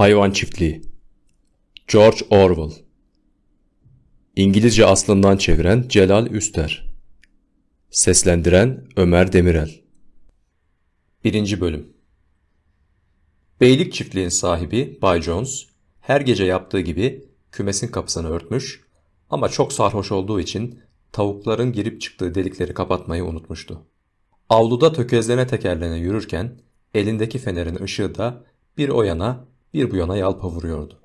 Hayvan Çiftliği George Orwell İngilizce aslından çeviren Celal Üster Seslendiren Ömer Demirel 1. Bölüm Beylik çiftliğin sahibi Bay Jones, her gece yaptığı gibi kümesin kapısını örtmüş ama çok sarhoş olduğu için tavukların girip çıktığı delikleri kapatmayı unutmuştu. Avluda tökezlene tekerlene yürürken elindeki fenerin ışığı da bir o yana bir bu yana yalpa vuruyordu.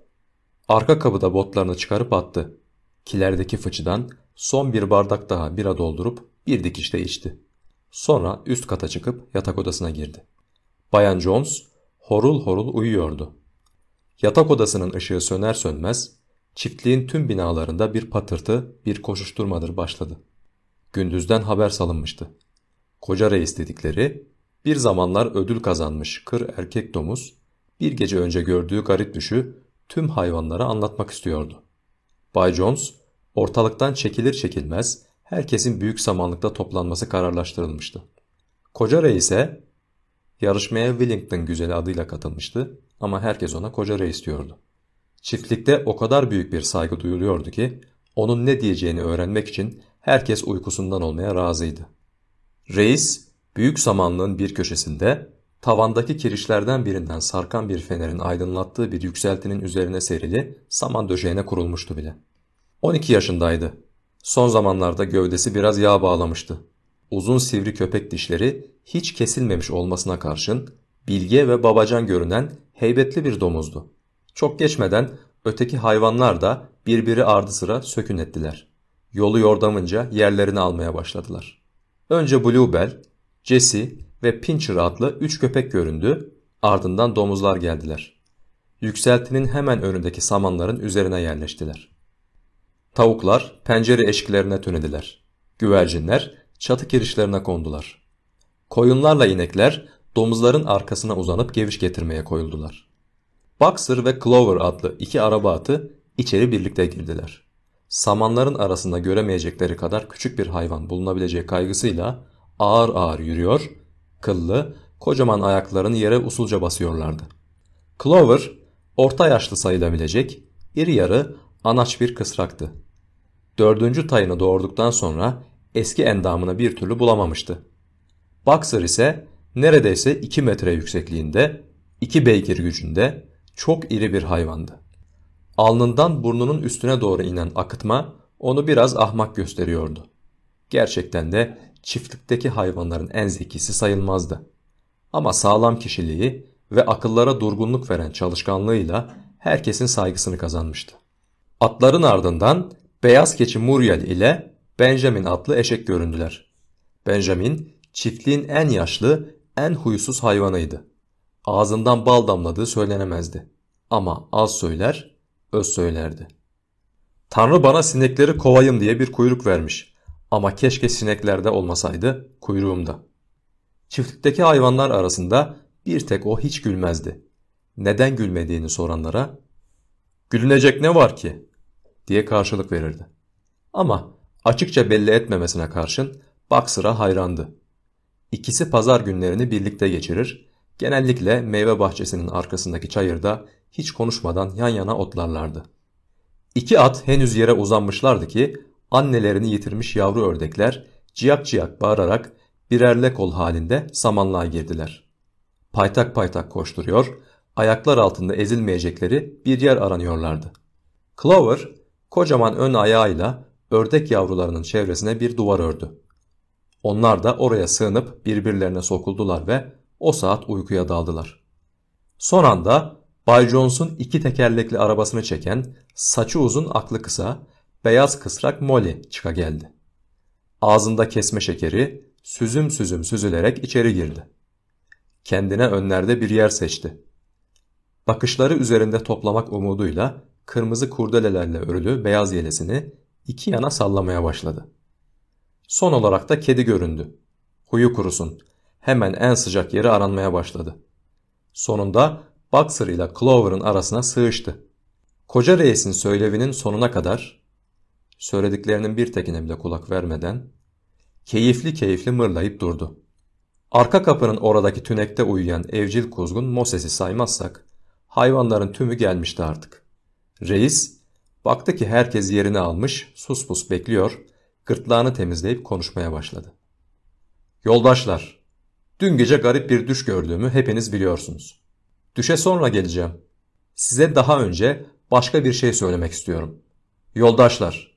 Arka kapıda botlarını çıkarıp attı. Kilerdeki fıçıdan son bir bardak daha bira doldurup bir dikişte içti. Sonra üst kata çıkıp yatak odasına girdi. Bayan Jones horul horul uyuyordu. Yatak odasının ışığı söner sönmez çiftliğin tüm binalarında bir patırtı, bir koşuşturmadır başladı. Gündüzden haber salınmıştı. Koca reis dedikleri bir zamanlar ödül kazanmış kır erkek domuz bir gece önce gördüğü garip düşü tüm hayvanlara anlatmak istiyordu. Bay Jones ortalıktan çekilir çekilmez herkesin büyük samanlıkta toplanması kararlaştırılmıştı. Koca reise yarışmaya Wellington güzeli adıyla katılmıştı ama herkes ona koca reis diyordu. Çiftlikte o kadar büyük bir saygı duyuluyordu ki onun ne diyeceğini öğrenmek için herkes uykusundan olmaya razıydı. Reis büyük samanlığın bir köşesinde tavandaki kirişlerden birinden sarkan bir fenerin aydınlattığı bir yükseltinin üzerine serili saman döşeğine kurulmuştu bile. 12 yaşındaydı. Son zamanlarda gövdesi biraz yağ bağlamıştı. Uzun sivri köpek dişleri hiç kesilmemiş olmasına karşın bilge ve babacan görünen heybetli bir domuzdu. Çok geçmeden öteki hayvanlar da birbiri ardı sıra sökün ettiler. Yolu yordamınca yerlerini almaya başladılar. Önce Bluebell, Jesse ve Pincher adlı üç köpek göründü, ardından domuzlar geldiler. Yükseltinin hemen önündeki samanların üzerine yerleştiler. Tavuklar pencere eşiklerine tünediler. Güvercinler çatı kirişlerine kondular. Koyunlarla inekler domuzların arkasına uzanıp geviş getirmeye koyuldular. Boxer ve Clover adlı iki araba atı içeri birlikte girdiler. Samanların arasında göremeyecekleri kadar küçük bir hayvan bulunabileceği kaygısıyla ağır ağır yürüyor, kıllı, kocaman ayaklarını yere usulca basıyorlardı. Clover, orta yaşlı sayılabilecek, iri yarı, anaç bir kısraktı. Dördüncü tayını doğurduktan sonra eski endamını bir türlü bulamamıştı. Boxer ise neredeyse 2 metre yüksekliğinde, 2 beygir gücünde çok iri bir hayvandı. Alnından burnunun üstüne doğru inen akıtma onu biraz ahmak gösteriyordu. Gerçekten de çiftlikteki hayvanların en zekisi sayılmazdı. Ama sağlam kişiliği ve akıllara durgunluk veren çalışkanlığıyla herkesin saygısını kazanmıştı. Atların ardından beyaz keçi Muriel ile Benjamin adlı eşek göründüler. Benjamin çiftliğin en yaşlı, en huysuz hayvanıydı. Ağzından bal damladığı söylenemezdi. Ama az söyler, öz söylerdi. Tanrı bana sinekleri kovayım diye bir kuyruk vermiş. Ama keşke sineklerde olmasaydı kuyruğumda. Çiftlikteki hayvanlar arasında bir tek o hiç gülmezdi. Neden gülmediğini soranlara ''Gülünecek ne var ki?'' diye karşılık verirdi. Ama açıkça belli etmemesine karşın Boxer'a hayrandı. İkisi pazar günlerini birlikte geçirir, genellikle meyve bahçesinin arkasındaki çayırda hiç konuşmadan yan yana otlarlardı. İki at henüz yere uzanmışlardı ki annelerini yitirmiş yavru ördekler ciyak ciyak bağırarak birerle kol halinde samanlığa girdiler. Paytak paytak koşturuyor, ayaklar altında ezilmeyecekleri bir yer aranıyorlardı. Clover kocaman ön ayağıyla ördek yavrularının çevresine bir duvar ördü. Onlar da oraya sığınıp birbirlerine sokuldular ve o saat uykuya daldılar. Son anda Bay Jones'un iki tekerlekli arabasını çeken, saçı uzun aklı kısa, beyaz kısrak Molly çıka geldi. Ağzında kesme şekeri süzüm süzüm süzülerek içeri girdi. Kendine önlerde bir yer seçti. Bakışları üzerinde toplamak umuduyla kırmızı kurdelelerle örülü beyaz yelesini iki yana sallamaya başladı. Son olarak da kedi göründü. Huyu kurusun. Hemen en sıcak yeri aranmaya başladı. Sonunda Boxer ile Clover'ın arasına sığıştı. Koca reisin söylevinin sonuna kadar söylediklerinin bir tekine bile kulak vermeden keyifli keyifli mırlayıp durdu. Arka kapının oradaki tünekte uyuyan evcil kuzgun Moses'i saymazsak Hayvanların tümü gelmişti artık. Reis baktı ki herkes yerini almış, sus pus bekliyor, gırtlağını temizleyip konuşmaya başladı. Yoldaşlar, dün gece garip bir düş gördüğümü hepiniz biliyorsunuz. Düşe sonra geleceğim. Size daha önce başka bir şey söylemek istiyorum. Yoldaşlar,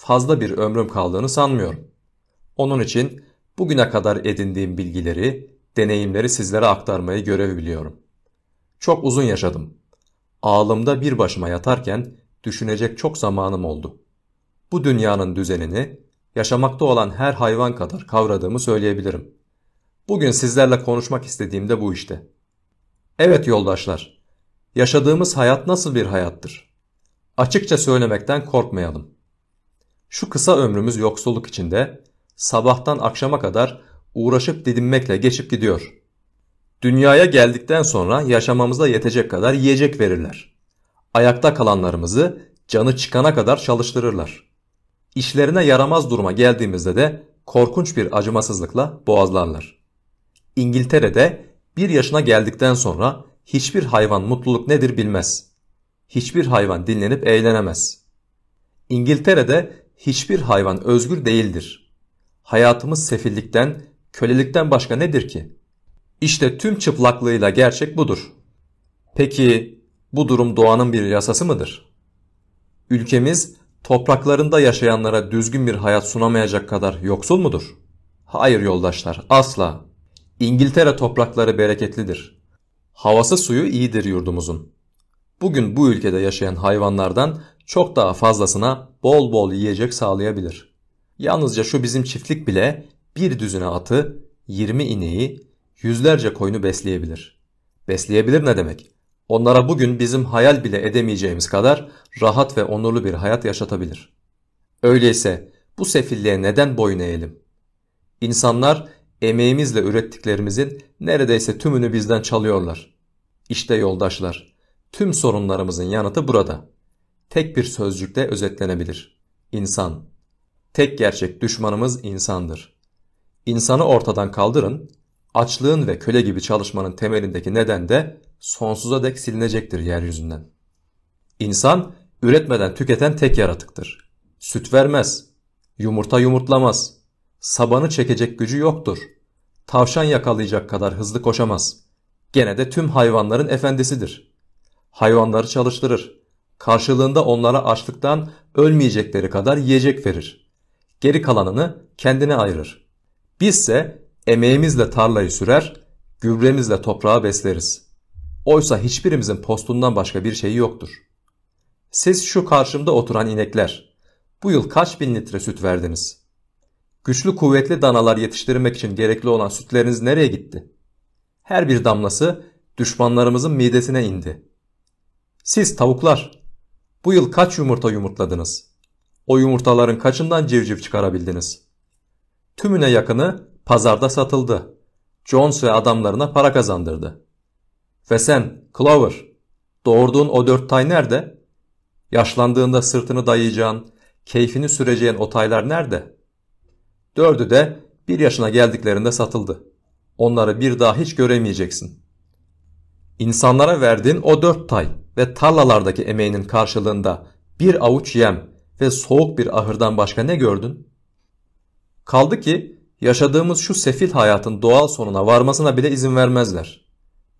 fazla bir ömrüm kaldığını sanmıyorum. Onun için bugüne kadar edindiğim bilgileri, deneyimleri sizlere aktarmayı görevi biliyorum. Çok uzun yaşadım. Ağlımda bir başıma yatarken düşünecek çok zamanım oldu. Bu dünyanın düzenini yaşamakta olan her hayvan kadar kavradığımı söyleyebilirim. Bugün sizlerle konuşmak istediğim de bu işte. Evet yoldaşlar, yaşadığımız hayat nasıl bir hayattır? Açıkça söylemekten korkmayalım. Şu kısa ömrümüz yoksulluk içinde sabahtan akşama kadar uğraşıp didinmekle geçip gidiyor. Dünyaya geldikten sonra yaşamamıza yetecek kadar yiyecek verirler. Ayakta kalanlarımızı canı çıkana kadar çalıştırırlar. İşlerine yaramaz duruma geldiğimizde de korkunç bir acımasızlıkla boğazlarlar. İngiltere'de bir yaşına geldikten sonra hiçbir hayvan mutluluk nedir bilmez. Hiçbir hayvan dinlenip eğlenemez. İngiltere'de hiçbir hayvan özgür değildir. Hayatımız sefillikten, kölelikten başka nedir ki? İşte tüm çıplaklığıyla gerçek budur. Peki bu durum doğanın bir yasası mıdır? Ülkemiz topraklarında yaşayanlara düzgün bir hayat sunamayacak kadar yoksul mudur? Hayır yoldaşlar, asla. İngiltere toprakları bereketlidir. Havası suyu iyidir yurdumuzun. Bugün bu ülkede yaşayan hayvanlardan çok daha fazlasına bol bol yiyecek sağlayabilir. Yalnızca şu bizim çiftlik bile bir düzine atı, 20 ineği, yüzlerce koyunu besleyebilir. Besleyebilir ne demek? Onlara bugün bizim hayal bile edemeyeceğimiz kadar rahat ve onurlu bir hayat yaşatabilir. Öyleyse bu sefilliğe neden boyun eğelim? İnsanlar emeğimizle ürettiklerimizin neredeyse tümünü bizden çalıyorlar. İşte yoldaşlar, tüm sorunlarımızın yanıtı burada. Tek bir sözcükte özetlenebilir. İnsan. Tek gerçek düşmanımız insandır. İnsanı ortadan kaldırın, açlığın ve köle gibi çalışmanın temelindeki neden de sonsuza dek silinecektir yeryüzünden. İnsan üretmeden tüketen tek yaratıktır. Süt vermez, yumurta yumurtlamaz, sabanı çekecek gücü yoktur. Tavşan yakalayacak kadar hızlı koşamaz. Gene de tüm hayvanların efendisidir. Hayvanları çalıştırır. Karşılığında onlara açlıktan ölmeyecekleri kadar yiyecek verir. Geri kalanını kendine ayırır. Bizse emeğimizle tarlayı sürer, gübremizle toprağı besleriz. Oysa hiçbirimizin postundan başka bir şeyi yoktur. Siz şu karşımda oturan inekler, bu yıl kaç bin litre süt verdiniz? Güçlü kuvvetli danalar yetiştirmek için gerekli olan sütleriniz nereye gitti? Her bir damlası düşmanlarımızın midesine indi. Siz tavuklar, bu yıl kaç yumurta yumurtladınız? O yumurtaların kaçından civciv çıkarabildiniz? Tümüne yakını pazarda satıldı. Jones ve adamlarına para kazandırdı. Ve sen, Clover, doğurduğun o dört tay nerede? Yaşlandığında sırtını dayayacağın, keyfini süreceğin o taylar nerede? Dördü de bir yaşına geldiklerinde satıldı. Onları bir daha hiç göremeyeceksin. İnsanlara verdiğin o dört tay ve tarlalardaki emeğinin karşılığında bir avuç yem ve soğuk bir ahırdan başka ne gördün? Kaldı ki yaşadığımız şu sefil hayatın doğal sonuna varmasına bile izin vermezler.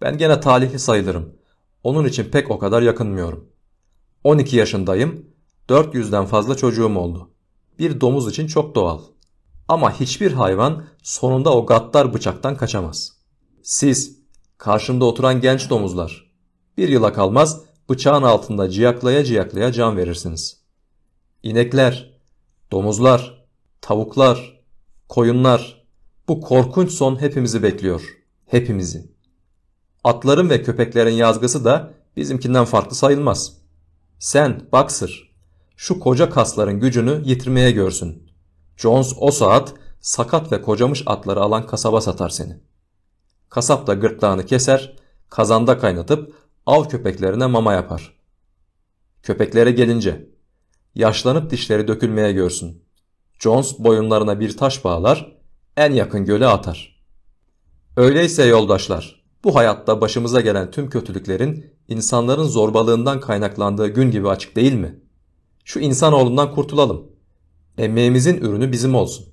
Ben gene talihli sayılırım. Onun için pek o kadar yakınmıyorum. 12 yaşındayım. 400'den fazla çocuğum oldu. Bir domuz için çok doğal. Ama hiçbir hayvan sonunda o gaddar bıçaktan kaçamaz. Siz, karşımda oturan genç domuzlar, bir yıla kalmaz bıçağın altında ciyaklaya ciyaklaya can verirsiniz. İnekler, domuzlar, tavuklar, koyunlar, bu korkunç son hepimizi bekliyor. Hepimizi. Atların ve köpeklerin yazgısı da bizimkinden farklı sayılmaz. Sen, Boxer, şu koca kasların gücünü yitirmeye görsün. Jones o saat sakat ve kocamış atları alan kasaba satar seni. Kasap da gırtlağını keser, kazanda kaynatıp av köpeklerine mama yapar. Köpeklere gelince, yaşlanıp dişleri dökülmeye görsün. Jones boyunlarına bir taş bağlar, en yakın göle atar. Öyleyse yoldaşlar, bu hayatta başımıza gelen tüm kötülüklerin insanların zorbalığından kaynaklandığı gün gibi açık değil mi? Şu insanoğlundan kurtulalım. Emeğimizin ürünü bizim olsun.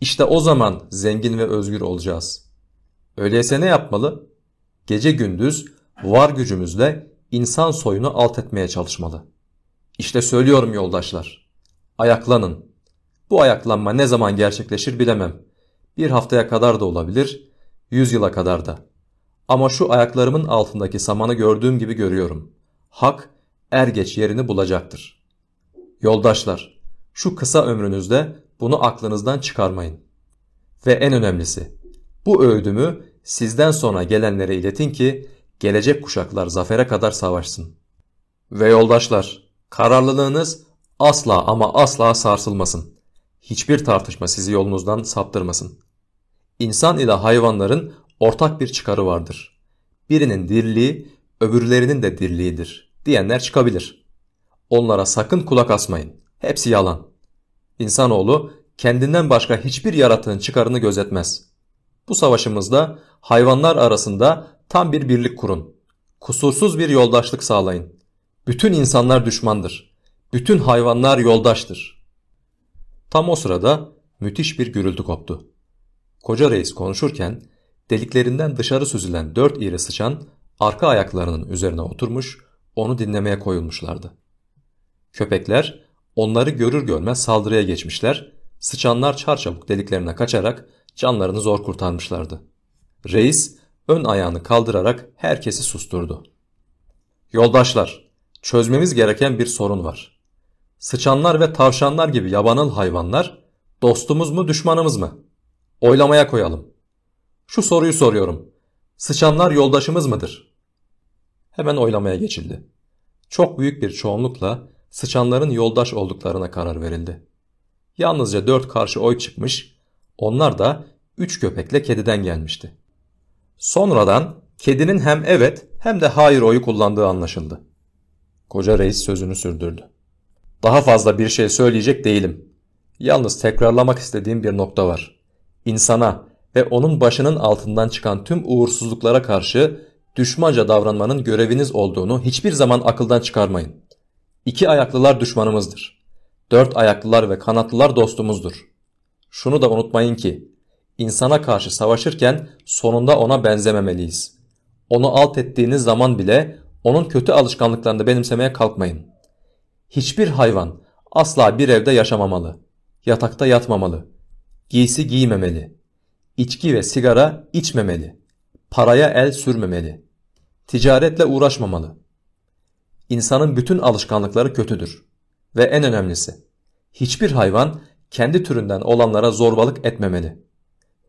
İşte o zaman zengin ve özgür olacağız. Öyleyse ne yapmalı? Gece gündüz var gücümüzle insan soyunu alt etmeye çalışmalı. İşte söylüyorum yoldaşlar. Ayaklanın. Bu ayaklanma ne zaman gerçekleşir bilemem. Bir haftaya kadar da olabilir, yüz yıla kadar da. Ama şu ayaklarımın altındaki samanı gördüğüm gibi görüyorum. Hak er geç yerini bulacaktır. Yoldaşlar, şu kısa ömrünüzde bunu aklınızdan çıkarmayın. Ve en önemlisi, bu öğüdümü sizden sonra gelenlere iletin ki gelecek kuşaklar zafere kadar savaşsın. Ve yoldaşlar, kararlılığınız asla ama asla sarsılmasın. Hiçbir tartışma sizi yolunuzdan saptırmasın. İnsan ile hayvanların ortak bir çıkarı vardır. Birinin dirliği, öbürlerinin de dirliğidir diyenler çıkabilir. Onlara sakın kulak asmayın. Hepsi yalan. İnsanoğlu kendinden başka hiçbir yaratığın çıkarını gözetmez. Bu savaşımızda hayvanlar arasında tam bir birlik kurun. Kusursuz bir yoldaşlık sağlayın. Bütün insanlar düşmandır. Bütün hayvanlar yoldaştır. Tam o sırada müthiş bir gürültü koptu. Koca reis konuşurken deliklerinden dışarı süzülen dört iri sıçan arka ayaklarının üzerine oturmuş onu dinlemeye koyulmuşlardı. Köpekler onları görür görmez saldırıya geçmişler, sıçanlar çarçabuk deliklerine kaçarak canlarını zor kurtarmışlardı. Reis ön ayağını kaldırarak herkesi susturdu. Yoldaşlar, çözmemiz gereken bir sorun var. Sıçanlar ve tavşanlar gibi yabanıl hayvanlar dostumuz mu düşmanımız mı? Oylamaya koyalım. Şu soruyu soruyorum. Sıçanlar yoldaşımız mıdır? Hemen oylamaya geçildi. Çok büyük bir çoğunlukla sıçanların yoldaş olduklarına karar verildi. Yalnızca dört karşı oy çıkmış, onlar da üç köpekle kediden gelmişti. Sonradan kedinin hem evet hem de hayır oyu kullandığı anlaşıldı. Koca reis sözünü sürdürdü. Daha fazla bir şey söyleyecek değilim. Yalnız tekrarlamak istediğim bir nokta var. İnsana ve onun başının altından çıkan tüm uğursuzluklara karşı düşmanca davranmanın göreviniz olduğunu hiçbir zaman akıldan çıkarmayın. İki ayaklılar düşmanımızdır. Dört ayaklılar ve kanatlılar dostumuzdur. Şunu da unutmayın ki insana karşı savaşırken sonunda ona benzememeliyiz. Onu alt ettiğiniz zaman bile onun kötü alışkanlıklarını benimsemeye kalkmayın. Hiçbir hayvan asla bir evde yaşamamalı. Yatakta yatmamalı. Giysi giymemeli. İçki ve sigara içmemeli. Paraya el sürmemeli. Ticaretle uğraşmamalı. İnsanın bütün alışkanlıkları kötüdür. Ve en önemlisi, hiçbir hayvan kendi türünden olanlara zorbalık etmemeli.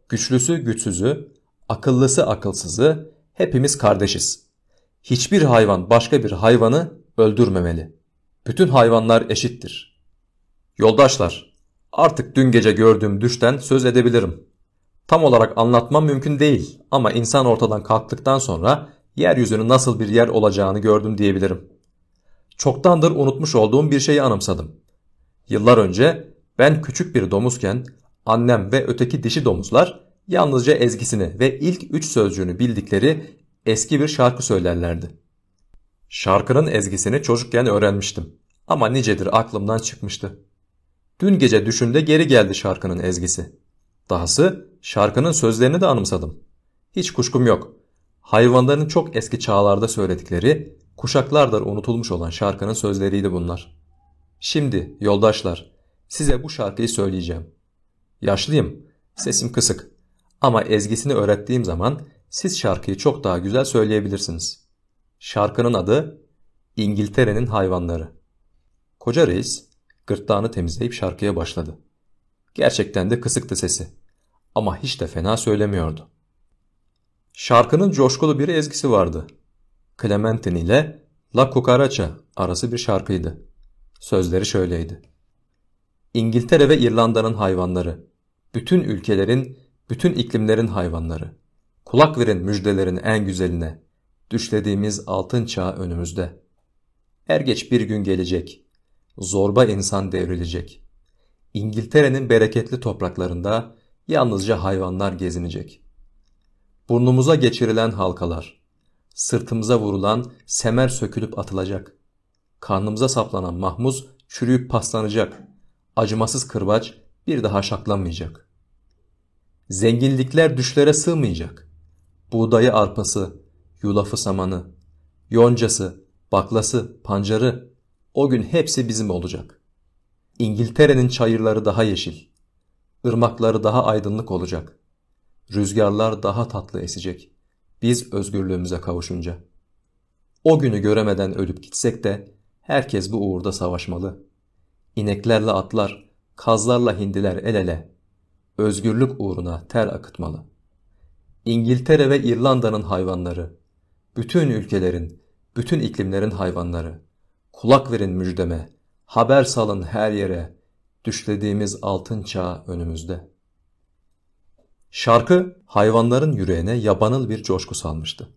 Güçlüsü güçsüzü, akıllısı akılsızı hepimiz kardeşiz. Hiçbir hayvan başka bir hayvanı öldürmemeli. Bütün hayvanlar eşittir. Yoldaşlar, artık dün gece gördüğüm düşten söz edebilirim. Tam olarak anlatmam mümkün değil ama insan ortadan kalktıktan sonra yeryüzünün nasıl bir yer olacağını gördüm diyebilirim. Çoktandır unutmuş olduğum bir şeyi anımsadım. Yıllar önce ben küçük bir domuzken annem ve öteki dişi domuzlar yalnızca ezgisini ve ilk üç sözcüğünü bildikleri eski bir şarkı söylerlerdi. Şarkının ezgisini çocukken öğrenmiştim ama nicedir aklımdan çıkmıştı. Dün gece düşünde geri geldi şarkının ezgisi. Dahası şarkının sözlerini de anımsadım. Hiç kuşkum yok. Hayvanların çok eski çağlarda söyledikleri, kuşaklardır unutulmuş olan şarkının sözleriydi bunlar. Şimdi yoldaşlar, size bu şarkıyı söyleyeceğim. Yaşlıyım, sesim kısık ama ezgisini öğrettiğim zaman siz şarkıyı çok daha güzel söyleyebilirsiniz. Şarkının adı İngiltere'nin Hayvanları. Koca reis gırtlağını temizleyip şarkıya başladı. Gerçekten de kısıktı sesi ama hiç de fena söylemiyordu. Şarkının coşkulu bir ezgisi vardı. Clementine ile La Cucaracha arası bir şarkıydı. Sözleri şöyleydi. İngiltere ve İrlanda'nın hayvanları, bütün ülkelerin, bütün iklimlerin hayvanları. Kulak verin müjdelerin en güzeline. Düşlediğimiz altın çağ önümüzde. Er geç bir gün gelecek. Zorba insan devrilecek. İngiltere'nin bereketli topraklarında yalnızca hayvanlar gezinecek. Burnumuza geçirilen halkalar, Sırtımıza vurulan semer sökülüp atılacak. Karnımıza saplanan mahmuz çürüyüp paslanacak. Acımasız kırbaç bir daha şaklanmayacak. Zenginlikler düşlere sığmayacak. Buğdayı arpası, yulafı samanı, yoncası, baklası, pancarı o gün hepsi bizim olacak. İngiltere'nin çayırları daha yeşil, ırmakları daha aydınlık olacak. Rüzgarlar daha tatlı esecek. Biz özgürlüğümüze kavuşunca. O günü göremeden ölüp gitsek de herkes bu uğurda savaşmalı. İneklerle atlar, kazlarla hindiler el ele. Özgürlük uğruna ter akıtmalı. İngiltere ve İrlanda'nın hayvanları, bütün ülkelerin, bütün iklimlerin hayvanları, kulak verin müjdeme, haber salın her yere, düşlediğimiz altın çağ önümüzde. Şarkı hayvanların yüreğine yabanıl bir coşku salmıştı.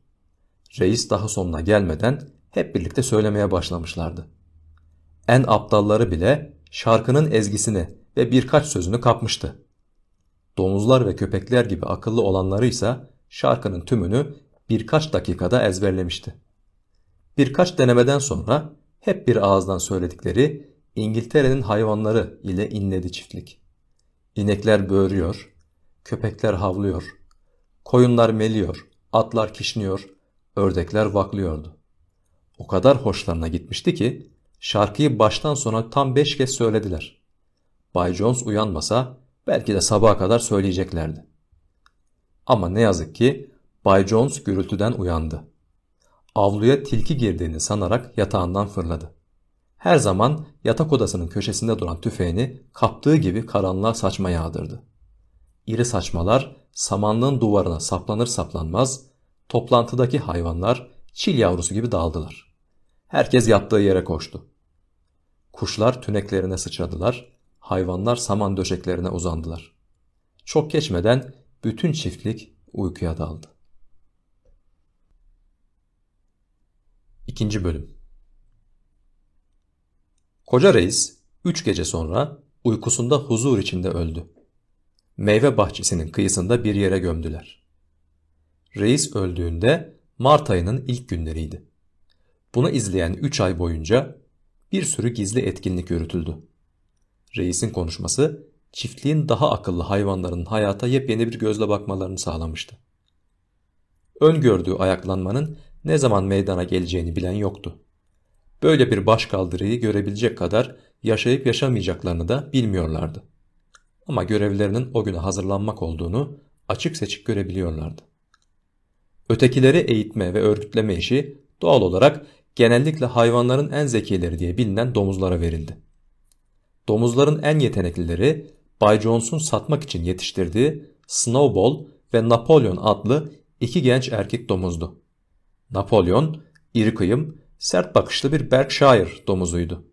Reis daha sonuna gelmeden hep birlikte söylemeye başlamışlardı. En aptalları bile şarkının ezgisini ve birkaç sözünü kapmıştı. Domuzlar ve köpekler gibi akıllı olanları ise şarkının tümünü birkaç dakikada ezberlemişti. Birkaç denemeden sonra hep bir ağızdan söyledikleri İngiltere'nin hayvanları ile inledi çiftlik. İnekler böğürüyor, köpekler havlıyor, koyunlar meliyor, atlar kişniyor, ördekler vaklıyordu. O kadar hoşlarına gitmişti ki şarkıyı baştan sona tam beş kez söylediler. Bay Jones uyanmasa belki de sabaha kadar söyleyeceklerdi. Ama ne yazık ki Bay Jones gürültüden uyandı. Avluya tilki girdiğini sanarak yatağından fırladı. Her zaman yatak odasının köşesinde duran tüfeğini kaptığı gibi karanlığa saçma yağdırdı. İri saçmalar samanlığın duvarına saplanır saplanmaz toplantıdaki hayvanlar çil yavrusu gibi dağıldılar. Herkes yattığı yere koştu. Kuşlar tüneklerine sıçradılar, hayvanlar saman döşeklerine uzandılar. Çok geçmeden bütün çiftlik uykuya daldı. İkinci bölüm Koca reis üç gece sonra uykusunda huzur içinde öldü. Meyve bahçesinin kıyısında bir yere gömdüler. Reis öldüğünde Mart ayının ilk günleriydi. Bunu izleyen üç ay boyunca bir sürü gizli etkinlik yürütüldü. Reisin konuşması çiftliğin daha akıllı hayvanların hayata yepyeni bir gözle bakmalarını sağlamıştı. Öngördüğü ayaklanmanın ne zaman meydana geleceğini bilen yoktu. Böyle bir başkaldırıyı görebilecek kadar yaşayıp yaşamayacaklarını da bilmiyorlardı. Ama görevlerinin o güne hazırlanmak olduğunu açık seçik görebiliyorlardı. Ötekileri eğitme ve örgütleme işi doğal olarak genellikle hayvanların en zekileri diye bilinen domuzlara verildi. Domuzların en yeteneklileri Bay Jones'un satmak için yetiştirdiği Snowball ve Napolyon adlı iki genç erkek domuzdu. Napolyon, iri kıyım, sert bakışlı bir Berkshire domuzuydu.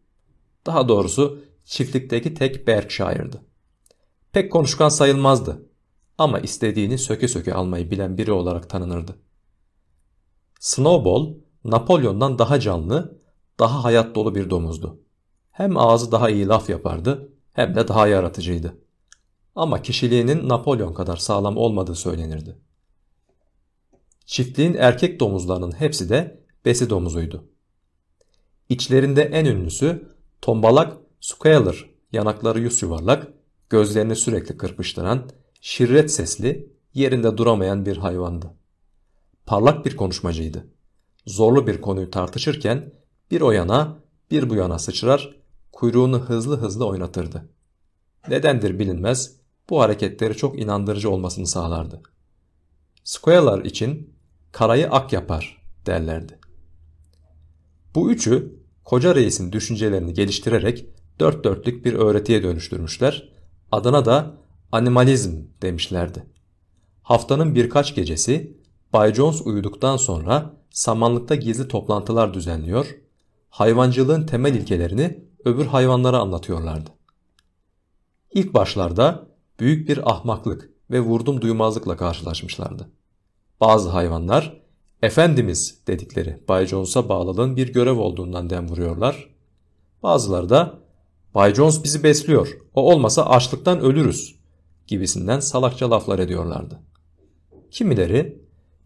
Daha doğrusu çiftlikteki tek Berkshire'dı. Pek konuşkan sayılmazdı ama istediğini söke söke almayı bilen biri olarak tanınırdı. Snowball, Napolyon'dan daha canlı, daha hayat dolu bir domuzdu. Hem ağzı daha iyi laf yapardı hem de daha yaratıcıydı. Ama kişiliğinin Napolyon kadar sağlam olmadığı söylenirdi. Çiftliğin erkek domuzlarının hepsi de besi domuzuydu. İçlerinde en ünlüsü tombalak Squealer, yanakları yüz yuvarlak, gözlerini sürekli kırpıştıran, şirret sesli, yerinde duramayan bir hayvandı. Parlak bir konuşmacıydı. Zorlu bir konuyu tartışırken bir o yana bir bu yana sıçrar, kuyruğunu hızlı hızlı oynatırdı. Nedendir bilinmez, bu hareketleri çok inandırıcı olmasını sağlardı. Squealer için karayı ak yapar derlerdi. Bu üçü koca reisin düşüncelerini geliştirerek dört dörtlük bir öğretiye dönüştürmüşler. Adına da animalizm demişlerdi. Haftanın birkaç gecesi Bay Jones uyuduktan sonra samanlıkta gizli toplantılar düzenliyor, hayvancılığın temel ilkelerini öbür hayvanlara anlatıyorlardı. İlk başlarda büyük bir ahmaklık ve vurdum duymazlıkla karşılaşmışlardı. Bazı hayvanlar Efendimiz dedikleri Bay Jones'a bağlılığın bir görev olduğundan dem vuruyorlar. Bazıları da Bay Jones bizi besliyor, o olmasa açlıktan ölürüz gibisinden salakça laflar ediyorlardı. Kimileri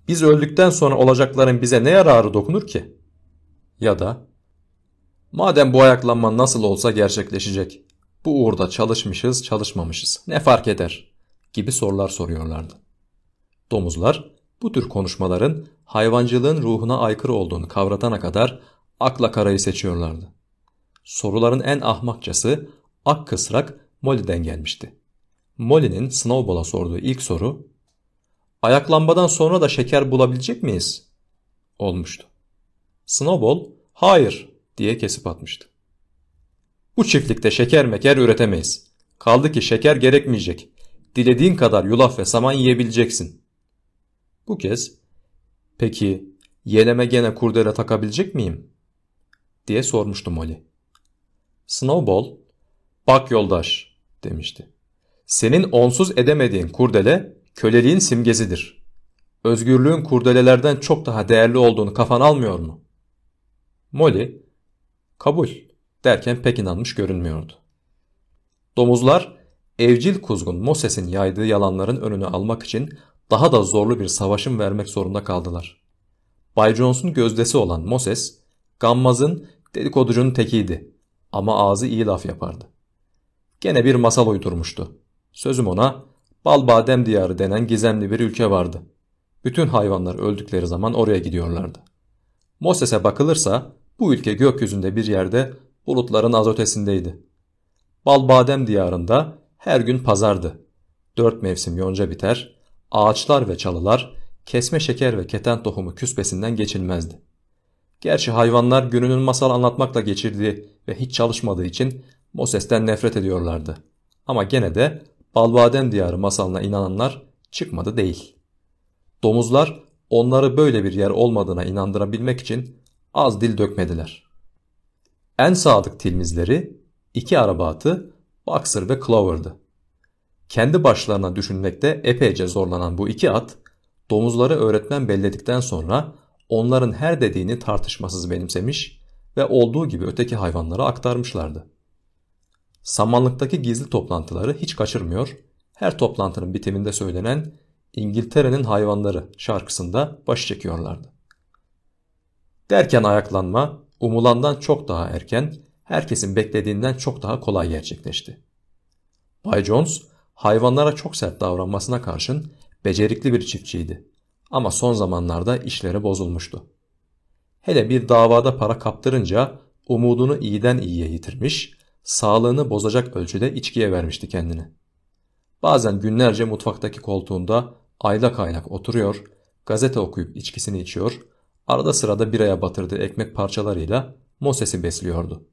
Biz öldükten sonra olacakların bize ne yararı dokunur ki? Ya da madem bu ayaklanma nasıl olsa gerçekleşecek, bu uğurda çalışmışız çalışmamışız ne fark eder gibi sorular soruyorlardı. Domuzlar bu tür konuşmaların hayvancılığın ruhuna aykırı olduğunu kavratana kadar akla karayı seçiyorlardı. Soruların en ahmakçası ak kısrak Molly'den gelmişti. Molly'nin Snowball'a sorduğu ilk soru ayaklanmadan sonra da şeker bulabilecek miyiz? olmuştu. Snowball hayır diye kesip atmıştı. Bu çiftlikte şeker meker üretemeyiz. Kaldı ki şeker gerekmeyecek. Dilediğin kadar yulaf ve saman yiyebileceksin. Bu kez peki yeleme gene kurdele takabilecek miyim? diye sormuştu Molly. Snowball bak yoldaş demişti. Senin onsuz edemediğin kurdele köleliğin simgesidir. Özgürlüğün kurdelelerden çok daha değerli olduğunu kafan almıyor mu? Molly kabul derken pek inanmış görünmüyordu. Domuzlar evcil kuzgun Moses'in yaydığı yalanların önünü almak için daha da zorlu bir savaşın vermek zorunda kaldılar. Bay Jones'un gözdesi olan Moses, gammazın dedikoducunun tekiydi ama ağzı iyi laf yapardı. Gene bir masal uydurmuştu. Sözüm ona bal badem diyarı denen gizemli bir ülke vardı. Bütün hayvanlar öldükleri zaman oraya gidiyorlardı. Moses'e bakılırsa bu ülke gökyüzünde bir yerde bulutların az ötesindeydi. Bal badem diyarında her gün pazardı. Dört mevsim yonca biter, ağaçlar ve çalılar kesme şeker ve keten tohumu küspesinden geçilmezdi. Gerçi hayvanlar gününün masal anlatmakla geçirdiği ve hiç çalışmadığı için Moses'ten nefret ediyorlardı. Ama gene de Balbadem diyarı masalına inananlar çıkmadı değil. Domuzlar onları böyle bir yer olmadığına inandırabilmek için az dil dökmediler. En sadık tilmizleri iki araba atı Boxer ve Clover'dı. Kendi başlarına düşünmekte epeyce zorlanan bu iki at, domuzları öğretmen belledikten sonra onların her dediğini tartışmasız benimsemiş ve olduğu gibi öteki hayvanlara aktarmışlardı. Samanlıktaki gizli toplantıları hiç kaçırmıyor, her toplantının bitiminde söylenen İngiltere'nin hayvanları şarkısında baş çekiyorlardı. Derken ayaklanma umulandan çok daha erken, herkesin beklediğinden çok daha kolay gerçekleşti. Bay Jones hayvanlara çok sert davranmasına karşın becerikli bir çiftçiydi. Ama son zamanlarda işleri bozulmuştu. Hele bir davada para kaptırınca umudunu iyiden iyiye yitirmiş, sağlığını bozacak ölçüde içkiye vermişti kendini. Bazen günlerce mutfaktaki koltuğunda aylak aylak oturuyor, gazete okuyup içkisini içiyor, arada sırada biraya batırdığı ekmek parçalarıyla Moses'i besliyordu.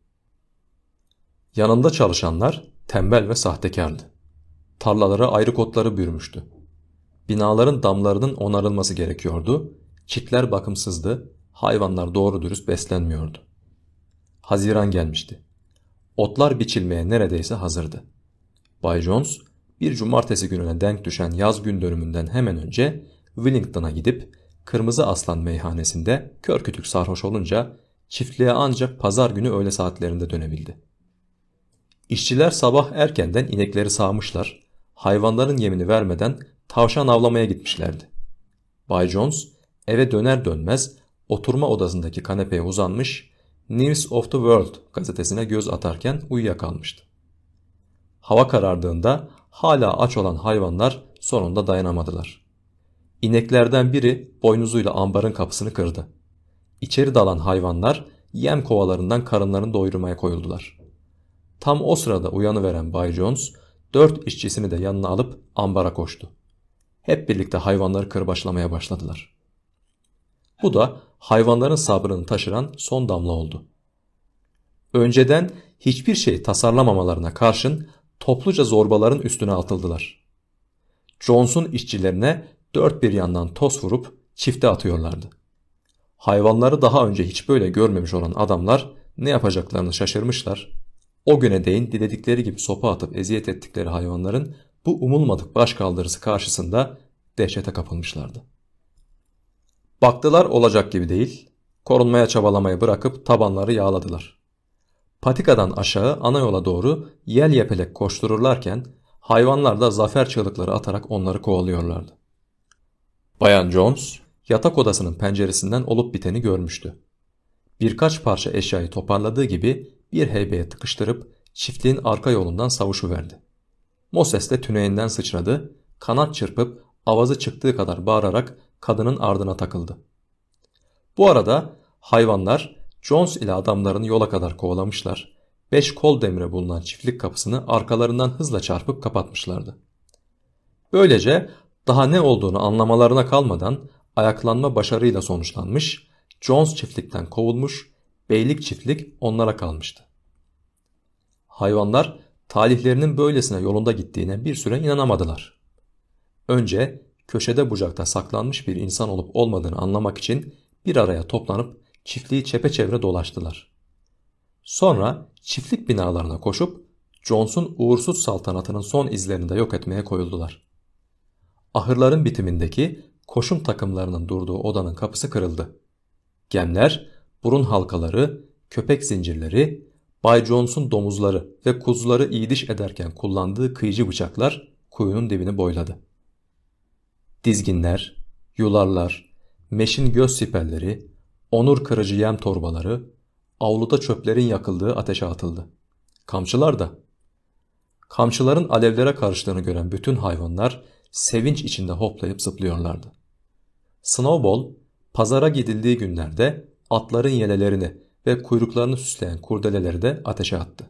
Yanında çalışanlar tembel ve sahtekardı. Tarlalara ayrı kotları bürümüştü. Binaların damlarının onarılması gerekiyordu, çitler bakımsızdı, hayvanlar doğru dürüst beslenmiyordu. Haziran gelmişti. Otlar biçilmeye neredeyse hazırdı. Bay Jones bir cumartesi gününe denk düşen yaz gün dönümünden hemen önce Wellington'a gidip Kırmızı Aslan meyhanesinde kör kütük sarhoş olunca çiftliğe ancak pazar günü öğle saatlerinde dönebildi. İşçiler sabah erkenden inekleri sağmışlar, hayvanların yemini vermeden tavşan avlamaya gitmişlerdi. Bay Jones eve döner dönmez oturma odasındaki kanepeye uzanmış News of the World gazetesine göz atarken uyuyakalmıştı. Hava karardığında hala aç olan hayvanlar sonunda dayanamadılar. İneklerden biri boynuzuyla ambarın kapısını kırdı. İçeri dalan hayvanlar yem kovalarından karınlarını doyurmaya koyuldular. Tam o sırada uyanıveren Bay Jones dört işçisini de yanına alıp ambara koştu. Hep birlikte hayvanları kırbaçlamaya başladılar. Bu da hayvanların sabrını taşıran son damla oldu. Önceden hiçbir şey tasarlamamalarına karşın topluca zorbaların üstüne atıldılar. Jones'un işçilerine dört bir yandan toz vurup çifte atıyorlardı. Hayvanları daha önce hiç böyle görmemiş olan adamlar ne yapacaklarını şaşırmışlar. O güne değin diledikleri gibi sopa atıp eziyet ettikleri hayvanların bu umulmadık başkaldırısı karşısında dehşete kapılmışlardı. Baktılar olacak gibi değil, korunmaya çabalamayı bırakıp tabanları yağladılar. Patikadan aşağı ana yola doğru yel yepelek koştururlarken hayvanlar da zafer çığlıkları atarak onları kovalıyorlardı. Bayan Jones yatak odasının penceresinden olup biteni görmüştü. Birkaç parça eşyayı toparladığı gibi bir heybeye tıkıştırıp çiftliğin arka yolundan savuşuverdi. Moses de tüneyinden sıçradı, kanat çırpıp avazı çıktığı kadar bağırarak kadının ardına takıldı. Bu arada hayvanlar Jones ile adamlarını yola kadar kovalamışlar, beş kol demire bulunan çiftlik kapısını arkalarından hızla çarpıp kapatmışlardı. Böylece daha ne olduğunu anlamalarına kalmadan ayaklanma başarıyla sonuçlanmış, Jones çiftlikten kovulmuş, beylik çiftlik onlara kalmıştı. Hayvanlar talihlerinin böylesine yolunda gittiğine bir süre inanamadılar. Önce köşede bucakta saklanmış bir insan olup olmadığını anlamak için bir araya toplanıp çiftliği çepeçevre dolaştılar. Sonra çiftlik binalarına koşup Jones'un uğursuz saltanatının son izlerini de yok etmeye koyuldular. Ahırların bitimindeki koşum takımlarının durduğu odanın kapısı kırıldı. Gemler, burun halkaları, köpek zincirleri, Bay Jones'un domuzları ve kuzuları iyiliş ederken kullandığı kıyıcı bıçaklar kuyunun dibini boyladı. Dizginler, yularlar, meşin göz siperleri, onur kırıcı yem torbaları, avluda çöplerin yakıldığı ateşe atıldı. Kamçılar da. Kamçıların alevlere karıştığını gören bütün hayvanlar sevinç içinde hoplayıp zıplıyorlardı. Snowball, pazara gidildiği günlerde atların yelelerini ve kuyruklarını süsleyen kurdeleleri de ateşe attı.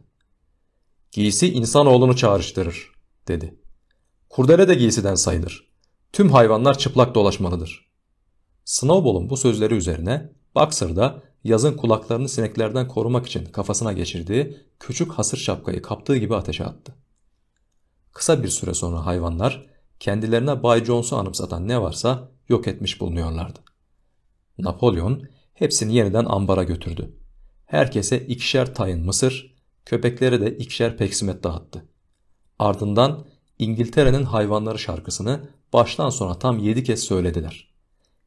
Giysi insanoğlunu çağrıştırır, dedi. Kurdele de giysiden sayılır. Tüm hayvanlar çıplak dolaşmalıdır. Snowball'un bu sözleri üzerine Boxer da yazın kulaklarını sineklerden korumak için kafasına geçirdiği küçük hasır şapkayı kaptığı gibi ateşe attı. Kısa bir süre sonra hayvanlar kendilerine Bay Jones'u anımsatan ne varsa yok etmiş bulunuyorlardı. Napolyon hepsini yeniden ambara götürdü. Herkese ikişer tayın mısır, köpeklere de ikişer peksimet dağıttı. Ardından İngiltere'nin hayvanları şarkısını baştan sona tam yedi kez söylediler.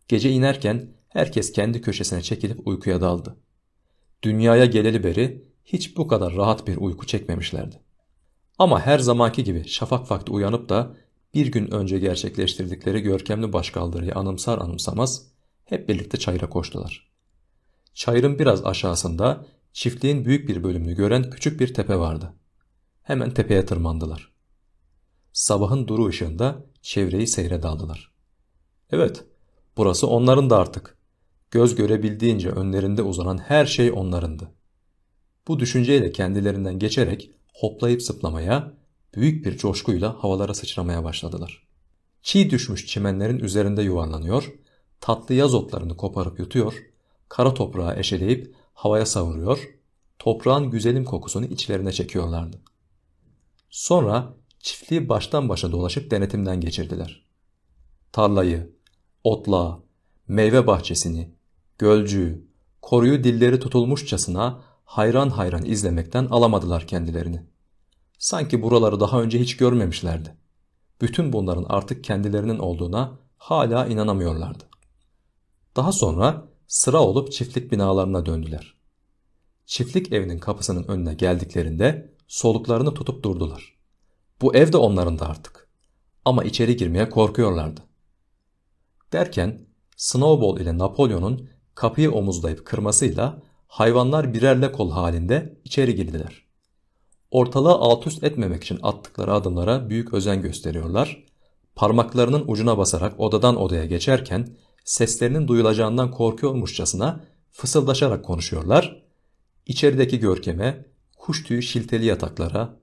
Gece inerken herkes kendi köşesine çekilip uykuya daldı. Dünyaya geleli beri hiç bu kadar rahat bir uyku çekmemişlerdi. Ama her zamanki gibi şafak vakti uyanıp da bir gün önce gerçekleştirdikleri görkemli başkaldırıyı anımsar anımsamaz hep birlikte çayıra koştular. Çayırın biraz aşağısında çiftliğin büyük bir bölümünü gören küçük bir tepe vardı. Hemen tepeye tırmandılar. Sabahın duru ışığında çevreyi seyre daldılar. Evet, burası onların da artık. Göz görebildiğince önlerinde uzanan her şey onlarındı. Bu düşünceyle kendilerinden geçerek hoplayıp zıplamaya, büyük bir coşkuyla havalara sıçramaya başladılar. Çiğ düşmüş çimenlerin üzerinde yuvarlanıyor, tatlı yaz otlarını koparıp yutuyor, kara toprağı eşeleyip havaya savuruyor, toprağın güzelim kokusunu içlerine çekiyorlardı. Sonra çiftliği baştan başa dolaşıp denetimden geçirdiler. Tarlayı, otlağı, meyve bahçesini, gölcüğü, koruyu dilleri tutulmuşçasına hayran hayran izlemekten alamadılar kendilerini. Sanki buraları daha önce hiç görmemişlerdi. Bütün bunların artık kendilerinin olduğuna hala inanamıyorlardı. Daha sonra sıra olup çiftlik binalarına döndüler. Çiftlik evinin kapısının önüne geldiklerinde soluklarını tutup durdular. Bu ev de onların da artık. Ama içeri girmeye korkuyorlardı. Derken Snowball ile Napolyon'un kapıyı omuzlayıp kırmasıyla hayvanlar birerle kol halinde içeri girdiler. Ortalığı alt üst etmemek için attıkları adımlara büyük özen gösteriyorlar. Parmaklarının ucuna basarak odadan odaya geçerken seslerinin duyulacağından korkuyormuşçasına fısıldaşarak konuşuyorlar. İçerideki görkeme, kuş tüyü şilteli yataklara,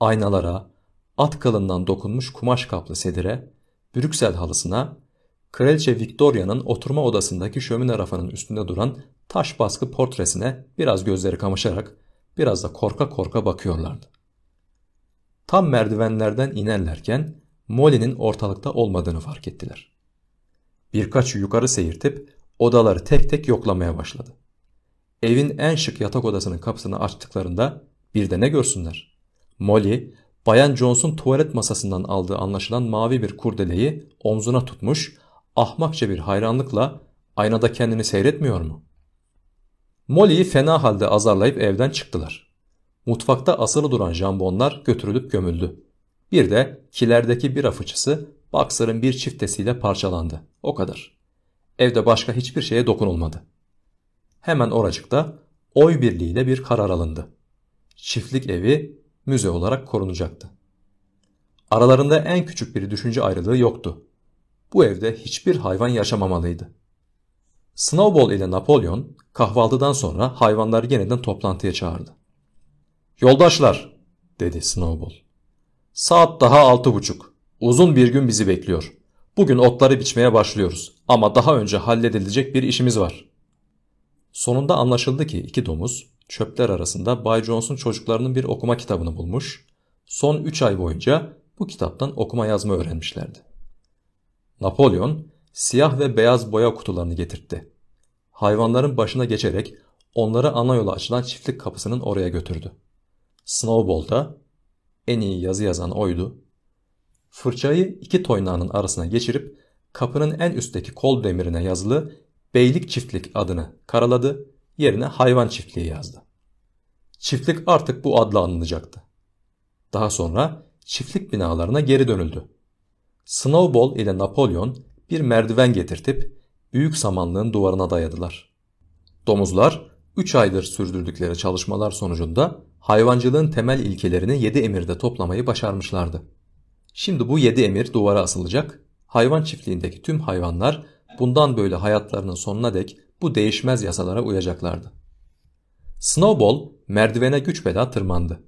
aynalara, at kalından dokunmuş kumaş kaplı sedire, Brüksel halısına, Kraliçe Victoria'nın oturma odasındaki şömine rafının üstünde duran taş baskı portresine biraz gözleri kamaşarak biraz da korka korka bakıyorlardı. Tam merdivenlerden inerlerken Molly'nin ortalıkta olmadığını fark ettiler. Birkaç yukarı seyirtip odaları tek tek yoklamaya başladı. Evin en şık yatak odasının kapısını açtıklarında bir de ne görsünler? Molly, Bayan Jones'un tuvalet masasından aldığı anlaşılan mavi bir kurdeleyi omzuna tutmuş, ahmakça bir hayranlıkla aynada kendini seyretmiyor mu? Molly'yi fena halde azarlayıp evden çıktılar. Mutfakta asılı duran jambonlar götürülüp gömüldü. Bir de kilerdeki bira fıçısı Boxer'ın bir çiftesiyle parçalandı. O kadar. Evde başka hiçbir şeye dokunulmadı. Hemen oracıkta oy birliğiyle bir karar alındı. Çiftlik evi müze olarak korunacaktı. Aralarında en küçük bir düşünce ayrılığı yoktu. Bu evde hiçbir hayvan yaşamamalıydı. Snowball ile Napolyon kahvaltıdan sonra hayvanları yeniden toplantıya çağırdı. Yoldaşlar, dedi Snowball. Saat daha altı buçuk. Uzun bir gün bizi bekliyor. Bugün otları biçmeye başlıyoruz ama daha önce halledilecek bir işimiz var. Sonunda anlaşıldı ki iki domuz çöpler arasında Bay Jones'un çocuklarının bir okuma kitabını bulmuş, son üç ay boyunca bu kitaptan okuma yazma öğrenmişlerdi. Napolyon siyah ve beyaz boya kutularını getirtti. Hayvanların başına geçerek onları ana yola açılan çiftlik kapısının oraya götürdü. Snowball da en iyi yazı yazan oydu. Fırçayı iki toynağının arasına geçirip kapının en üstteki kol demirine yazılı Beylik Çiftlik adını karaladı, yerine hayvan çiftliği yazdı. Çiftlik artık bu adla anılacaktı. Daha sonra çiftlik binalarına geri dönüldü. Snowball ile Napolyon bir merdiven getirtip büyük samanlığın duvarına dayadılar. Domuzlar 3 aydır sürdürdükleri çalışmalar sonucunda hayvancılığın temel ilkelerini 7 emirde toplamayı başarmışlardı. Şimdi bu 7 emir duvara asılacak, hayvan çiftliğindeki tüm hayvanlar bundan böyle hayatlarının sonuna dek bu değişmez yasalara uyacaklardı. Snowball merdivene güç bela tırmandı.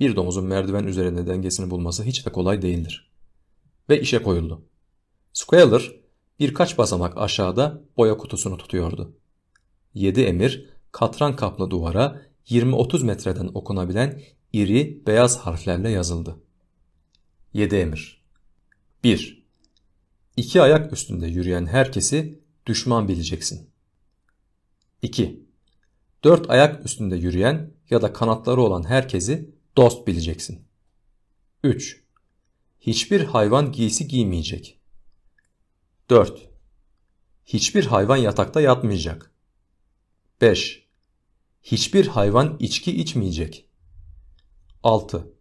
Bir domuzun merdiven üzerinde dengesini bulması hiç de kolay değildir. Ve işe koyuldu. Squealer birkaç basamak aşağıda boya kutusunu tutuyordu. Yedi emir katran kaplı duvara 20-30 metreden okunabilen iri beyaz harflerle yazıldı. Yedi emir 1. İki ayak üstünde yürüyen herkesi düşman bileceksin. 2. Dört ayak üstünde yürüyen ya da kanatları olan herkesi dost bileceksin. 3. Hiçbir hayvan giysi giymeyecek. 4. Hiçbir hayvan yatakta yatmayacak. 5. Hiçbir hayvan içki içmeyecek. 6.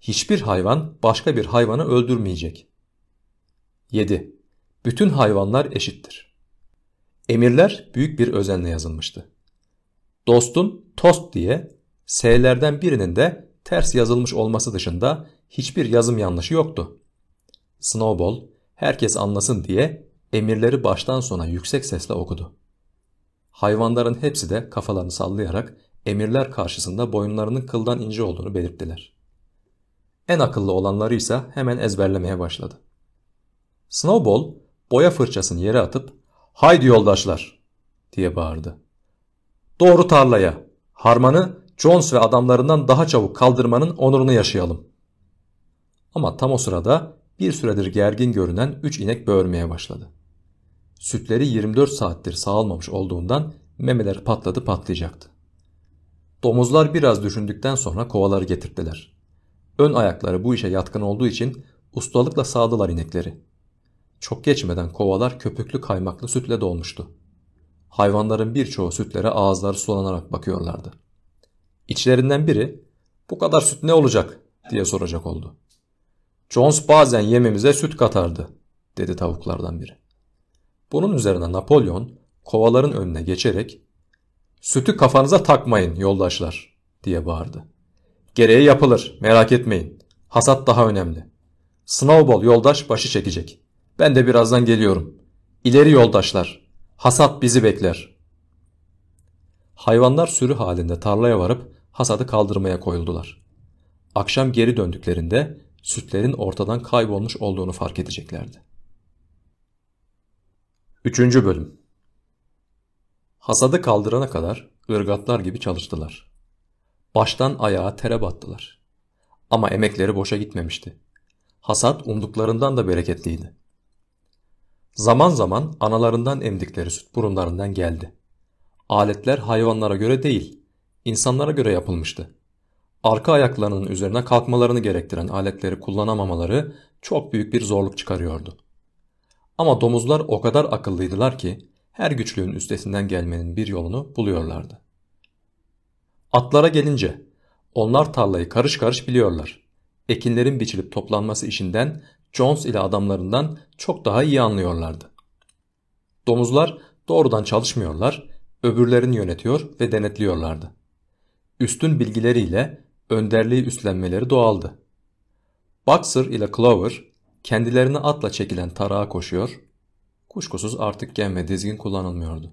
Hiçbir hayvan başka bir hayvanı öldürmeyecek. 7. Bütün hayvanlar eşittir. Emirler büyük bir özenle yazılmıştı. Dostun tost diye S'lerden birinin de ters yazılmış olması dışında hiçbir yazım yanlışı yoktu. Snowball herkes anlasın diye emirleri baştan sona yüksek sesle okudu. Hayvanların hepsi de kafalarını sallayarak emirler karşısında boyunlarının kıldan ince olduğunu belirttiler. En akıllı olanları ise hemen ezberlemeye başladı. Snowball boya fırçasını yere atıp ''Haydi yoldaşlar!'' diye bağırdı. ''Doğru tarlaya, harmanı Jones ve adamlarından daha çabuk kaldırmanın onurunu yaşayalım.'' Ama tam o sırada bir süredir gergin görünen üç inek böğürmeye başladı. Sütleri 24 saattir sağılmamış olduğundan memeler patladı patlayacaktı. Domuzlar biraz düşündükten sonra kovaları getirttiler. Ön ayakları bu işe yatkın olduğu için ustalıkla sağdılar inekleri. Çok geçmeden kovalar köpüklü kaymaklı sütle dolmuştu. Hayvanların birçoğu sütlere ağızları sulanarak bakıyorlardı. İçlerinden biri bu kadar süt ne olacak diye soracak oldu. Jones bazen yememize süt katardı dedi tavuklardan biri. Bunun üzerine Napolyon kovaların önüne geçerek sütü kafanıza takmayın yoldaşlar diye bağırdı. Gereği yapılır merak etmeyin. Hasat daha önemli. Snowball yoldaş başı çekecek. Ben de birazdan geliyorum. İleri yoldaşlar. Hasat bizi bekler. Hayvanlar sürü halinde tarlaya varıp hasadı kaldırmaya koyuldular. Akşam geri döndüklerinde sütlerin ortadan kaybolmuş olduğunu fark edeceklerdi. Üçüncü bölüm Hasadı kaldırana kadar ırgatlar gibi çalıştılar. Baştan ayağa tere battılar. Ama emekleri boşa gitmemişti. Hasat umduklarından da bereketliydi. Zaman zaman analarından emdikleri süt burunlarından geldi. Aletler hayvanlara göre değil, insanlara göre yapılmıştı. Arka ayaklarının üzerine kalkmalarını gerektiren aletleri kullanamamaları çok büyük bir zorluk çıkarıyordu. Ama domuzlar o kadar akıllıydılar ki her güçlüğün üstesinden gelmenin bir yolunu buluyorlardı. Atlara gelince onlar tarlayı karış karış biliyorlar. Ekinlerin biçilip toplanması işinden Jones ile adamlarından çok daha iyi anlıyorlardı. Domuzlar doğrudan çalışmıyorlar, öbürlerini yönetiyor ve denetliyorlardı. Üstün bilgileriyle önderliği üstlenmeleri doğaldı. Boxer ile Clover kendilerini atla çekilen tarağa koşuyor, kuşkusuz artık gem ve dizgin kullanılmıyordu.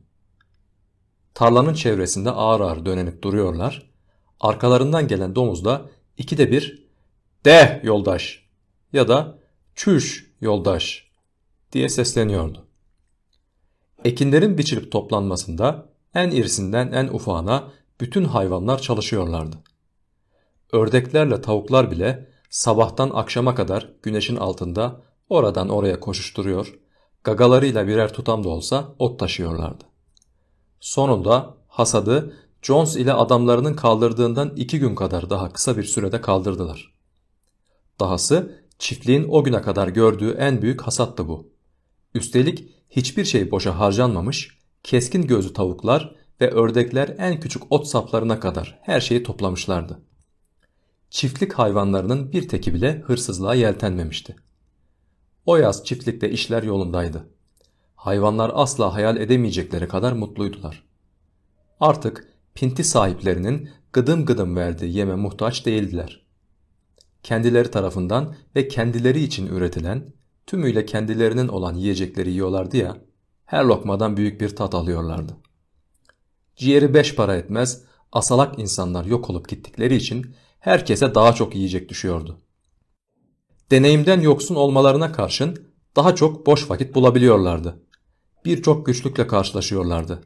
Tarlanın çevresinde ağır ağır dönenip duruyorlar, arkalarından gelen domuz da ikide bir ''De yoldaş'' ya da ''Çüş yoldaş'' diye sesleniyordu. Ekinlerin biçilip toplanmasında en irisinden en ufağına bütün hayvanlar çalışıyorlardı. Ördeklerle tavuklar bile sabahtan akşama kadar güneşin altında oradan oraya koşuşturuyor, gagalarıyla birer tutam da olsa ot taşıyorlardı. Sonunda hasadı Jones ile adamlarının kaldırdığından iki gün kadar daha kısa bir sürede kaldırdılar. Dahası çiftliğin o güne kadar gördüğü en büyük hasattı bu. Üstelik hiçbir şey boşa harcanmamış, keskin gözlü tavuklar ve ördekler en küçük ot saplarına kadar her şeyi toplamışlardı. Çiftlik hayvanlarının bir teki bile hırsızlığa yeltenmemişti. O yaz çiftlikte işler yolundaydı. Hayvanlar asla hayal edemeyecekleri kadar mutluydular. Artık pinti sahiplerinin gıdım gıdım verdiği yeme muhtaç değildiler. Kendileri tarafından ve kendileri için üretilen, tümüyle kendilerinin olan yiyecekleri yiyorlardı ya, her lokmadan büyük bir tat alıyorlardı. Ciğeri beş para etmez, asalak insanlar yok olup gittikleri için herkese daha çok yiyecek düşüyordu. Deneyimden yoksun olmalarına karşın daha çok boş vakit bulabiliyorlardı. Birçok güçlükle karşılaşıyorlardı.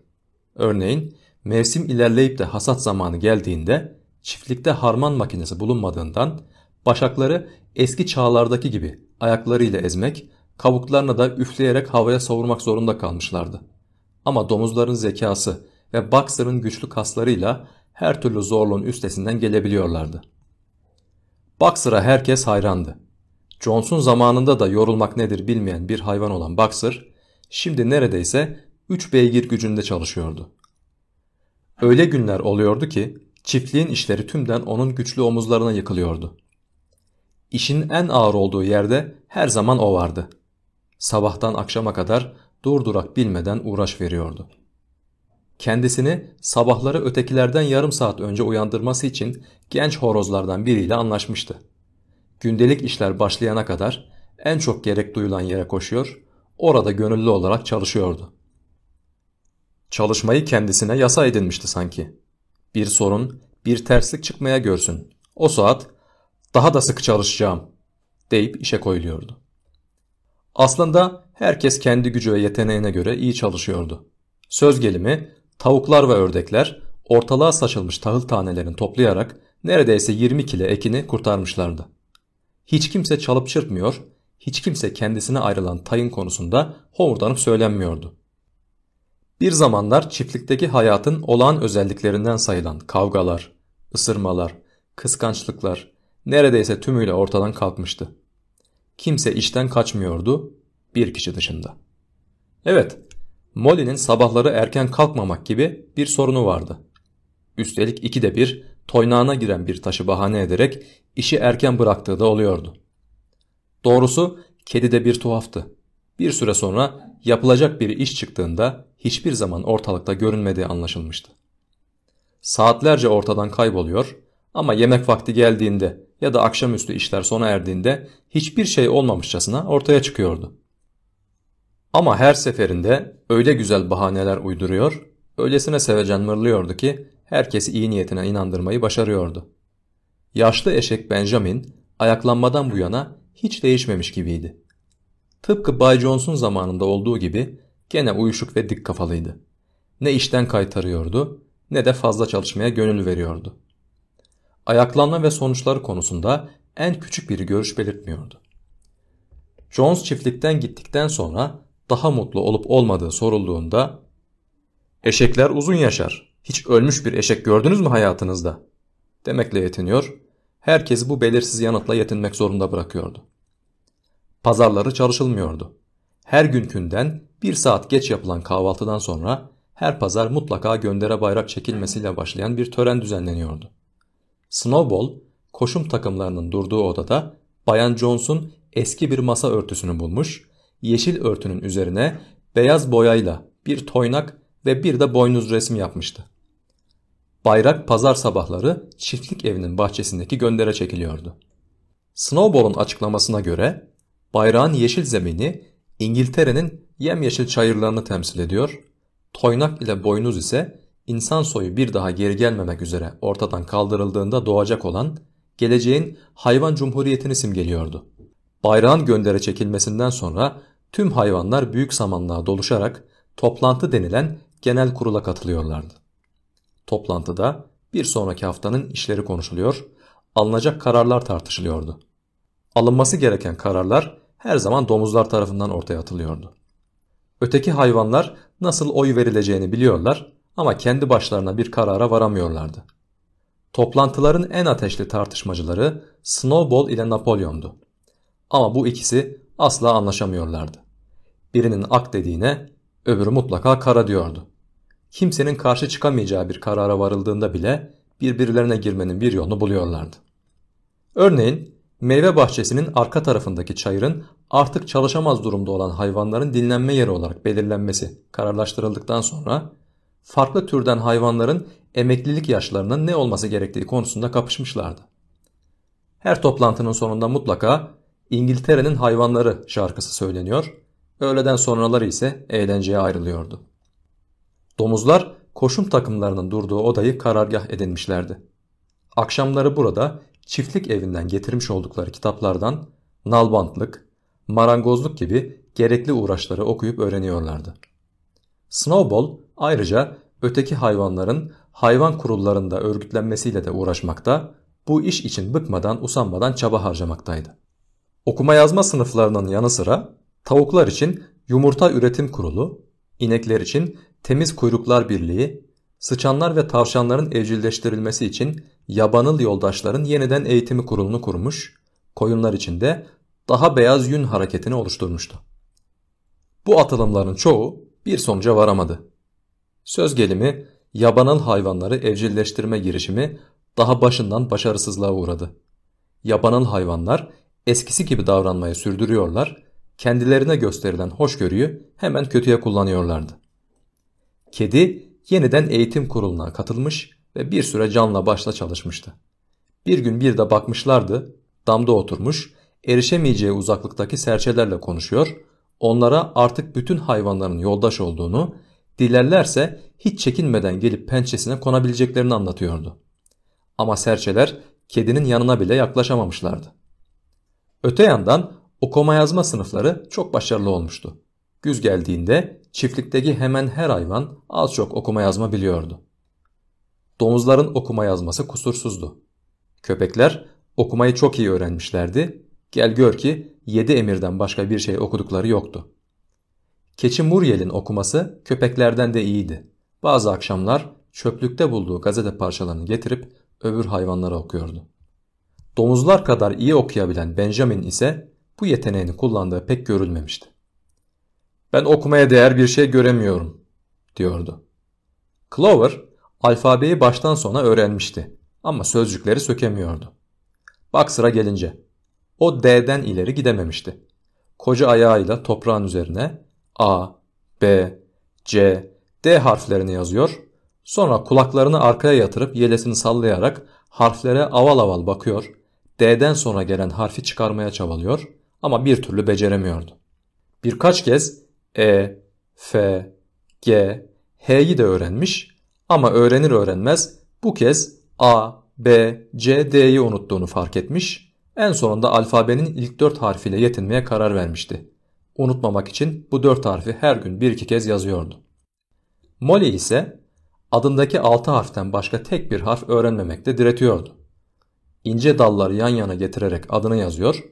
Örneğin mevsim ilerleyip de hasat zamanı geldiğinde çiftlikte harman makinesi bulunmadığından başakları eski çağlardaki gibi ayaklarıyla ezmek, kabuklarını da üfleyerek havaya savurmak zorunda kalmışlardı. Ama domuzların zekası ve Boxer'ın güçlü kaslarıyla her türlü zorluğun üstesinden gelebiliyorlardı. Boxer'a herkes hayrandı. Jones'un zamanında da yorulmak nedir bilmeyen bir hayvan olan Boxer, şimdi neredeyse 3 beygir gücünde çalışıyordu. Öyle günler oluyordu ki çiftliğin işleri tümden onun güçlü omuzlarına yıkılıyordu. İşin en ağır olduğu yerde her zaman o vardı. Sabahtan akşama kadar durdurak bilmeden uğraş veriyordu. Kendisini sabahları ötekilerden yarım saat önce uyandırması için genç horozlardan biriyle anlaşmıştı. Gündelik işler başlayana kadar en çok gerek duyulan yere koşuyor, orada gönüllü olarak çalışıyordu. Çalışmayı kendisine yasa edinmişti sanki. Bir sorun, bir terslik çıkmaya görsün. O saat daha da sıkı çalışacağım deyip işe koyuluyordu. Aslında herkes kendi gücü ve yeteneğine göre iyi çalışıyordu. Söz gelimi tavuklar ve ördekler ortalığa saçılmış tahıl tanelerini toplayarak neredeyse 20 kile ekini kurtarmışlardı. Hiç kimse çalıp çırpmıyor, hiç kimse kendisine ayrılan tayın konusunda homurdanıp söylenmiyordu. Bir zamanlar çiftlikteki hayatın olağan özelliklerinden sayılan kavgalar, ısırmalar, kıskançlıklar neredeyse tümüyle ortadan kalkmıştı. Kimse işten kaçmıyordu, bir kişi dışında. Evet, Molly'nin sabahları erken kalkmamak gibi bir sorunu vardı. Üstelik ikide bir toynağına giren bir taşı bahane ederek işi erken bıraktığı da oluyordu. Doğrusu kedi de bir tuhaftı. Bir süre sonra yapılacak bir iş çıktığında hiçbir zaman ortalıkta görünmediği anlaşılmıştı. Saatlerce ortadan kayboluyor ama yemek vakti geldiğinde ya da akşamüstü işler sona erdiğinde hiçbir şey olmamışçasına ortaya çıkıyordu. Ama her seferinde öyle güzel bahaneler uyduruyor, öylesine sevecen mırlıyordu ki herkesi iyi niyetine inandırmayı başarıyordu. Yaşlı eşek Benjamin ayaklanmadan bu yana hiç değişmemiş gibiydi. Tıpkı Bay Jones'un zamanında olduğu gibi gene uyuşuk ve dik kafalıydı. Ne işten kaytarıyordu ne de fazla çalışmaya gönül veriyordu. Ayaklanma ve sonuçları konusunda en küçük bir görüş belirtmiyordu. Jones çiftlikten gittikten sonra daha mutlu olup olmadığı sorulduğunda ''Eşekler uzun yaşar. Hiç ölmüş bir eşek gördünüz mü hayatınızda?'' demekle yetiniyor, herkesi bu belirsiz yanıtla yetinmek zorunda bırakıyordu. Pazarları çalışılmıyordu. Her günkünden bir saat geç yapılan kahvaltıdan sonra her pazar mutlaka göndere bayrak çekilmesiyle başlayan bir tören düzenleniyordu. Snowball, koşum takımlarının durduğu odada Bayan Jones'un eski bir masa örtüsünü bulmuş, yeşil örtünün üzerine beyaz boyayla bir toynak ve bir de boynuz resmi yapmıştı. Bayrak pazar sabahları çiftlik evinin bahçesindeki göndere çekiliyordu. Snowball'un açıklamasına göre bayrağın yeşil zemini İngiltere'nin yemyeşil çayırlarını temsil ediyor, toynak ile boynuz ise insan soyu bir daha geri gelmemek üzere ortadan kaldırıldığında doğacak olan geleceğin hayvan cumhuriyetini simgeliyordu. Bayrağın göndere çekilmesinden sonra tüm hayvanlar büyük samanlığa doluşarak toplantı denilen genel kurula katılıyorlardı. Toplantıda bir sonraki haftanın işleri konuşuluyor, alınacak kararlar tartışılıyordu. Alınması gereken kararlar her zaman domuzlar tarafından ortaya atılıyordu. Öteki hayvanlar nasıl oy verileceğini biliyorlar ama kendi başlarına bir karara varamıyorlardı. Toplantıların en ateşli tartışmacıları Snowball ile Napolyon'du. Ama bu ikisi asla anlaşamıyorlardı. Birinin ak dediğine öbürü mutlaka kara diyordu. Kimsenin karşı çıkamayacağı bir karara varıldığında bile birbirlerine girmenin bir yolunu buluyorlardı. Örneğin meyve bahçesinin arka tarafındaki çayırın artık çalışamaz durumda olan hayvanların dinlenme yeri olarak belirlenmesi kararlaştırıldıktan sonra farklı türden hayvanların emeklilik yaşlarının ne olması gerektiği konusunda kapışmışlardı. Her toplantının sonunda mutlaka İngiltere'nin hayvanları şarkısı söyleniyor, öğleden sonraları ise eğlenceye ayrılıyordu. Domuzlar koşum takımlarının durduğu odayı karargah edinmişlerdi. Akşamları burada çiftlik evinden getirmiş oldukları kitaplardan nalbantlık, marangozluk gibi gerekli uğraşları okuyup öğreniyorlardı. Snowball ayrıca öteki hayvanların hayvan kurullarında örgütlenmesiyle de uğraşmakta, bu iş için bıkmadan usanmadan çaba harcamaktaydı. Okuma yazma sınıflarının yanı sıra tavuklar için yumurta üretim kurulu, inekler için temiz kuyruklar birliği, sıçanlar ve tavşanların evcilleştirilmesi için yabanıl yoldaşların yeniden eğitimi kurulunu kurmuş, koyunlar için de daha beyaz yün hareketini oluşturmuştu. Bu atılımların çoğu bir sonuca varamadı. Söz gelimi yabanıl hayvanları evcilleştirme girişimi daha başından başarısızlığa uğradı. Yabanıl hayvanlar eskisi gibi davranmayı sürdürüyorlar, kendilerine gösterilen hoşgörüyü hemen kötüye kullanıyorlardı. Kedi yeniden eğitim kuruluna katılmış ve bir süre canla başla çalışmıştı. Bir gün bir de bakmışlardı, damda oturmuş, erişemeyeceği uzaklıktaki serçelerle konuşuyor, onlara artık bütün hayvanların yoldaş olduğunu, dilerlerse hiç çekinmeden gelip pençesine konabileceklerini anlatıyordu. Ama serçeler kedinin yanına bile yaklaşamamışlardı. Öte yandan okuma yazma sınıfları çok başarılı olmuştu. Güz geldiğinde çiftlikteki hemen her hayvan az çok okuma yazma biliyordu. Domuzların okuma yazması kusursuzdu. Köpekler okumayı çok iyi öğrenmişlerdi. Gel gör ki yedi emirden başka bir şey okudukları yoktu. Keçi Muriel'in okuması köpeklerden de iyiydi. Bazı akşamlar çöplükte bulduğu gazete parçalarını getirip öbür hayvanlara okuyordu. Domuzlar kadar iyi okuyabilen Benjamin ise bu yeteneğini kullandığı pek görülmemişti. Ben okumaya değer bir şey göremiyorum, diyordu. Clover, alfabeyi baştan sona öğrenmişti ama sözcükleri sökemiyordu. Bak sıra gelince. O D'den ileri gidememişti. Koca ayağıyla toprağın üzerine A, B, C, D harflerini yazıyor. Sonra kulaklarını arkaya yatırıp yelesini sallayarak harflere aval aval bakıyor. D'den sonra gelen harfi çıkarmaya çabalıyor ama bir türlü beceremiyordu. Birkaç kez E, F, G, H'yi de öğrenmiş ama öğrenir öğrenmez bu kez A, B, C, D'yi unuttuğunu fark etmiş. En sonunda alfabenin ilk dört harfiyle yetinmeye karar vermişti. Unutmamak için bu dört harfi her gün bir iki kez yazıyordu. Molly ise adındaki altı harften başka tek bir harf öğrenmemekte diretiyordu. İnce dalları yan yana getirerek adını yazıyor,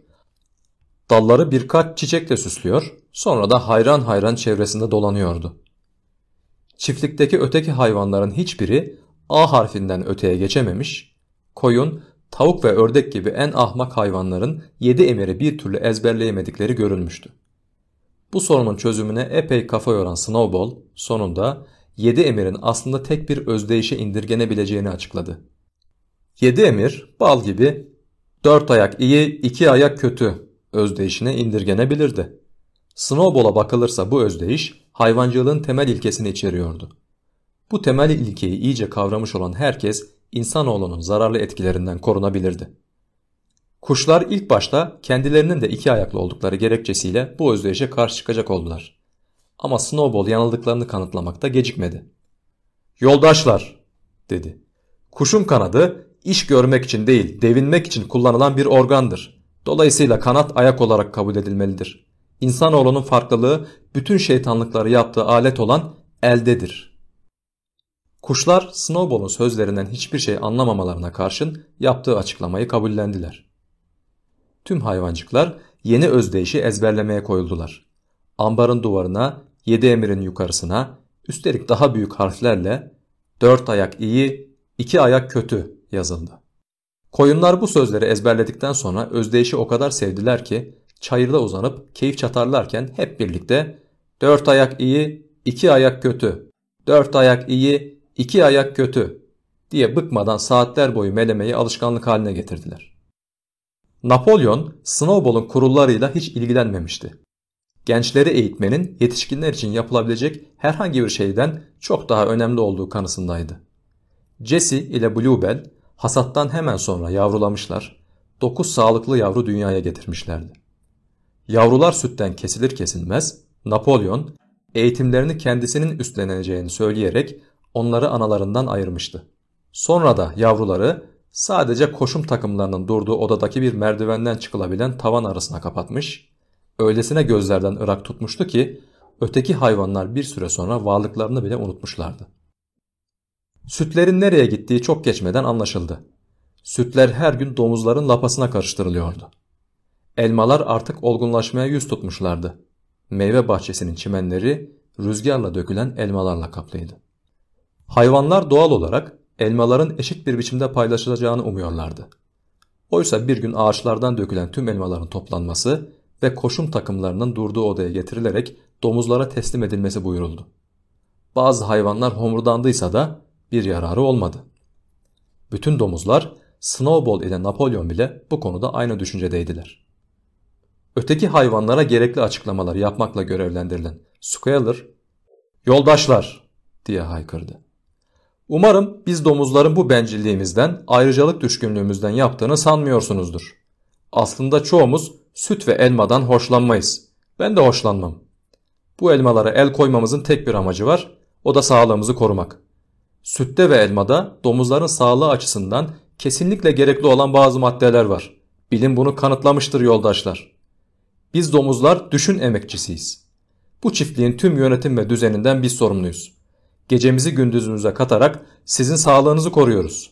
dalları birkaç çiçekle süslüyor, sonra da hayran hayran çevresinde dolanıyordu. Çiftlikteki öteki hayvanların hiçbiri A harfinden öteye geçememiş, koyun, tavuk ve ördek gibi en ahmak hayvanların yedi emiri bir türlü ezberleyemedikleri görülmüştü. Bu sorunun çözümüne epey kafa yoran Snowball sonunda yedi emirin aslında tek bir özdeyişe indirgenebileceğini açıkladı. Yedi emir bal gibi dört ayak iyi iki ayak kötü özdeyişine indirgenebilirdi. Snowball'a bakılırsa bu özdeyiş hayvancılığın temel ilkesini içeriyordu. Bu temel ilkeyi iyice kavramış olan herkes insanoğlunun zararlı etkilerinden korunabilirdi. Kuşlar ilk başta kendilerinin de iki ayaklı oldukları gerekçesiyle bu özdeyişe karşı çıkacak oldular. Ama Snowball yanıldıklarını kanıtlamakta gecikmedi. Yoldaşlar, dedi. Kuşun kanadı iş görmek için değil, devinmek için kullanılan bir organdır. Dolayısıyla kanat ayak olarak kabul edilmelidir. İnsanoğlunun farklılığı bütün şeytanlıkları yaptığı alet olan eldedir. Kuşlar Snowball'un sözlerinden hiçbir şey anlamamalarına karşın yaptığı açıklamayı kabullendiler. Tüm hayvancıklar yeni özdeyişi ezberlemeye koyuldular. Ambarın duvarına, yedi emirin yukarısına, üstelik daha büyük harflerle dört ayak iyi, iki ayak kötü yazıldı. Koyunlar bu sözleri ezberledikten sonra özdeyişi o kadar sevdiler ki çayırda uzanıp keyif çatarlarken hep birlikte dört ayak iyi, iki ayak kötü, dört ayak iyi, iki ayak kötü diye bıkmadan saatler boyu melemeyi alışkanlık haline getirdiler. Napolyon Snowball'un kurullarıyla hiç ilgilenmemişti. Gençleri eğitmenin yetişkinler için yapılabilecek herhangi bir şeyden çok daha önemli olduğu kanısındaydı. Jesse ile Bluebell hasattan hemen sonra yavrulamışlar, 9 sağlıklı yavru dünyaya getirmişlerdi. Yavrular sütten kesilir kesilmez Napolyon eğitimlerini kendisinin üstleneceğini söyleyerek onları analarından ayırmıştı. Sonra da yavruları sadece koşum takımlarının durduğu odadaki bir merdivenden çıkılabilen tavan arasına kapatmış, öylesine gözlerden ırak tutmuştu ki öteki hayvanlar bir süre sonra varlıklarını bile unutmuşlardı. Sütlerin nereye gittiği çok geçmeden anlaşıldı. Sütler her gün domuzların lapasına karıştırılıyordu. Elmalar artık olgunlaşmaya yüz tutmuşlardı. Meyve bahçesinin çimenleri rüzgarla dökülen elmalarla kaplıydı. Hayvanlar doğal olarak elmaların eşit bir biçimde paylaşılacağını umuyorlardı. Oysa bir gün ağaçlardan dökülen tüm elmaların toplanması ve koşum takımlarının durduğu odaya getirilerek domuzlara teslim edilmesi buyuruldu. Bazı hayvanlar homurdandıysa da bir yararı olmadı. Bütün domuzlar Snowball ile Napolyon bile bu konuda aynı düşüncedeydiler. Öteki hayvanlara gerekli açıklamalar yapmakla görevlendirilen Squealer, ''Yoldaşlar!'' diye haykırdı. Umarım biz domuzların bu bencilliğimizden, ayrıcalık düşkünlüğümüzden yaptığını sanmıyorsunuzdur. Aslında çoğumuz süt ve elmadan hoşlanmayız. Ben de hoşlanmam. Bu elmalara el koymamızın tek bir amacı var, o da sağlığımızı korumak. Sütte ve elmada domuzların sağlığı açısından kesinlikle gerekli olan bazı maddeler var. Bilim bunu kanıtlamıştır yoldaşlar. Biz domuzlar düşün emekçisiyiz. Bu çiftliğin tüm yönetim ve düzeninden biz sorumluyuz. Gecemizi gündüzümüze katarak sizin sağlığınızı koruyoruz.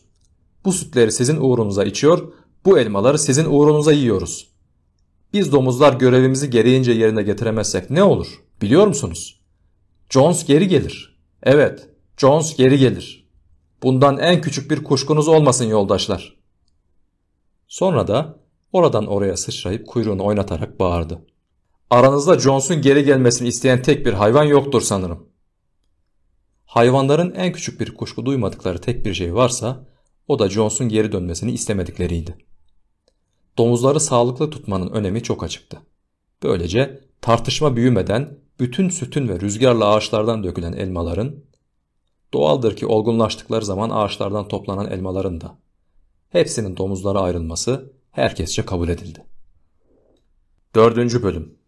Bu sütleri sizin uğrunuza içiyor, bu elmaları sizin uğrunuza yiyoruz. Biz domuzlar görevimizi gereğince yerine getiremezsek ne olur biliyor musunuz? Jones geri gelir. Evet, Jones geri gelir. Bundan en küçük bir kuşkunuz olmasın yoldaşlar. Sonra da oradan oraya sıçrayıp kuyruğunu oynatarak bağırdı. Aranızda Jones'un geri gelmesini isteyen tek bir hayvan yoktur sanırım. Hayvanların en küçük bir kuşku duymadıkları tek bir şey varsa o da Jones'un geri dönmesini istemedikleriydi. Domuzları sağlıklı tutmanın önemi çok açıktı. Böylece tartışma büyümeden bütün sütün ve rüzgarla ağaçlardan dökülen elmaların, doğaldır ki olgunlaştıkları zaman ağaçlardan toplanan elmaların da, hepsinin domuzlara ayrılması herkesçe kabul edildi. Dördüncü Bölüm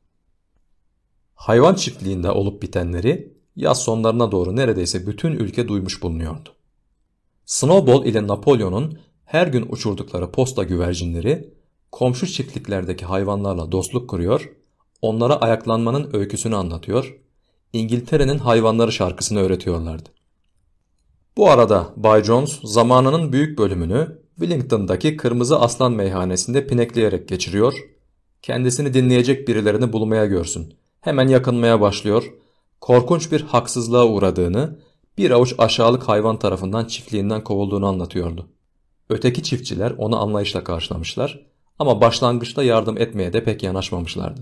Hayvan çiftliğinde olup bitenleri yaz sonlarına doğru neredeyse bütün ülke duymuş bulunuyordu. Snowball ile Napolyon'un her gün uçurdukları posta güvercinleri komşu çiftliklerdeki hayvanlarla dostluk kuruyor, onlara ayaklanmanın öyküsünü anlatıyor, İngiltere'nin hayvanları şarkısını öğretiyorlardı. Bu arada Bay Jones zamanının büyük bölümünü Wellington'daki Kırmızı Aslan meyhanesinde pinekleyerek geçiriyor, kendisini dinleyecek birilerini bulmaya görsün. Hemen yakınmaya başlıyor korkunç bir haksızlığa uğradığını, bir avuç aşağılık hayvan tarafından çiftliğinden kovulduğunu anlatıyordu. Öteki çiftçiler onu anlayışla karşılamışlar ama başlangıçta yardım etmeye de pek yanaşmamışlardı.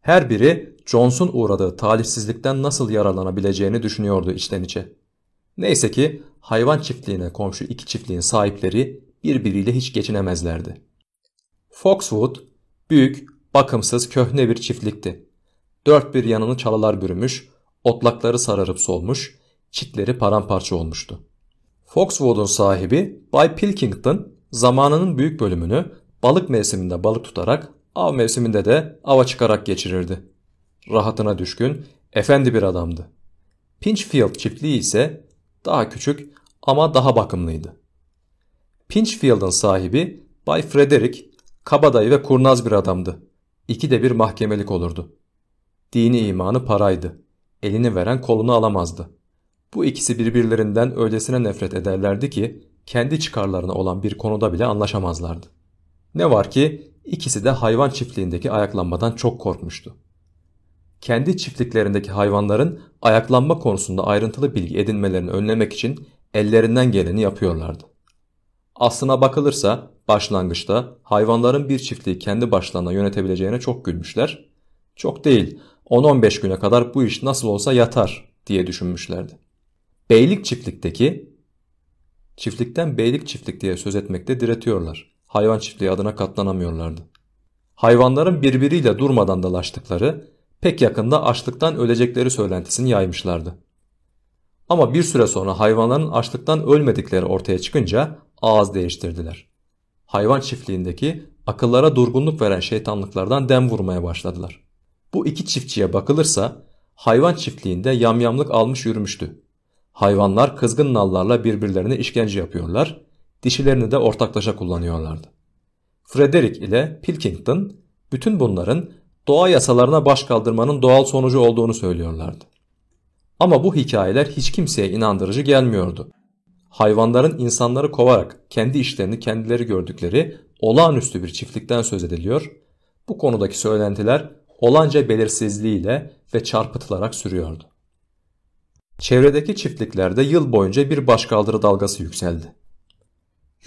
Her biri Jones'un uğradığı talihsizlikten nasıl yararlanabileceğini düşünüyordu içten içe. Neyse ki hayvan çiftliğine komşu iki çiftliğin sahipleri birbiriyle hiç geçinemezlerdi. Foxwood büyük, bakımsız, köhne bir çiftlikti. Dört bir yanını çalılar bürümüş, Otlakları sararıp solmuş, çitleri paramparça olmuştu. Foxwood'un sahibi Bay Pilkington zamanının büyük bölümünü balık mevsiminde balık tutarak, av mevsiminde de ava çıkarak geçirirdi. Rahatına düşkün, efendi bir adamdı. Pinchfield çiftliği ise daha küçük ama daha bakımlıydı. Pinchfield'ın sahibi Bay Frederick, kabadayı ve kurnaz bir adamdı. İki de bir mahkemelik olurdu. Dini imanı paraydı. Elini veren kolunu alamazdı. Bu ikisi birbirlerinden öylesine nefret ederlerdi ki kendi çıkarlarına olan bir konuda bile anlaşamazlardı. Ne var ki ikisi de hayvan çiftliğindeki ayaklanmadan çok korkmuştu. Kendi çiftliklerindeki hayvanların ayaklanma konusunda ayrıntılı bilgi edinmelerini önlemek için ellerinden geleni yapıyorlardı. Aslına bakılırsa başlangıçta hayvanların bir çiftliği kendi başlarına yönetebileceğine çok gülmüşler. Çok değil 10-15 güne kadar bu iş nasıl olsa yatar diye düşünmüşlerdi. Beylik çiftlikteki çiftlikten beylik çiftlik diye söz etmekte diretiyorlar. Hayvan çiftliği adına katlanamıyorlardı. Hayvanların birbiriyle durmadan dalaştıkları, pek yakında açlıktan ölecekleri söylentisini yaymışlardı. Ama bir süre sonra hayvanların açlıktan ölmedikleri ortaya çıkınca ağız değiştirdiler. Hayvan çiftliğindeki akıllara durgunluk veren şeytanlıklardan dem vurmaya başladılar. Bu iki çiftçiye bakılırsa hayvan çiftliğinde yamyamlık almış yürümüştü. Hayvanlar kızgın nallarla birbirlerine işkence yapıyorlar, dişilerini de ortaklaşa kullanıyorlardı. Frederick ile Pilkington bütün bunların doğa yasalarına baş kaldırmanın doğal sonucu olduğunu söylüyorlardı. Ama bu hikayeler hiç kimseye inandırıcı gelmiyordu. Hayvanların insanları kovarak kendi işlerini kendileri gördükleri olağanüstü bir çiftlikten söz ediliyor. Bu konudaki söylentiler olanca belirsizliğiyle ve çarpıtılarak sürüyordu. Çevredeki çiftliklerde yıl boyunca bir başkaldırı dalgası yükseldi.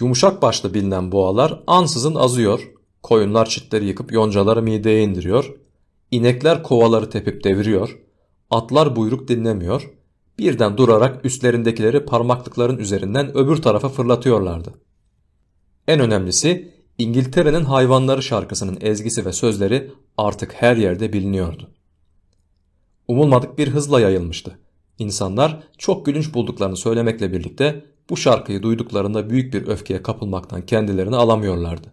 Yumuşak başlı bilinen boğalar ansızın azıyor, koyunlar çitleri yıkıp yoncaları mideye indiriyor, inekler kovaları tepip deviriyor, atlar buyruk dinlemiyor, birden durarak üstlerindekileri parmaklıkların üzerinden öbür tarafa fırlatıyorlardı. En önemlisi İngiltere'nin hayvanları şarkısının ezgisi ve sözleri artık her yerde biliniyordu. Umulmadık bir hızla yayılmıştı. İnsanlar çok gülünç bulduklarını söylemekle birlikte bu şarkıyı duyduklarında büyük bir öfkeye kapılmaktan kendilerini alamıyorlardı.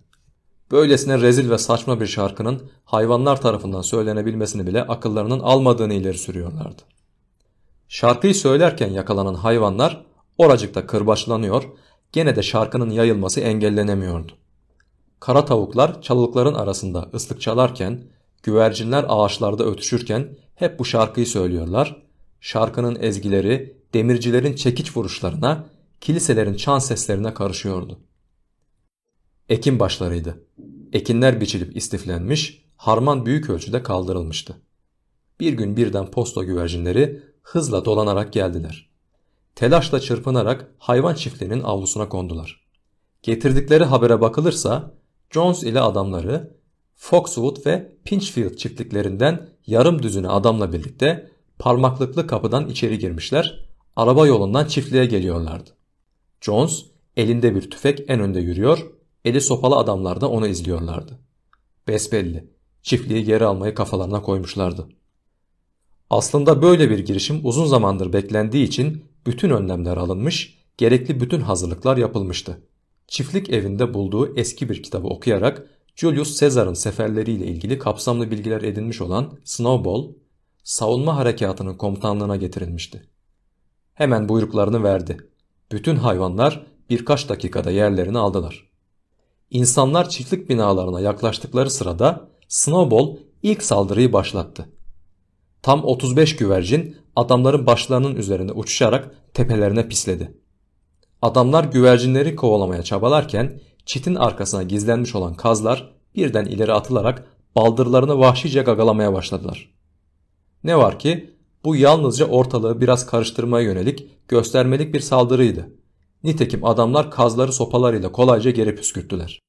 Böylesine rezil ve saçma bir şarkının hayvanlar tarafından söylenebilmesini bile akıllarının almadığını ileri sürüyorlardı. Şarkıyı söylerken yakalanan hayvanlar oracıkta kırbaçlanıyor, gene de şarkının yayılması engellenemiyordu. Kara tavuklar çalılıkların arasında ıslık çalarken, güvercinler ağaçlarda ötüşürken hep bu şarkıyı söylüyorlar. Şarkının ezgileri demircilerin çekiç vuruşlarına, kiliselerin çan seslerine karışıyordu. Ekim başlarıydı. Ekinler biçilip istiflenmiş, harman büyük ölçüde kaldırılmıştı. Bir gün birden posta güvercinleri hızla dolanarak geldiler. Telaşla çırpınarak hayvan çiftliğinin avlusuna kondular. Getirdikleri habere bakılırsa Jones ile adamları Foxwood ve Pinchfield çiftliklerinden yarım düzine adamla birlikte parmaklıklı kapıdan içeri girmişler, araba yolundan çiftliğe geliyorlardı. Jones elinde bir tüfek en önde yürüyor, eli sopalı adamlar da onu izliyorlardı. Besbelli, çiftliği geri almayı kafalarına koymuşlardı. Aslında böyle bir girişim uzun zamandır beklendiği için bütün önlemler alınmış, gerekli bütün hazırlıklar yapılmıştı. Çiftlik evinde bulduğu eski bir kitabı okuyarak Julius Caesar'ın seferleriyle ilgili kapsamlı bilgiler edinmiş olan Snowball, savunma harekatının komutanlığına getirilmişti. Hemen buyruklarını verdi. Bütün hayvanlar birkaç dakikada yerlerini aldılar. İnsanlar çiftlik binalarına yaklaştıkları sırada Snowball ilk saldırıyı başlattı. Tam 35 güvercin adamların başlarının üzerinde uçuşarak tepelerine pisledi. Adamlar güvercinleri kovalamaya çabalarken çitin arkasına gizlenmiş olan kazlar birden ileri atılarak baldırlarını vahşice gagalamaya başladılar. Ne var ki bu yalnızca ortalığı biraz karıştırmaya yönelik göstermelik bir saldırıydı. Nitekim adamlar kazları sopalarıyla kolayca geri püskürttüler.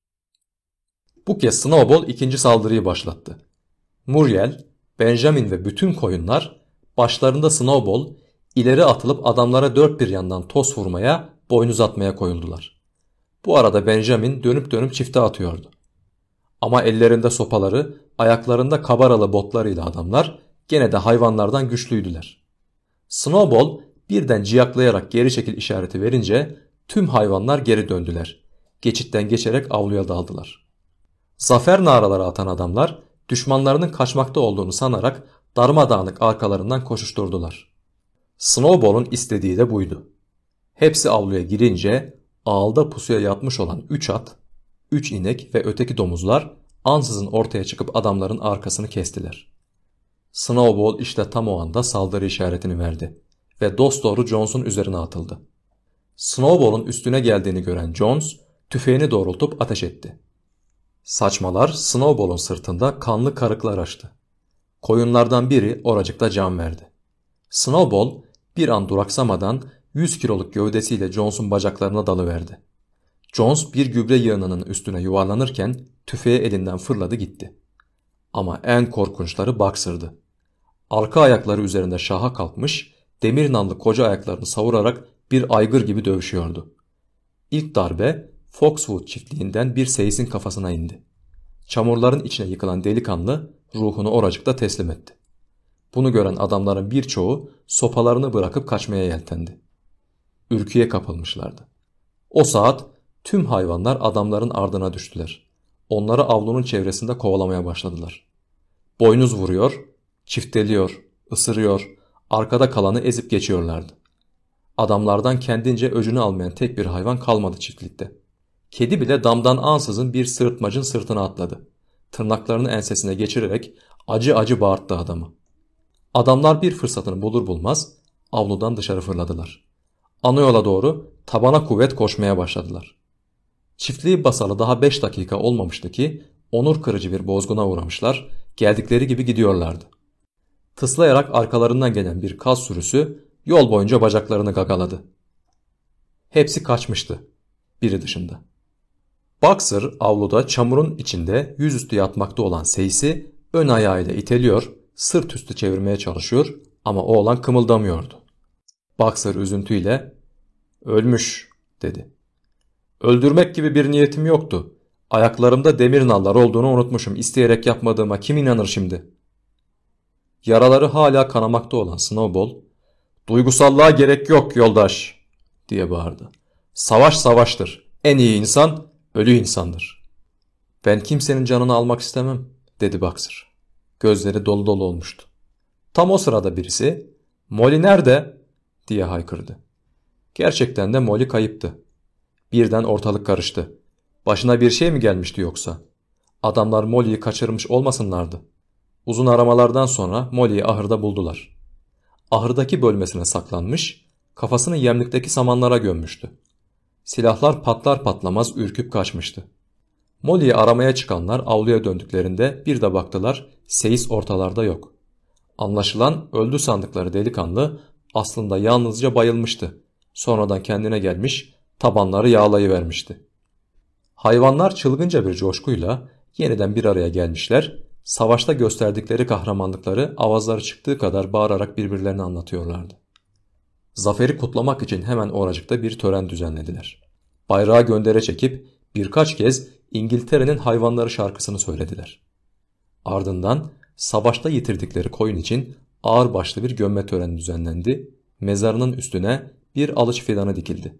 Bu kez Snowball ikinci saldırıyı başlattı. Muriel, Benjamin ve bütün koyunlar başlarında Snowball ileri atılıp adamlara dört bir yandan toz vurmaya, boynuz atmaya koyuldular. Bu arada Benjamin dönüp dönüp çifte atıyordu. Ama ellerinde sopaları, ayaklarında kabaralı botlarıyla adamlar gene de hayvanlardan güçlüydüler. Snowball birden ciyaklayarak geri çekil işareti verince tüm hayvanlar geri döndüler. Geçitten geçerek avluya daldılar. Zafer naraları atan adamlar düşmanlarının kaçmakta olduğunu sanarak darmadağınık arkalarından koşuşturdular. Snowball'un istediği de buydu. Hepsi avluya girince ağılda pusuya yatmış olan 3 at, 3 inek ve öteki domuzlar ansızın ortaya çıkıp adamların arkasını kestiler. Snowball işte tam o anda saldırı işaretini verdi ve dosdoğru Jones'un üzerine atıldı. Snowball'un üstüne geldiğini gören Jones tüfeğini doğrultup ateş etti. Saçmalar Snowball'un sırtında kanlı karıklar açtı. Koyunlardan biri oracıkta can verdi. Snowball bir an duraksamadan 100 kiloluk gövdesiyle Jones'un bacaklarına dalıverdi. Jones bir gübre yığınının üstüne yuvarlanırken tüfeği elinden fırladı gitti. Ama en korkunçları Boxer'dı. Arka ayakları üzerinde şaha kalkmış, demir nanlı koca ayaklarını savurarak bir aygır gibi dövüşüyordu. İlk darbe Foxwood çiftliğinden bir seyisin kafasına indi. Çamurların içine yıkılan delikanlı ruhunu oracıkta teslim etti. Bunu gören adamların birçoğu sopalarını bırakıp kaçmaya yeltendi. Ürküye kapılmışlardı. O saat tüm hayvanlar adamların ardına düştüler. Onları avlunun çevresinde kovalamaya başladılar. Boynuz vuruyor, çifteliyor, ısırıyor, arkada kalanı ezip geçiyorlardı. Adamlardan kendince öcünü almayan tek bir hayvan kalmadı çiftlikte. Kedi bile damdan ansızın bir sırtmacın sırtına atladı. Tırnaklarını ensesine geçirerek acı acı bağırttı adamı. Adamlar bir fırsatını bulur bulmaz avludan dışarı fırladılar. Ana yola doğru tabana kuvvet koşmaya başladılar. Çiftliği basalı daha 5 dakika olmamıştı ki onur kırıcı bir bozguna uğramışlar, geldikleri gibi gidiyorlardı. Tıslayarak arkalarından gelen bir kaz sürüsü yol boyunca bacaklarını gagaladı. Hepsi kaçmıştı, biri dışında. Boxer avluda çamurun içinde yüzüstü yatmakta olan Seysi ön ayağıyla iteliyor, sırt üstü çevirmeye çalışıyor ama oğlan kımıldamıyordu. Boxer üzüntüyle ölmüş dedi. Öldürmek gibi bir niyetim yoktu. Ayaklarımda demir nallar olduğunu unutmuşum. İsteyerek yapmadığıma kim inanır şimdi? Yaraları hala kanamakta olan Snowball, ''Duygusallığa gerek yok yoldaş.'' diye bağırdı. ''Savaş savaştır. En iyi insan ölü insandır.'' ''Ben kimsenin canını almak istemem.'' dedi Boxer. Gözleri dolu dolu olmuştu. Tam o sırada birisi ''Molly nerede?'' diye haykırdı. Gerçekten de Molly kayıptı. Birden ortalık karıştı. Başına bir şey mi gelmişti yoksa? Adamlar Molly'yi kaçırmış olmasınlardı. Uzun aramalardan sonra Molly'yi ahırda buldular. Ahırdaki bölmesine saklanmış, kafasını yemlikteki samanlara gömmüştü. Silahlar patlar patlamaz ürküp kaçmıştı. Molly'yi aramaya çıkanlar avluya döndüklerinde bir de baktılar Seyis ortalarda yok. Anlaşılan öldü sandıkları delikanlı aslında yalnızca bayılmıştı. Sonradan kendine gelmiş tabanları yağlayıvermişti. Hayvanlar çılgınca bir coşkuyla yeniden bir araya gelmişler, savaşta gösterdikleri kahramanlıkları avazları çıktığı kadar bağırarak birbirlerine anlatıyorlardı. Zaferi kutlamak için hemen oracıkta bir tören düzenlediler. Bayrağı göndere çekip birkaç kez İngiltere'nin hayvanları şarkısını söylediler. Ardından savaşta yitirdikleri koyun için ağır başlı bir gömme töreni düzenlendi, mezarının üstüne bir alıç fidanı dikildi.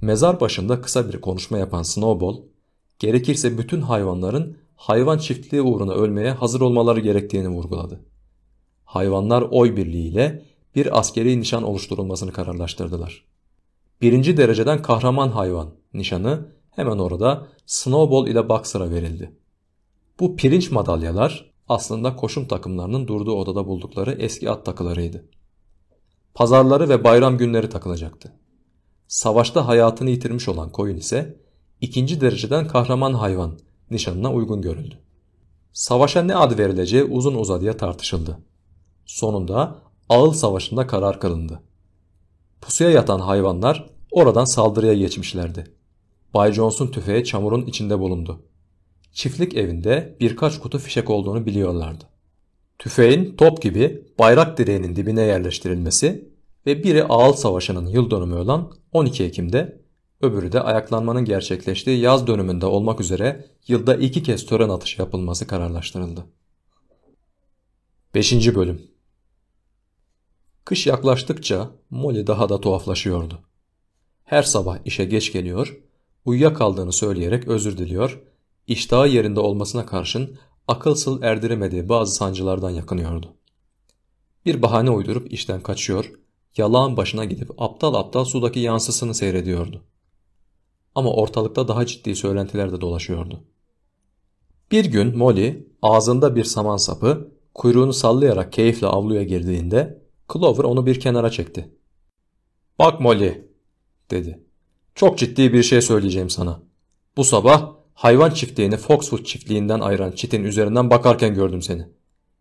Mezar başında kısa bir konuşma yapan Snowball, gerekirse bütün hayvanların hayvan çiftliği uğruna ölmeye hazır olmaları gerektiğini vurguladı. Hayvanlar oy birliğiyle bir askeri nişan oluşturulmasını kararlaştırdılar. Birinci dereceden kahraman hayvan nişanı hemen orada Snowball ile Boxer'a verildi. Bu pirinç madalyalar aslında koşum takımlarının durduğu odada buldukları eski at takılarıydı. Pazarları ve bayram günleri takılacaktı. Savaşta hayatını yitirmiş olan koyun ise ikinci dereceden kahraman hayvan nişanına uygun görüldü. Savaşa ne ad verileceği uzun uzadıya tartışıldı. Sonunda Ağıl Savaşı'nda karar kılındı. Pusuya yatan hayvanlar oradan saldırıya geçmişlerdi. Bay Jones'un tüfeği çamurun içinde bulundu. Çiftlik evinde birkaç kutu fişek olduğunu biliyorlardı. Tüfeğin top gibi bayrak direğinin dibine yerleştirilmesi ve biri Ağıl Savaşı'nın yıl dönümü olan 12 Ekim'de, öbürü de ayaklanmanın gerçekleştiği yaz dönümünde olmak üzere yılda iki kez tören atışı yapılması kararlaştırıldı. 5. Bölüm Kış yaklaştıkça Molly daha da tuhaflaşıyordu. Her sabah işe geç geliyor, uyuyakaldığını söyleyerek özür diliyor, iştahı yerinde olmasına karşın akıl erdiremediği bazı sancılardan yakınıyordu. Bir bahane uydurup işten kaçıyor, yalağın başına gidip aptal aptal sudaki yansısını seyrediyordu. Ama ortalıkta daha ciddi söylentiler de dolaşıyordu. Bir gün Molly ağzında bir saman sapı kuyruğunu sallayarak keyifle avluya girdiğinde Clover onu bir kenara çekti. ''Bak Molly'' dedi. ''Çok ciddi bir şey söyleyeceğim sana. Bu sabah hayvan çiftliğini Foxwood çiftliğinden ayıran çitin üzerinden bakarken gördüm seni.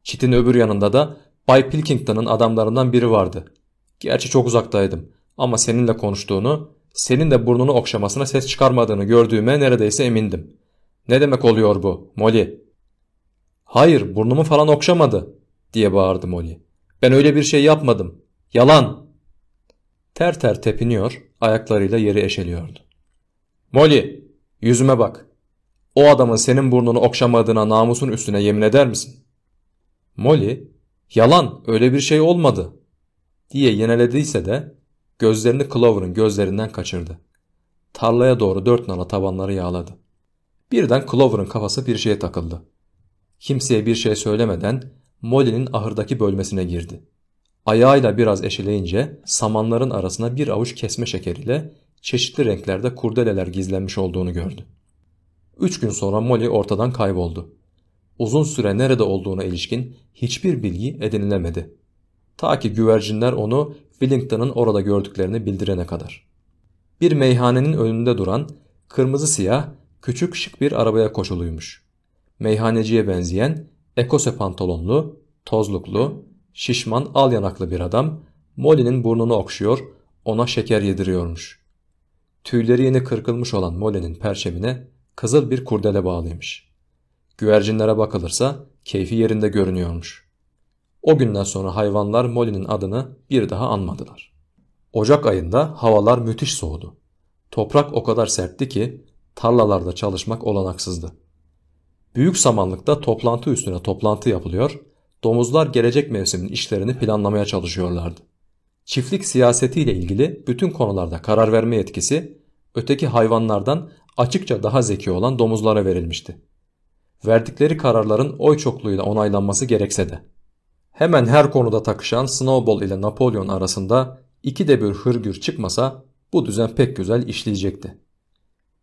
Çitin öbür yanında da Bay Pilkington'ın adamlarından biri vardı. Gerçi çok uzaktaydım ama seninle konuştuğunu, senin de burnunu okşamasına ses çıkarmadığını gördüğüme neredeyse emindim. Ne demek oluyor bu, Molly? Hayır, burnumu falan okşamadı, diye bağırdı Molly. Ben öyle bir şey yapmadım. Yalan. Ter ter tepiniyor, ayaklarıyla yeri eşeliyordu. Molly, yüzüme bak. O adamın senin burnunu okşamadığına namusun üstüne yemin eder misin? Molly, yalan öyle bir şey olmadı diye yenelediyse de gözlerini Clover'ın gözlerinden kaçırdı. Tarlaya doğru dört nala tabanları yağladı. Birden Clover'ın kafası bir şeye takıldı. Kimseye bir şey söylemeden Molly'nin ahırdaki bölmesine girdi. Ayağıyla biraz eşeleyince samanların arasına bir avuç kesme şekeriyle çeşitli renklerde kurdeleler gizlenmiş olduğunu gördü. Üç gün sonra Molly ortadan kayboldu. Uzun süre nerede olduğuna ilişkin hiçbir bilgi edinilemedi. Ta ki güvercinler onu Wellington'ın orada gördüklerini bildirene kadar. Bir meyhanenin önünde duran kırmızı siyah küçük şık bir arabaya koşuluymuş. Meyhaneciye benzeyen ekose pantolonlu, tozluklu, şişman al yanaklı bir adam Molly'nin burnunu okşuyor, ona şeker yediriyormuş. Tüyleri yeni kırkılmış olan Molly'nin perçemine kızıl bir kurdele bağlıymış. Güvercinlere bakılırsa keyfi yerinde görünüyormuş. O günden sonra hayvanlar Molly'nin adını bir daha anmadılar. Ocak ayında havalar müthiş soğudu. Toprak o kadar sertti ki tarlalarda çalışmak olanaksızdı. Büyük samanlıkta toplantı üstüne toplantı yapılıyor, domuzlar gelecek mevsimin işlerini planlamaya çalışıyorlardı. Çiftlik siyasetiyle ilgili bütün konularda karar verme yetkisi öteki hayvanlardan açıkça daha zeki olan domuzlara verilmişti. Verdikleri kararların oy çokluğuyla onaylanması gerekse de. Hemen her konuda takışan Snowball ile Napolyon arasında iki de bir hırgür çıkmasa bu düzen pek güzel işleyecekti.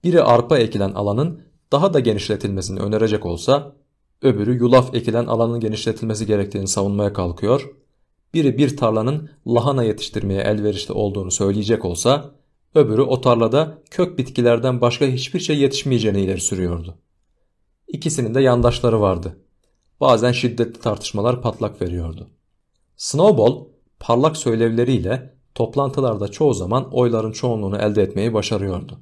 Biri arpa ekilen alanın daha da genişletilmesini önerecek olsa, öbürü yulaf ekilen alanın genişletilmesi gerektiğini savunmaya kalkıyor, biri bir tarlanın lahana yetiştirmeye elverişli olduğunu söyleyecek olsa, öbürü o tarlada kök bitkilerden başka hiçbir şey yetişmeyeceğini ileri sürüyordu. İkisinin de yandaşları vardı. Bazen şiddetli tartışmalar patlak veriyordu. Snowball parlak söylevleriyle toplantılarda çoğu zaman oyların çoğunluğunu elde etmeyi başarıyordu.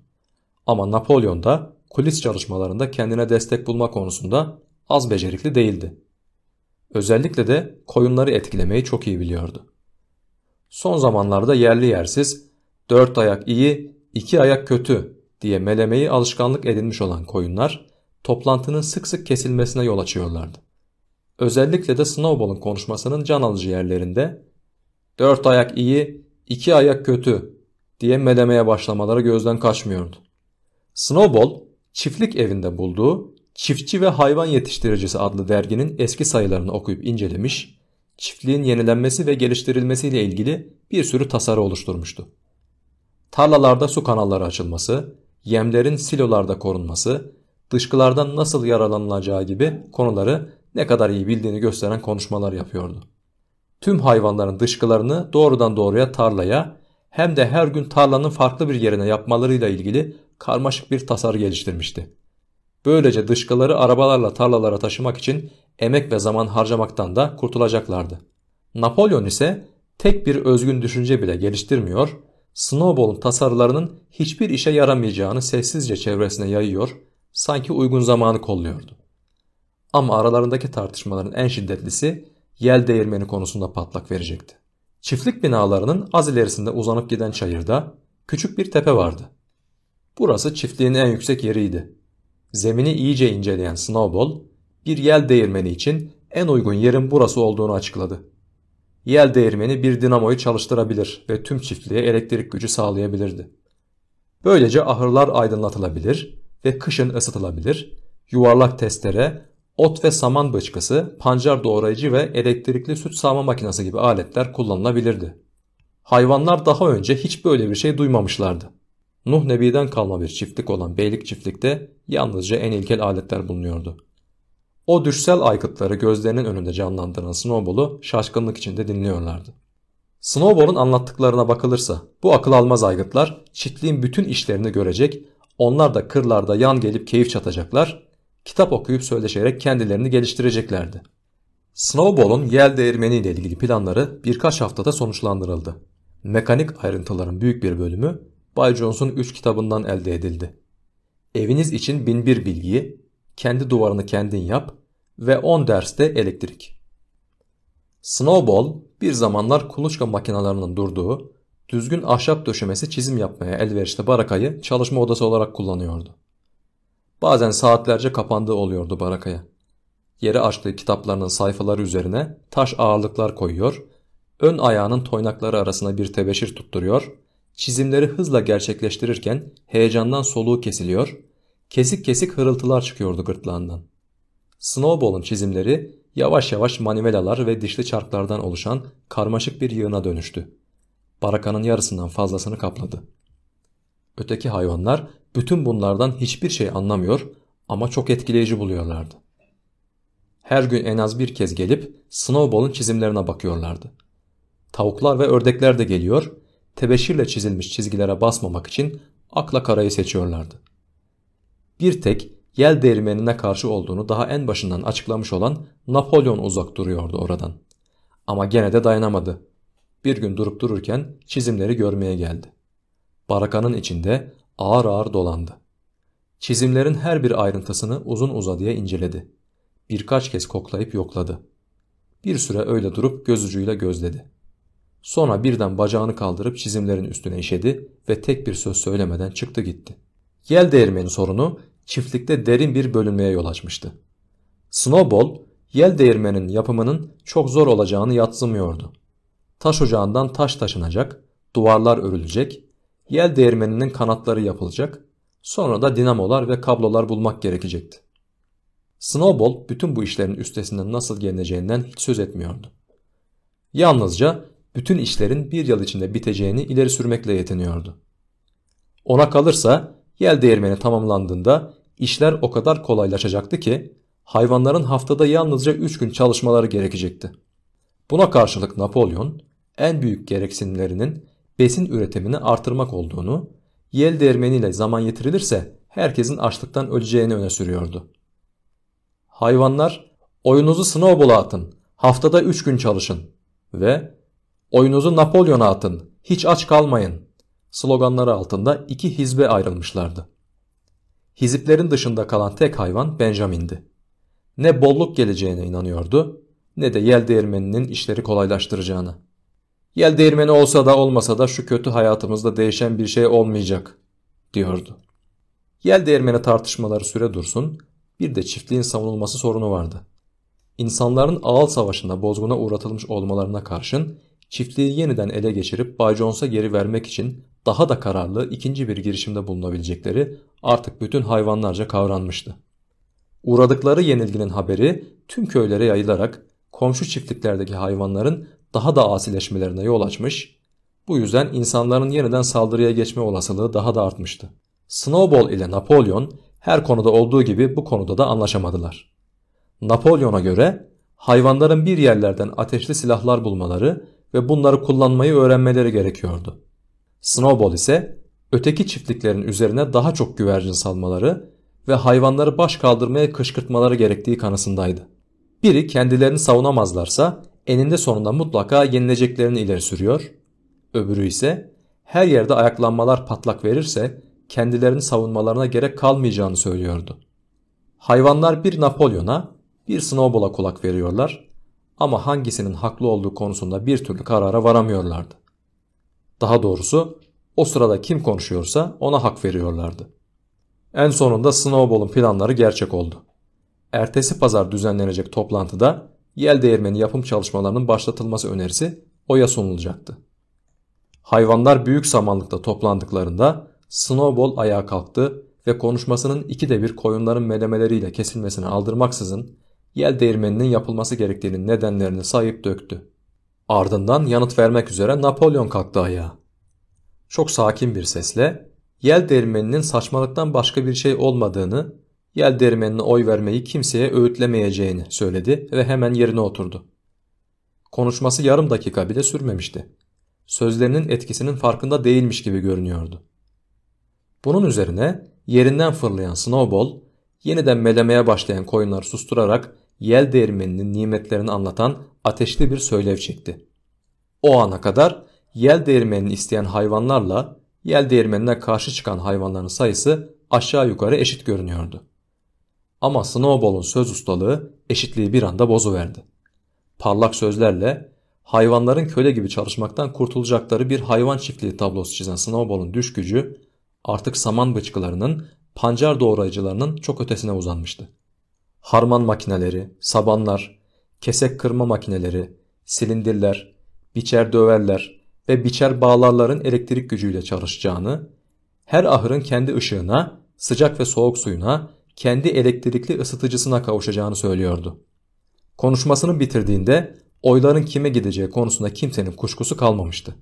Ama Napolyon da kulis çalışmalarında kendine destek bulma konusunda az becerikli değildi. Özellikle de koyunları etkilemeyi çok iyi biliyordu. Son zamanlarda yerli yersiz dört ayak iyi, iki ayak kötü diye melemeyi alışkanlık edinmiş olan koyunlar toplantının sık sık kesilmesine yol açıyorlardı. Özellikle de Snowball'un konuşmasının can alıcı yerlerinde dört ayak iyi, iki ayak kötü diye melemeye başlamaları gözden kaçmıyordu. Snowball çiftlik evinde bulduğu Çiftçi ve Hayvan Yetiştiricisi adlı derginin eski sayılarını okuyup incelemiş, çiftliğin yenilenmesi ve geliştirilmesiyle ilgili bir sürü tasarı oluşturmuştu. Tarlalarda su kanalları açılması, yemlerin silolarda korunması, dışkılardan nasıl yaralanılacağı gibi konuları ne kadar iyi bildiğini gösteren konuşmalar yapıyordu. Tüm hayvanların dışkılarını doğrudan doğruya tarlaya hem de her gün tarlanın farklı bir yerine yapmalarıyla ilgili karmaşık bir tasarı geliştirmişti. Böylece dışkıları arabalarla tarlalara taşımak için emek ve zaman harcamaktan da kurtulacaklardı. Napolyon ise tek bir özgün düşünce bile geliştirmiyor, Snowball'un tasarılarının hiçbir işe yaramayacağını sessizce çevresine yayıyor, sanki uygun zamanı kolluyordu. Ama aralarındaki tartışmaların en şiddetlisi yel değirmeni konusunda patlak verecekti. Çiftlik binalarının az ilerisinde uzanıp giden çayırda küçük bir tepe vardı. Burası çiftliğin en yüksek yeriydi. Zemini iyice inceleyen Snowball, bir yel değirmeni için en uygun yerin burası olduğunu açıkladı. Yel değirmeni bir dinamoyu çalıştırabilir ve tüm çiftliğe elektrik gücü sağlayabilirdi. Böylece ahırlar aydınlatılabilir ve kışın ısıtılabilir, yuvarlak testere, ot ve saman bıçkısı, pancar doğrayıcı ve elektrikli süt sağma makinesi gibi aletler kullanılabilirdi. Hayvanlar daha önce hiç böyle bir şey duymamışlardı. Nuh Nebi'den kalma bir çiftlik olan Beylik çiftlikte yalnızca en ilkel aletler bulunuyordu. O düşsel aykıtları gözlerinin önünde canlandıran Snowball'u şaşkınlık içinde dinliyorlardı. Snowball'un anlattıklarına bakılırsa bu akıl almaz aygıtlar çiftliğin bütün işlerini görecek, onlar da kırlarda yan gelip keyif çatacaklar, kitap okuyup söyleşerek kendilerini geliştireceklerdi. Snowball'un yel değirmeni ile ilgili planları birkaç haftada sonuçlandırıldı. Mekanik ayrıntıların büyük bir bölümü Bay Jones'un 3 kitabından elde edildi. Eviniz için bin bir bilgiyi, kendi duvarını kendin yap ve 10 derste elektrik. Snowball bir zamanlar kuluçka makinalarının durduğu, düzgün ahşap döşemesi çizim yapmaya elverişli barakayı çalışma odası olarak kullanıyordu. Bazen saatlerce kapandığı oluyordu barakaya. Yeri açtığı kitaplarının sayfaları üzerine taş ağırlıklar koyuyor, ön ayağının toynakları arasına bir tebeşir tutturuyor, çizimleri hızla gerçekleştirirken heyecandan soluğu kesiliyor, kesik kesik hırıltılar çıkıyordu gırtlağından. Snowball'un çizimleri yavaş yavaş manivelalar ve dişli çarklardan oluşan karmaşık bir yığına dönüştü. Barakanın yarısından fazlasını kapladı. Öteki hayvanlar bütün bunlardan hiçbir şey anlamıyor ama çok etkileyici buluyorlardı. Her gün en az bir kez gelip Snowball'un çizimlerine bakıyorlardı. Tavuklar ve ördekler de geliyor, tebeşirle çizilmiş çizgilere basmamak için akla karayı seçiyorlardı. Bir tek yel değirmenine karşı olduğunu daha en başından açıklamış olan Napolyon uzak duruyordu oradan. Ama gene de dayanamadı. Bir gün durup dururken çizimleri görmeye geldi. Barakanın içinde ağır ağır dolandı. Çizimlerin her bir ayrıntısını uzun uzadıya inceledi. Birkaç kez koklayıp yokladı. Bir süre öyle durup göz gözledi. Sonra birden bacağını kaldırıp çizimlerin üstüne işedi ve tek bir söz söylemeden çıktı gitti. Yel değirmeni sorunu çiftlikte derin bir bölünmeye yol açmıştı. Snowball, yel değirmenin yapımının çok zor olacağını yatsımıyordu. Taş ocağından taş taşınacak, duvarlar örülecek, yel değirmeninin kanatları yapılacak, sonra da dinamolar ve kablolar bulmak gerekecekti. Snowball bütün bu işlerin üstesinden nasıl gelineceğinden hiç söz etmiyordu. Yalnızca bütün işlerin bir yıl içinde biteceğini ileri sürmekle yetiniyordu. Ona kalırsa yel değirmeni tamamlandığında işler o kadar kolaylaşacaktı ki hayvanların haftada yalnızca 3 gün çalışmaları gerekecekti. Buna karşılık Napolyon en büyük gereksinimlerinin besin üretimini artırmak olduğunu, yel değirmeniyle zaman yitirilirse herkesin açlıktan öleceğini öne sürüyordu. Hayvanlar oyunuzu Snowball'a atın, haftada 3 gün çalışın ve oyunuzu Napolyon'a atın, hiç aç kalmayın sloganları altında iki hizbe ayrılmışlardı. Hiziplerin dışında kalan tek hayvan Benjamin'di. Ne bolluk geleceğine inanıyordu ne de yel değirmeninin işleri kolaylaştıracağını. Yel değirmeni olsa da olmasa da şu kötü hayatımızda değişen bir şey olmayacak diyordu. Yel değirmeni tartışmaları süre dursun bir de çiftliğin savunulması sorunu vardı. İnsanların ağal savaşında bozguna uğratılmış olmalarına karşın çiftliği yeniden ele geçirip Bay Jones'a geri vermek için daha da kararlı ikinci bir girişimde bulunabilecekleri artık bütün hayvanlarca kavranmıştı. Uğradıkları yenilginin haberi tüm köylere yayılarak komşu çiftliklerdeki hayvanların daha da asileşmelerine yol açmış, bu yüzden insanların yeniden saldırıya geçme olasılığı daha da artmıştı. Snowball ile Napolyon her konuda olduğu gibi bu konuda da anlaşamadılar. Napolyon'a göre hayvanların bir yerlerden ateşli silahlar bulmaları ve bunları kullanmayı öğrenmeleri gerekiyordu. Snowball ise öteki çiftliklerin üzerine daha çok güvercin salmaları ve hayvanları baş kaldırmaya kışkırtmaları gerektiği kanısındaydı. Biri kendilerini savunamazlarsa eninde sonunda mutlaka yenileceklerini ileri sürüyor. Öbürü ise her yerde ayaklanmalar patlak verirse kendilerini savunmalarına gerek kalmayacağını söylüyordu. Hayvanlar bir Napolyon'a bir Snowball'a kulak veriyorlar ama hangisinin haklı olduğu konusunda bir türlü karara varamıyorlardı. Daha doğrusu o sırada kim konuşuyorsa ona hak veriyorlardı. En sonunda Snowball'un planları gerçek oldu. Ertesi pazar düzenlenecek toplantıda yel değirmeni yapım çalışmalarının başlatılması önerisi oya sunulacaktı. Hayvanlar büyük samanlıkta toplandıklarında Snowball ayağa kalktı ve konuşmasının ikide bir koyunların melemeleriyle kesilmesini aldırmaksızın yel değirmeninin yapılması gerektiğinin nedenlerini sayıp döktü. Ardından yanıt vermek üzere Napolyon kalktı ayağa. Çok sakin bir sesle yel değirmeninin saçmalıktan başka bir şey olmadığını, yel değirmenine oy vermeyi kimseye öğütlemeyeceğini söyledi ve hemen yerine oturdu. Konuşması yarım dakika bile sürmemişti. Sözlerinin etkisinin farkında değilmiş gibi görünüyordu. Bunun üzerine yerinden fırlayan Snowball, yeniden melemeye başlayan koyunları susturarak yel değirmeninin nimetlerini anlatan ateşli bir söylev çekti. O ana kadar yel değirmenini isteyen hayvanlarla yel değirmenine karşı çıkan hayvanların sayısı aşağı yukarı eşit görünüyordu. Ama Snowball'un söz ustalığı eşitliği bir anda bozuverdi. Parlak sözlerle hayvanların köle gibi çalışmaktan kurtulacakları bir hayvan çiftliği tablosu çizen Snowball'un düş gücü artık saman bıçkılarının, pancar doğrayıcılarının çok ötesine uzanmıştı. Harman makineleri, sabanlar, kesek kırma makineleri, silindirler, biçer döverler ve biçer bağlarların elektrik gücüyle çalışacağını, her ahırın kendi ışığına, sıcak ve soğuk suyuna, kendi elektrikli ısıtıcısına kavuşacağını söylüyordu. Konuşmasını bitirdiğinde oyların kime gideceği konusunda kimsenin kuşkusu kalmamıştı.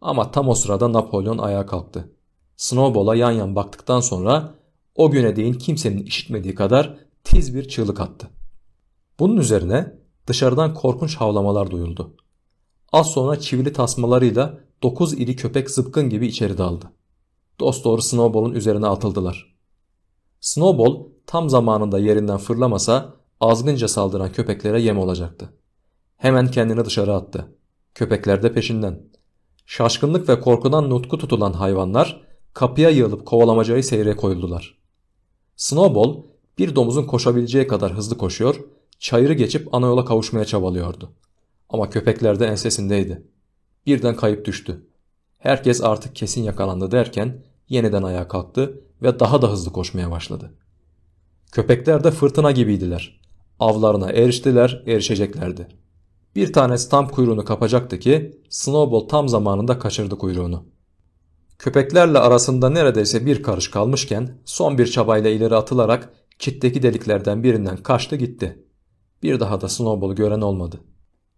Ama tam o sırada Napolyon ayağa kalktı. Snowball'a yan yan baktıktan sonra o güne değin kimsenin işitmediği kadar tiz bir çığlık attı. Bunun üzerine dışarıdan korkunç havlamalar duyuldu. Az sonra çivili tasmalarıyla dokuz iri köpek zıpkın gibi içeri daldı. Dosdoğru Snowball'un üzerine atıldılar. Snowball tam zamanında yerinden fırlamasa azgınca saldıran köpeklere yem olacaktı. Hemen kendini dışarı attı. Köpekler de peşinden. Şaşkınlık ve korkudan nutku tutulan hayvanlar kapıya yığılıp kovalamacayı seyre koyuldular. Snowball bir domuzun koşabileceği kadar hızlı koşuyor, çayırı geçip ana yola kavuşmaya çabalıyordu. Ama köpekler de ensesindeydi. Birden kayıp düştü. Herkes artık kesin yakalandı derken yeniden ayağa kalktı ve daha da hızlı koşmaya başladı. Köpekler de fırtına gibiydiler. Avlarına eriştiler, erişeceklerdi. Bir tanesi tam kuyruğunu kapacaktı ki Snowball tam zamanında kaçırdı kuyruğunu. Köpeklerle arasında neredeyse bir karış kalmışken son bir çabayla ileri atılarak çitteki deliklerden birinden kaçtı gitti. Bir daha da Snowball'u gören olmadı.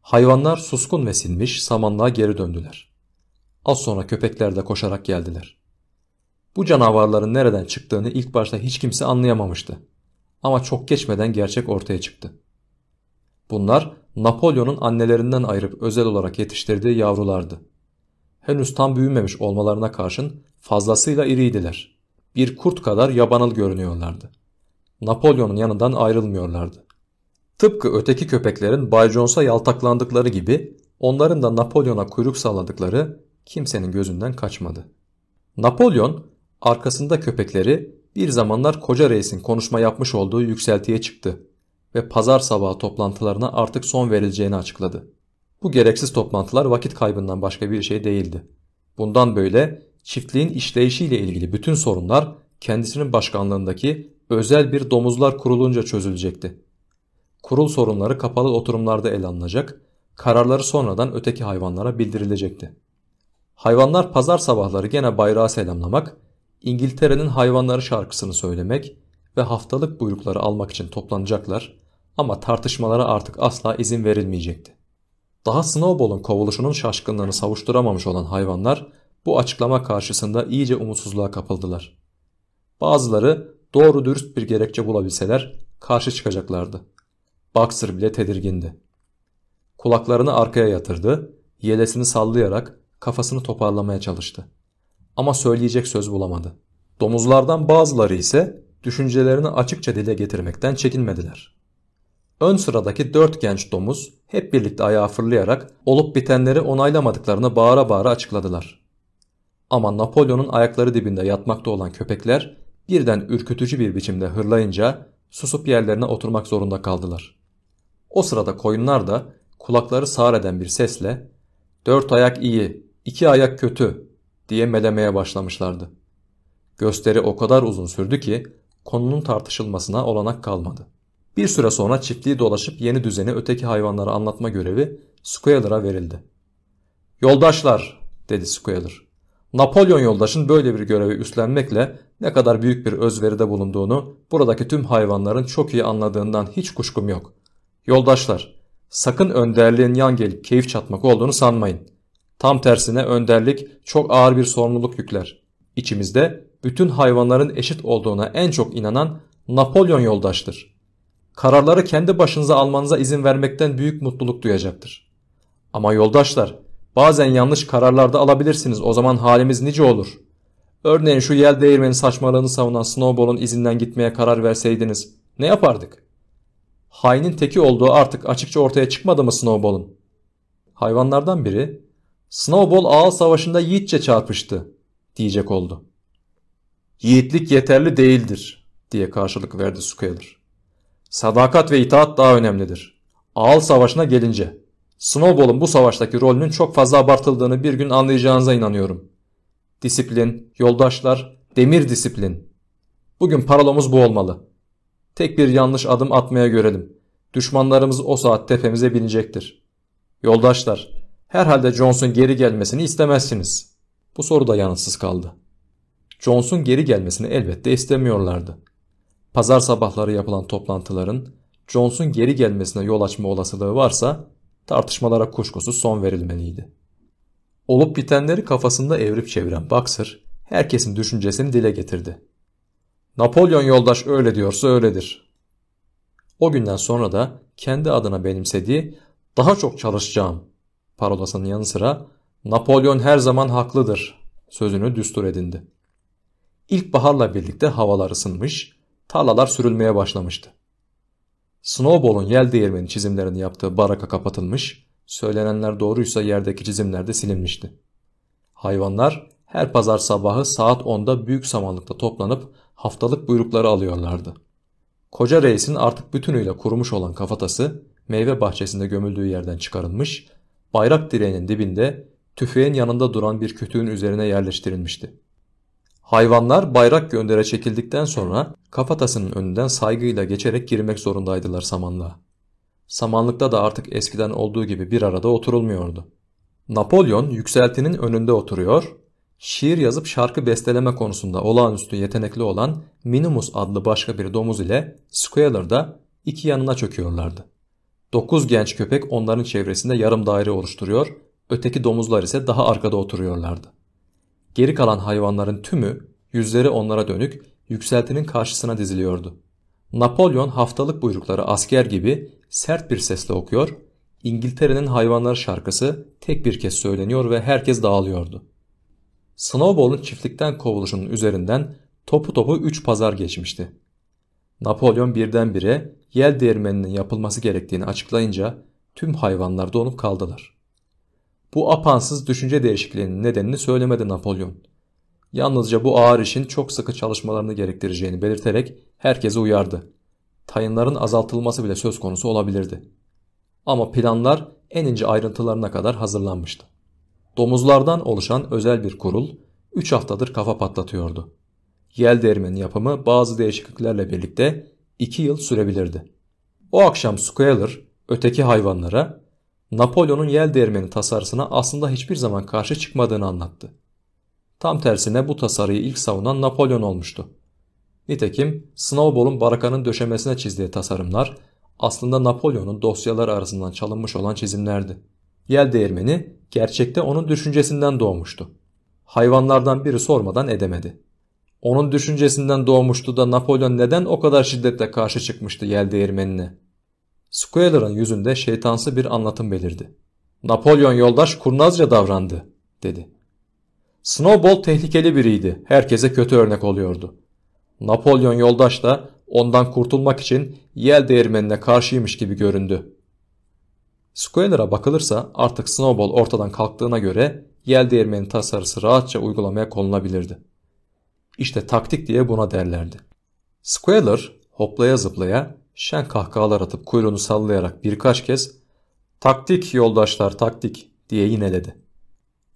Hayvanlar suskun ve sinmiş samanlığa geri döndüler. Az sonra köpekler de koşarak geldiler. Bu canavarların nereden çıktığını ilk başta hiç kimse anlayamamıştı. Ama çok geçmeden gerçek ortaya çıktı. Bunlar Napolyon'un annelerinden ayırıp özel olarak yetiştirdiği yavrulardı. Henüz tam büyümemiş olmalarına karşın fazlasıyla iriydiler. Bir kurt kadar yabanıl görünüyorlardı. Napolyon'un yanından ayrılmıyorlardı. Tıpkı öteki köpeklerin Bay Jones'a yaltaklandıkları gibi onların da Napolyon'a kuyruk salladıkları kimsenin gözünden kaçmadı. Napolyon arkasında köpekleri bir zamanlar koca reisin konuşma yapmış olduğu yükseltiye çıktı ve pazar sabahı toplantılarına artık son verileceğini açıkladı. Bu gereksiz toplantılar vakit kaybından başka bir şey değildi. Bundan böyle çiftliğin işleyişiyle ilgili bütün sorunlar kendisinin başkanlığındaki özel bir domuzlar kurulunca çözülecekti. Kurul sorunları kapalı oturumlarda ele alınacak, kararları sonradan öteki hayvanlara bildirilecekti. Hayvanlar pazar sabahları gene bayrağı selamlamak, İngiltere'nin hayvanları şarkısını söylemek ve haftalık buyrukları almak için toplanacaklar ama tartışmalara artık asla izin verilmeyecekti. Daha Snowball'un kovuluşunun şaşkınlığını savuşturamamış olan hayvanlar bu açıklama karşısında iyice umutsuzluğa kapıldılar. Bazıları doğru dürüst bir gerekçe bulabilseler karşı çıkacaklardı. Boxer bile tedirgindi. Kulaklarını arkaya yatırdı, yelesini sallayarak kafasını toparlamaya çalıştı. Ama söyleyecek söz bulamadı. Domuzlardan bazıları ise düşüncelerini açıkça dile getirmekten çekinmediler. Ön sıradaki dört genç domuz hep birlikte ayağa fırlayarak olup bitenleri onaylamadıklarını bağıra bağıra açıkladılar. Ama Napolyon'un ayakları dibinde yatmakta olan köpekler birden ürkütücü bir biçimde hırlayınca susup yerlerine oturmak zorunda kaldılar. O sırada koyunlar da kulakları sağır eden bir sesle dört ayak iyi, iki ayak kötü diye melemeye başlamışlardı. Gösteri o kadar uzun sürdü ki konunun tartışılmasına olanak kalmadı. Bir süre sonra çiftliği dolaşıp yeni düzeni öteki hayvanlara anlatma görevi Squealer'a verildi. Yoldaşlar dedi Squealer. Napolyon yoldaşın böyle bir görevi üstlenmekle ne kadar büyük bir özveride bulunduğunu buradaki tüm hayvanların çok iyi anladığından hiç kuşkum yok. Yoldaşlar, sakın önderliğin yan gelip keyif çatmak olduğunu sanmayın. Tam tersine önderlik çok ağır bir sorumluluk yükler. İçimizde bütün hayvanların eşit olduğuna en çok inanan Napolyon yoldaştır. Kararları kendi başınıza almanıza izin vermekten büyük mutluluk duyacaktır. Ama yoldaşlar, bazen yanlış kararlar da alabilirsiniz. O zaman halimiz nice olur. Örneğin şu yel değirmeni saçmalığını savunan Snowball'un izinden gitmeye karar verseydiniz ne yapardık? Hainin teki olduğu artık açıkça ortaya çıkmadı mı Snowball'un? Hayvanlardan biri Snowball ağal savaşında yiğitçe çarpıştı diyecek oldu. Yiğitlik yeterli değildir diye karşılık verdi Squealer. Sadakat ve itaat daha önemlidir. Ağal savaşına gelince Snowball'un bu savaştaki rolünün çok fazla abartıldığını bir gün anlayacağınıza inanıyorum. Disiplin, yoldaşlar, demir disiplin. Bugün paralomuz bu olmalı. Tek bir yanlış adım atmaya görelim. Düşmanlarımız o saat tepemize binecektir. Yoldaşlar, herhalde Jones'un geri gelmesini istemezsiniz. Bu soru da yanıtsız kaldı. Jones'un geri gelmesini elbette istemiyorlardı. Pazar sabahları yapılan toplantıların Jones'un geri gelmesine yol açma olasılığı varsa tartışmalara kuşkusuz son verilmeliydi. Olup bitenleri kafasında evrip çeviren Boxer herkesin düşüncesini dile getirdi. Napolyon yoldaş öyle diyorsa öyledir. O günden sonra da kendi adına benimsediği daha çok çalışacağım parolasının yanı sıra Napolyon her zaman haklıdır sözünü düstur edindi. İlkbaharla birlikte havalar ısınmış, tarlalar sürülmeye başlamıştı. Snowball'un yel değirmeni çizimlerini yaptığı baraka kapatılmış, söylenenler doğruysa yerdeki çizimler de silinmişti. Hayvanlar her pazar sabahı saat 10'da büyük samanlıkta toplanıp haftalık buyrukları alıyorlardı. Koca reisin artık bütünüyle kurumuş olan kafatası meyve bahçesinde gömüldüğü yerden çıkarılmış, bayrak direğinin dibinde tüfeğin yanında duran bir kütüğün üzerine yerleştirilmişti. Hayvanlar bayrak göndere çekildikten sonra kafatasının önünden saygıyla geçerek girmek zorundaydılar samanlığa. Samanlıkta da artık eskiden olduğu gibi bir arada oturulmuyordu. Napolyon yükseltinin önünde oturuyor, şiir yazıp şarkı besteleme konusunda olağanüstü yetenekli olan Minimus adlı başka bir domuz ile Squealer da iki yanına çöküyorlardı. Dokuz genç köpek onların çevresinde yarım daire oluşturuyor, öteki domuzlar ise daha arkada oturuyorlardı. Geri kalan hayvanların tümü yüzleri onlara dönük yükseltinin karşısına diziliyordu. Napolyon haftalık buyrukları asker gibi sert bir sesle okuyor, İngiltere'nin hayvanları şarkısı tek bir kez söyleniyor ve herkes dağılıyordu. Snowball'un çiftlikten kovuluşunun üzerinden topu topu 3 pazar geçmişti. Napolyon birdenbire yel değirmeninin yapılması gerektiğini açıklayınca tüm hayvanlar donup kaldılar. Bu apansız düşünce değişikliğinin nedenini söylemedi Napolyon. Yalnızca bu ağır işin çok sıkı çalışmalarını gerektireceğini belirterek herkese uyardı. Tayınların azaltılması bile söz konusu olabilirdi. Ama planlar en ince ayrıntılarına kadar hazırlanmıştı. Domuzlardan oluşan özel bir kurul 3 haftadır kafa patlatıyordu. Yel değirmeni yapımı bazı değişikliklerle birlikte 2 yıl sürebilirdi. O akşam Squealer öteki hayvanlara Napolyon'un yel değirmeni tasarısına aslında hiçbir zaman karşı çıkmadığını anlattı. Tam tersine bu tasarıyı ilk savunan Napolyon olmuştu. Nitekim Snowball'un barakanın döşemesine çizdiği tasarımlar aslında Napolyon'un dosyalar arasından çalınmış olan çizimlerdi. Yel değirmeni gerçekte onun düşüncesinden doğmuştu. Hayvanlardan biri sormadan edemedi. Onun düşüncesinden doğmuştu da Napolyon neden o kadar şiddetle karşı çıkmıştı yel değirmenine? Squealer'ın yüzünde şeytansı bir anlatım belirdi. Napolyon yoldaş kurnazca davrandı, dedi. Snowball tehlikeli biriydi, herkese kötü örnek oluyordu. Napolyon yoldaş da ondan kurtulmak için yel değirmenine karşıymış gibi göründü. Squealer'a bakılırsa artık Snowball ortadan kalktığına göre yel değirmeni tasarısı rahatça uygulamaya konulabilirdi. İşte taktik diye buna derlerdi. Squealer hoplaya zıplaya şen kahkahalar atıp kuyruğunu sallayarak birkaç kez taktik yoldaşlar taktik diye yineledi.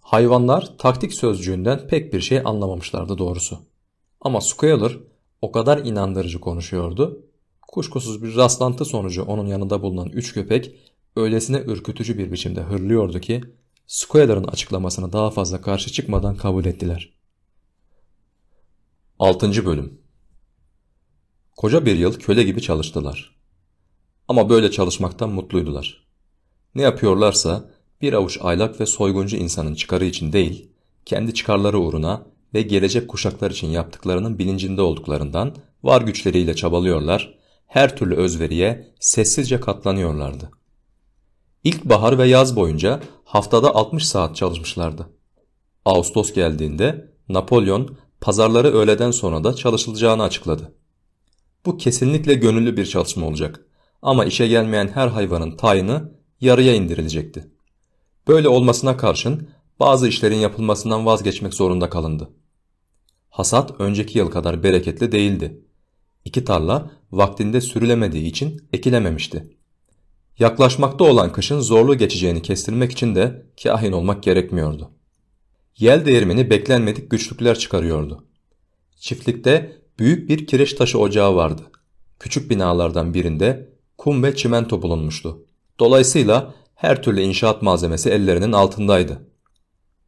Hayvanlar taktik sözcüğünden pek bir şey anlamamışlardı doğrusu. Ama Squealer o kadar inandırıcı konuşuyordu. Kuşkusuz bir rastlantı sonucu onun yanında bulunan üç köpek öylesine ürkütücü bir biçimde hırlıyordu ki Squaler'ın açıklamasına daha fazla karşı çıkmadan kabul ettiler. 6. Bölüm Koca bir yıl köle gibi çalıştılar. Ama böyle çalışmaktan mutluydular. Ne yapıyorlarsa bir avuç aylak ve soyguncu insanın çıkarı için değil, kendi çıkarları uğruna ve gelecek kuşaklar için yaptıklarının bilincinde olduklarından var güçleriyle çabalıyorlar, her türlü özveriye sessizce katlanıyorlardı. İlkbahar ve yaz boyunca haftada 60 saat çalışmışlardı. Ağustos geldiğinde Napolyon pazarları öğleden sonra da çalışılacağını açıkladı. Bu kesinlikle gönüllü bir çalışma olacak ama işe gelmeyen her hayvanın tayını yarıya indirilecekti. Böyle olmasına karşın bazı işlerin yapılmasından vazgeçmek zorunda kalındı. Hasat önceki yıl kadar bereketli değildi. İki tarla vaktinde sürülemediği için ekilememişti. Yaklaşmakta olan kışın zorlu geçeceğini kestirmek için de kahin olmak gerekmiyordu. Yel değirmeni beklenmedik güçlükler çıkarıyordu. Çiftlikte büyük bir kireç taşı ocağı vardı. Küçük binalardan birinde kum ve çimento bulunmuştu. Dolayısıyla her türlü inşaat malzemesi ellerinin altındaydı.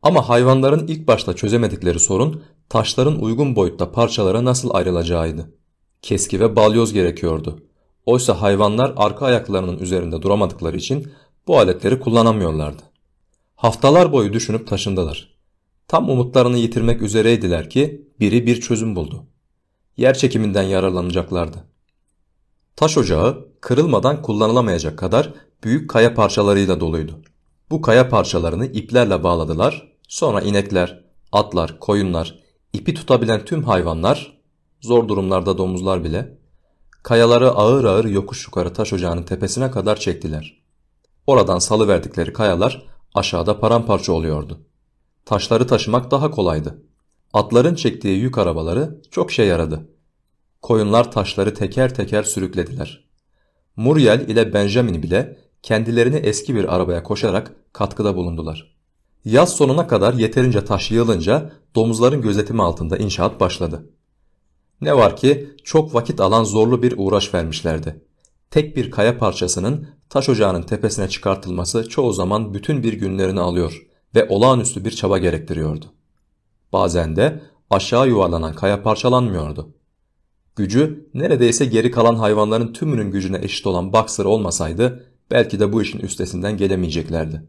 Ama hayvanların ilk başta çözemedikleri sorun taşların uygun boyutta parçalara nasıl ayrılacağıydı. Keski ve balyoz gerekiyordu. Oysa hayvanlar arka ayaklarının üzerinde duramadıkları için bu aletleri kullanamıyorlardı. Haftalar boyu düşünüp taşındılar. Tam umutlarını yitirmek üzereydiler ki biri bir çözüm buldu. Yer çekiminden yararlanacaklardı. Taş ocağı kırılmadan kullanılamayacak kadar büyük kaya parçalarıyla doluydu. Bu kaya parçalarını iplerle bağladılar. Sonra inekler, atlar, koyunlar, ipi tutabilen tüm hayvanlar, zor durumlarda domuzlar bile, kayaları ağır ağır yokuş yukarı taş ocağının tepesine kadar çektiler. Oradan salıverdikleri kayalar aşağıda paramparça oluyordu. Taşları taşımak daha kolaydı. Atların çektiği yük arabaları çok şey yaradı. Koyunlar taşları teker teker sürüklediler. Muriel ile Benjamin bile kendilerini eski bir arabaya koşarak katkıda bulundular. Yaz sonuna kadar yeterince taş yığılınca domuzların gözetimi altında inşaat başladı. Ne var ki çok vakit alan zorlu bir uğraş vermişlerdi. Tek bir kaya parçasının taş ocağının tepesine çıkartılması çoğu zaman bütün bir günlerini alıyor ve olağanüstü bir çaba gerektiriyordu. Bazen de aşağı yuvarlanan kaya parçalanmıyordu. Gücü neredeyse geri kalan hayvanların tümünün gücüne eşit olan Boxer olmasaydı belki de bu işin üstesinden gelemeyeceklerdi.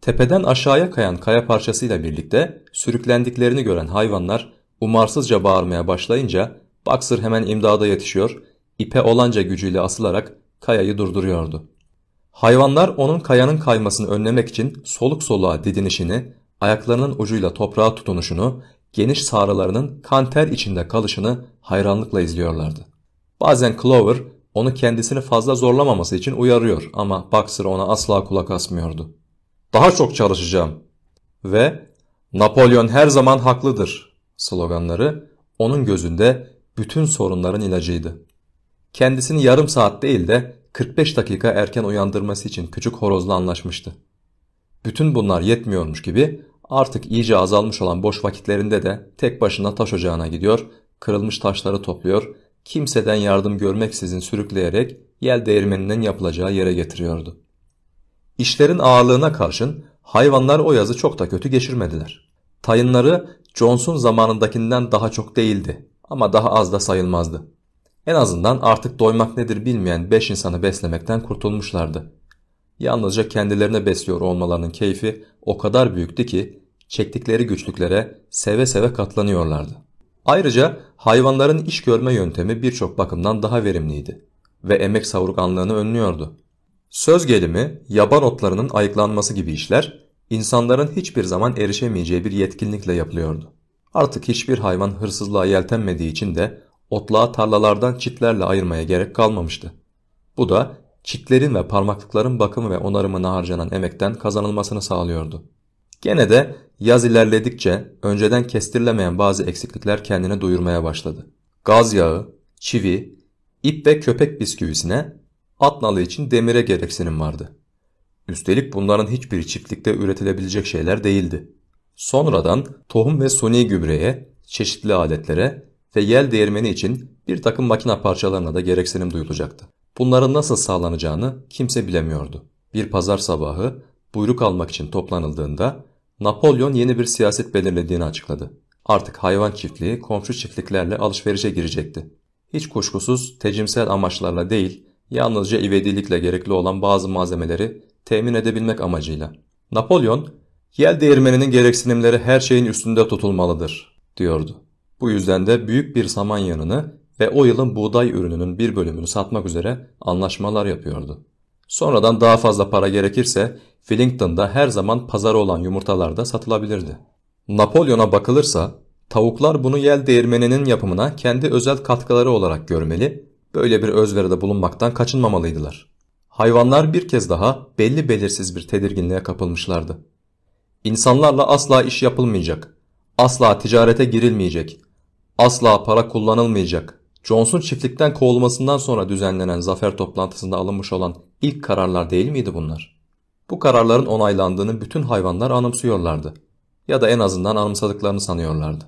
Tepeden aşağıya kayan kaya parçasıyla birlikte sürüklendiklerini gören hayvanlar umarsızca bağırmaya başlayınca Boxer hemen imdada yetişiyor, ipe olanca gücüyle asılarak kayayı durduruyordu. Hayvanlar onun kayanın kaymasını önlemek için soluk soluğa didinişini, ayaklarının ucuyla toprağa tutunuşunu, geniş sağrılarının kanter içinde kalışını hayranlıkla izliyorlardı. Bazen Clover onu kendisini fazla zorlamaması için uyarıyor ama Boxer ona asla kulak asmıyordu. Daha çok çalışacağım ve Napolyon her zaman haklıdır sloganları onun gözünde bütün sorunların ilacıydı. Kendisini yarım saat değil de 45 dakika erken uyandırması için küçük horozla anlaşmıştı. Bütün bunlar yetmiyormuş gibi artık iyice azalmış olan boş vakitlerinde de tek başına taş ocağına gidiyor, kırılmış taşları topluyor, kimseden yardım görmeksizin sürükleyerek yel değirmeninin yapılacağı yere getiriyordu. İşlerin ağırlığına karşın hayvanlar o yazı çok da kötü geçirmediler. Tayınları Johnson zamanındakinden daha çok değildi ama daha az da sayılmazdı. En azından artık doymak nedir bilmeyen beş insanı beslemekten kurtulmuşlardı. Yalnızca kendilerine besliyor olmalarının keyfi o kadar büyüktü ki çektikleri güçlüklere seve seve katlanıyorlardı. Ayrıca hayvanların iş görme yöntemi birçok bakımdan daha verimliydi ve emek savurganlığını önlüyordu. Söz gelimi, yaban otlarının ayıklanması gibi işler insanların hiçbir zaman erişemeyeceği bir yetkinlikle yapılıyordu. Artık hiçbir hayvan hırsızlığa yeltenmediği için de otlağı tarlalardan çitlerle ayırmaya gerek kalmamıştı. Bu da çitlerin ve parmaklıkların bakımı ve onarımına harcanan emekten kazanılmasını sağlıyordu. Gene de yaz ilerledikçe önceden kestirilemeyen bazı eksiklikler kendini duyurmaya başladı. Gaz yağı, çivi, ip ve köpek bisküvisine at nalı için demire gereksinim vardı. Üstelik bunların hiçbiri çiftlikte üretilebilecek şeyler değildi. Sonradan tohum ve suni gübreye, çeşitli aletlere ve yel değirmeni için Bir takım makine parçalarına da gereksinim duyulacaktı. Bunların nasıl sağlanacağını kimse bilemiyordu. Bir pazar sabahı buyruk almak için toplanıldığında Napolyon yeni bir siyaset belirlediğini açıkladı. Artık hayvan çiftliği komşu çiftliklerle alışverişe girecekti. Hiç kuşkusuz tecimsel amaçlarla değil, yalnızca ivedilikle gerekli olan bazı malzemeleri temin edebilmek amacıyla. Napolyon, yel değirmeninin gereksinimleri her şeyin üstünde tutulmalıdır, diyordu. Bu yüzden de büyük bir saman yanını ve o yılın buğday ürününün bir bölümünü satmak üzere anlaşmalar yapıyordu. Sonradan daha fazla para gerekirse Wellington'da her zaman pazarı olan yumurtalar da satılabilirdi. Napolyon'a bakılırsa tavuklar bunu yel değirmeninin yapımına kendi özel katkıları olarak görmeli, böyle bir özveride bulunmaktan kaçınmamalıydılar. Hayvanlar bir kez daha belli belirsiz bir tedirginliğe kapılmışlardı. İnsanlarla asla iş yapılmayacak, asla ticarete girilmeyecek, asla para kullanılmayacak. Jones'un çiftlikten kovulmasından sonra düzenlenen zafer toplantısında alınmış olan ilk kararlar değil miydi bunlar? Bu kararların onaylandığını bütün hayvanlar anımsıyorlardı. Ya da en azından anımsadıklarını sanıyorlardı.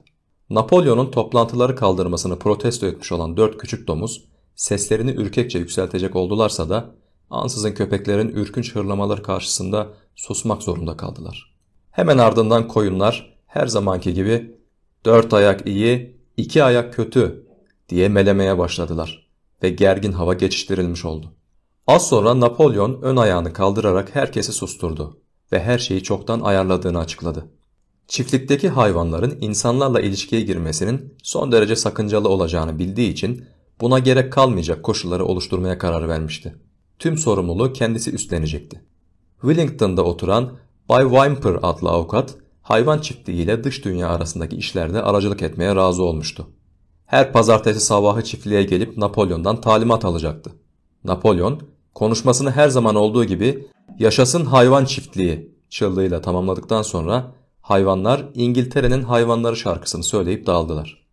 Napolyon'un toplantıları kaldırmasını protesto etmiş olan dört küçük domuz, seslerini ürkekçe yükseltecek oldularsa da ansızın köpeklerin ürkünç hırlamaları karşısında susmak zorunda kaldılar. Hemen ardından koyunlar her zamanki gibi dört ayak iyi, iki ayak kötü diye melemeye başladılar ve gergin hava geçiştirilmiş oldu. Az sonra Napolyon ön ayağını kaldırarak herkesi susturdu ve her şeyi çoktan ayarladığını açıkladı. Çiftlikteki hayvanların insanlarla ilişkiye girmesinin son derece sakıncalı olacağını bildiği için buna gerek kalmayacak koşulları oluşturmaya karar vermişti. Tüm sorumluluğu kendisi üstlenecekti. Wellington'da oturan Bay Wimper adlı avukat hayvan çiftliği ile dış dünya arasındaki işlerde aracılık etmeye razı olmuştu. Her pazartesi sabahı çiftliğe gelip Napolyon'dan talimat alacaktı. Napolyon konuşmasını her zaman olduğu gibi yaşasın hayvan çiftliği çığlığıyla tamamladıktan sonra hayvanlar İngiltere'nin hayvanları şarkısını söyleyip dağıldılar.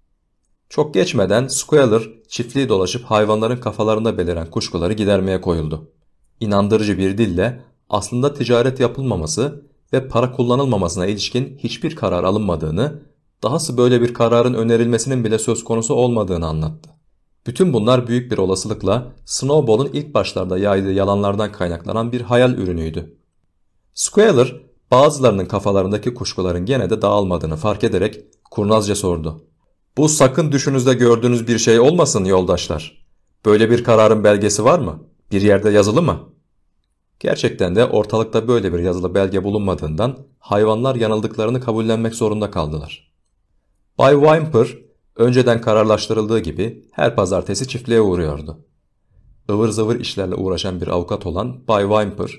Çok geçmeden Squealer çiftliği dolaşıp hayvanların kafalarında beliren kuşkuları gidermeye koyuldu. İnandırıcı bir dille aslında ticaret yapılmaması ve para kullanılmamasına ilişkin hiçbir karar alınmadığını, dahası böyle bir kararın önerilmesinin bile söz konusu olmadığını anlattı. Bütün bunlar büyük bir olasılıkla Snowball'un ilk başlarda yaydığı yalanlardan kaynaklanan bir hayal ürünüydü. Squealer bazılarının kafalarındaki kuşkuların gene de dağılmadığını fark ederek kurnazca sordu. Bu sakın düşünüzde gördüğünüz bir şey olmasın yoldaşlar. Böyle bir kararın belgesi var mı? Bir yerde yazılı mı? Gerçekten de ortalıkta böyle bir yazılı belge bulunmadığından hayvanlar yanıldıklarını kabullenmek zorunda kaldılar. Bay Wimper önceden kararlaştırıldığı gibi her pazartesi çiftliğe uğruyordu. Ivır zıvır işlerle uğraşan bir avukat olan Bay Wimper,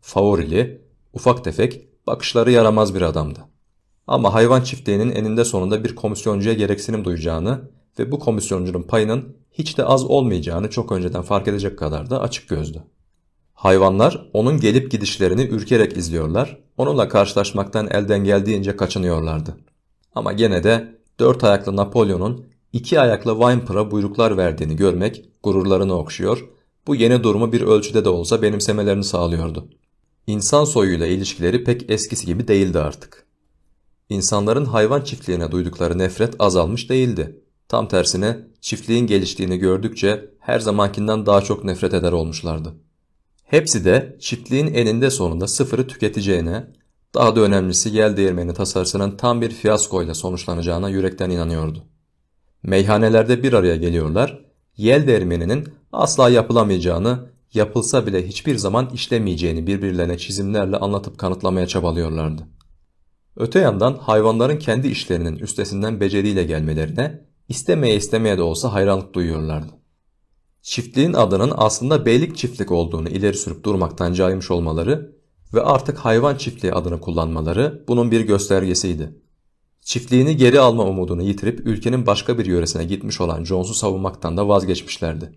favorili, ufak tefek, bakışları yaramaz bir adamdı. Ama hayvan çiftliğinin eninde sonunda bir komisyoncuya gereksinim duyacağını ve bu komisyoncunun payının hiç de az olmayacağını çok önceden fark edecek kadar da açık gözdü. Hayvanlar onun gelip gidişlerini ürkerek izliyorlar, onunla karşılaşmaktan elden geldiğince kaçınıyorlardı. Ama gene de dört ayaklı Napolyon'un iki ayaklı Wimper'a buyruklar verdiğini görmek gururlarını okşuyor, bu yeni durumu bir ölçüde de olsa benimsemelerini sağlıyordu. İnsan soyuyla ilişkileri pek eskisi gibi değildi artık. İnsanların hayvan çiftliğine duydukları nefret azalmış değildi. Tam tersine çiftliğin geliştiğini gördükçe her zamankinden daha çok nefret eder olmuşlardı. Hepsi de çiftliğin eninde sonunda sıfırı tüketeceğine, daha da önemlisi yel değirmeni tasarısının tam bir fiyaskoyla sonuçlanacağına yürekten inanıyordu. Meyhanelerde bir araya geliyorlar, yel değirmeninin asla yapılamayacağını, yapılsa bile hiçbir zaman işlemeyeceğini birbirlerine çizimlerle anlatıp kanıtlamaya çabalıyorlardı. Öte yandan hayvanların kendi işlerinin üstesinden beceriyle gelmelerine istemeye istemeye de olsa hayranlık duyuyorlardı. Çiftliğin adının aslında beylik çiftlik olduğunu ileri sürüp durmaktan caymış olmaları ve artık hayvan çiftliği adını kullanmaları bunun bir göstergesiydi. Çiftliğini geri alma umudunu yitirip ülkenin başka bir yöresine gitmiş olan Jones'u savunmaktan da vazgeçmişlerdi.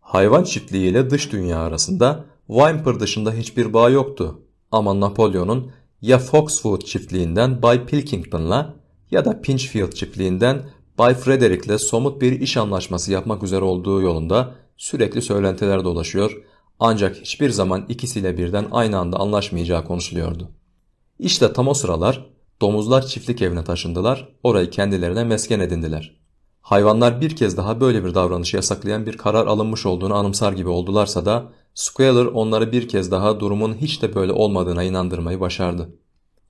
Hayvan çiftliği ile dış dünya arasında Wimper dışında hiçbir bağ yoktu ama Napolyon'un ya Foxwood çiftliğinden Bay Pilkington'la ya da Pinchfield çiftliğinden Bay Frederick'le somut bir iş anlaşması yapmak üzere olduğu yolunda sürekli söylentiler dolaşıyor ancak hiçbir zaman ikisiyle birden aynı anda anlaşmayacağı konuşuluyordu. İşte tam o sıralar domuzlar çiftlik evine taşındılar, orayı kendilerine mesken edindiler. hayvanlar bir kez daha böyle bir davranışı yasaklayan bir karar alınmış olduğunu anımsar gibi oldularsa da Squealer onları bir kez daha durumun hiç de böyle olmadığına inandırmayı başardı.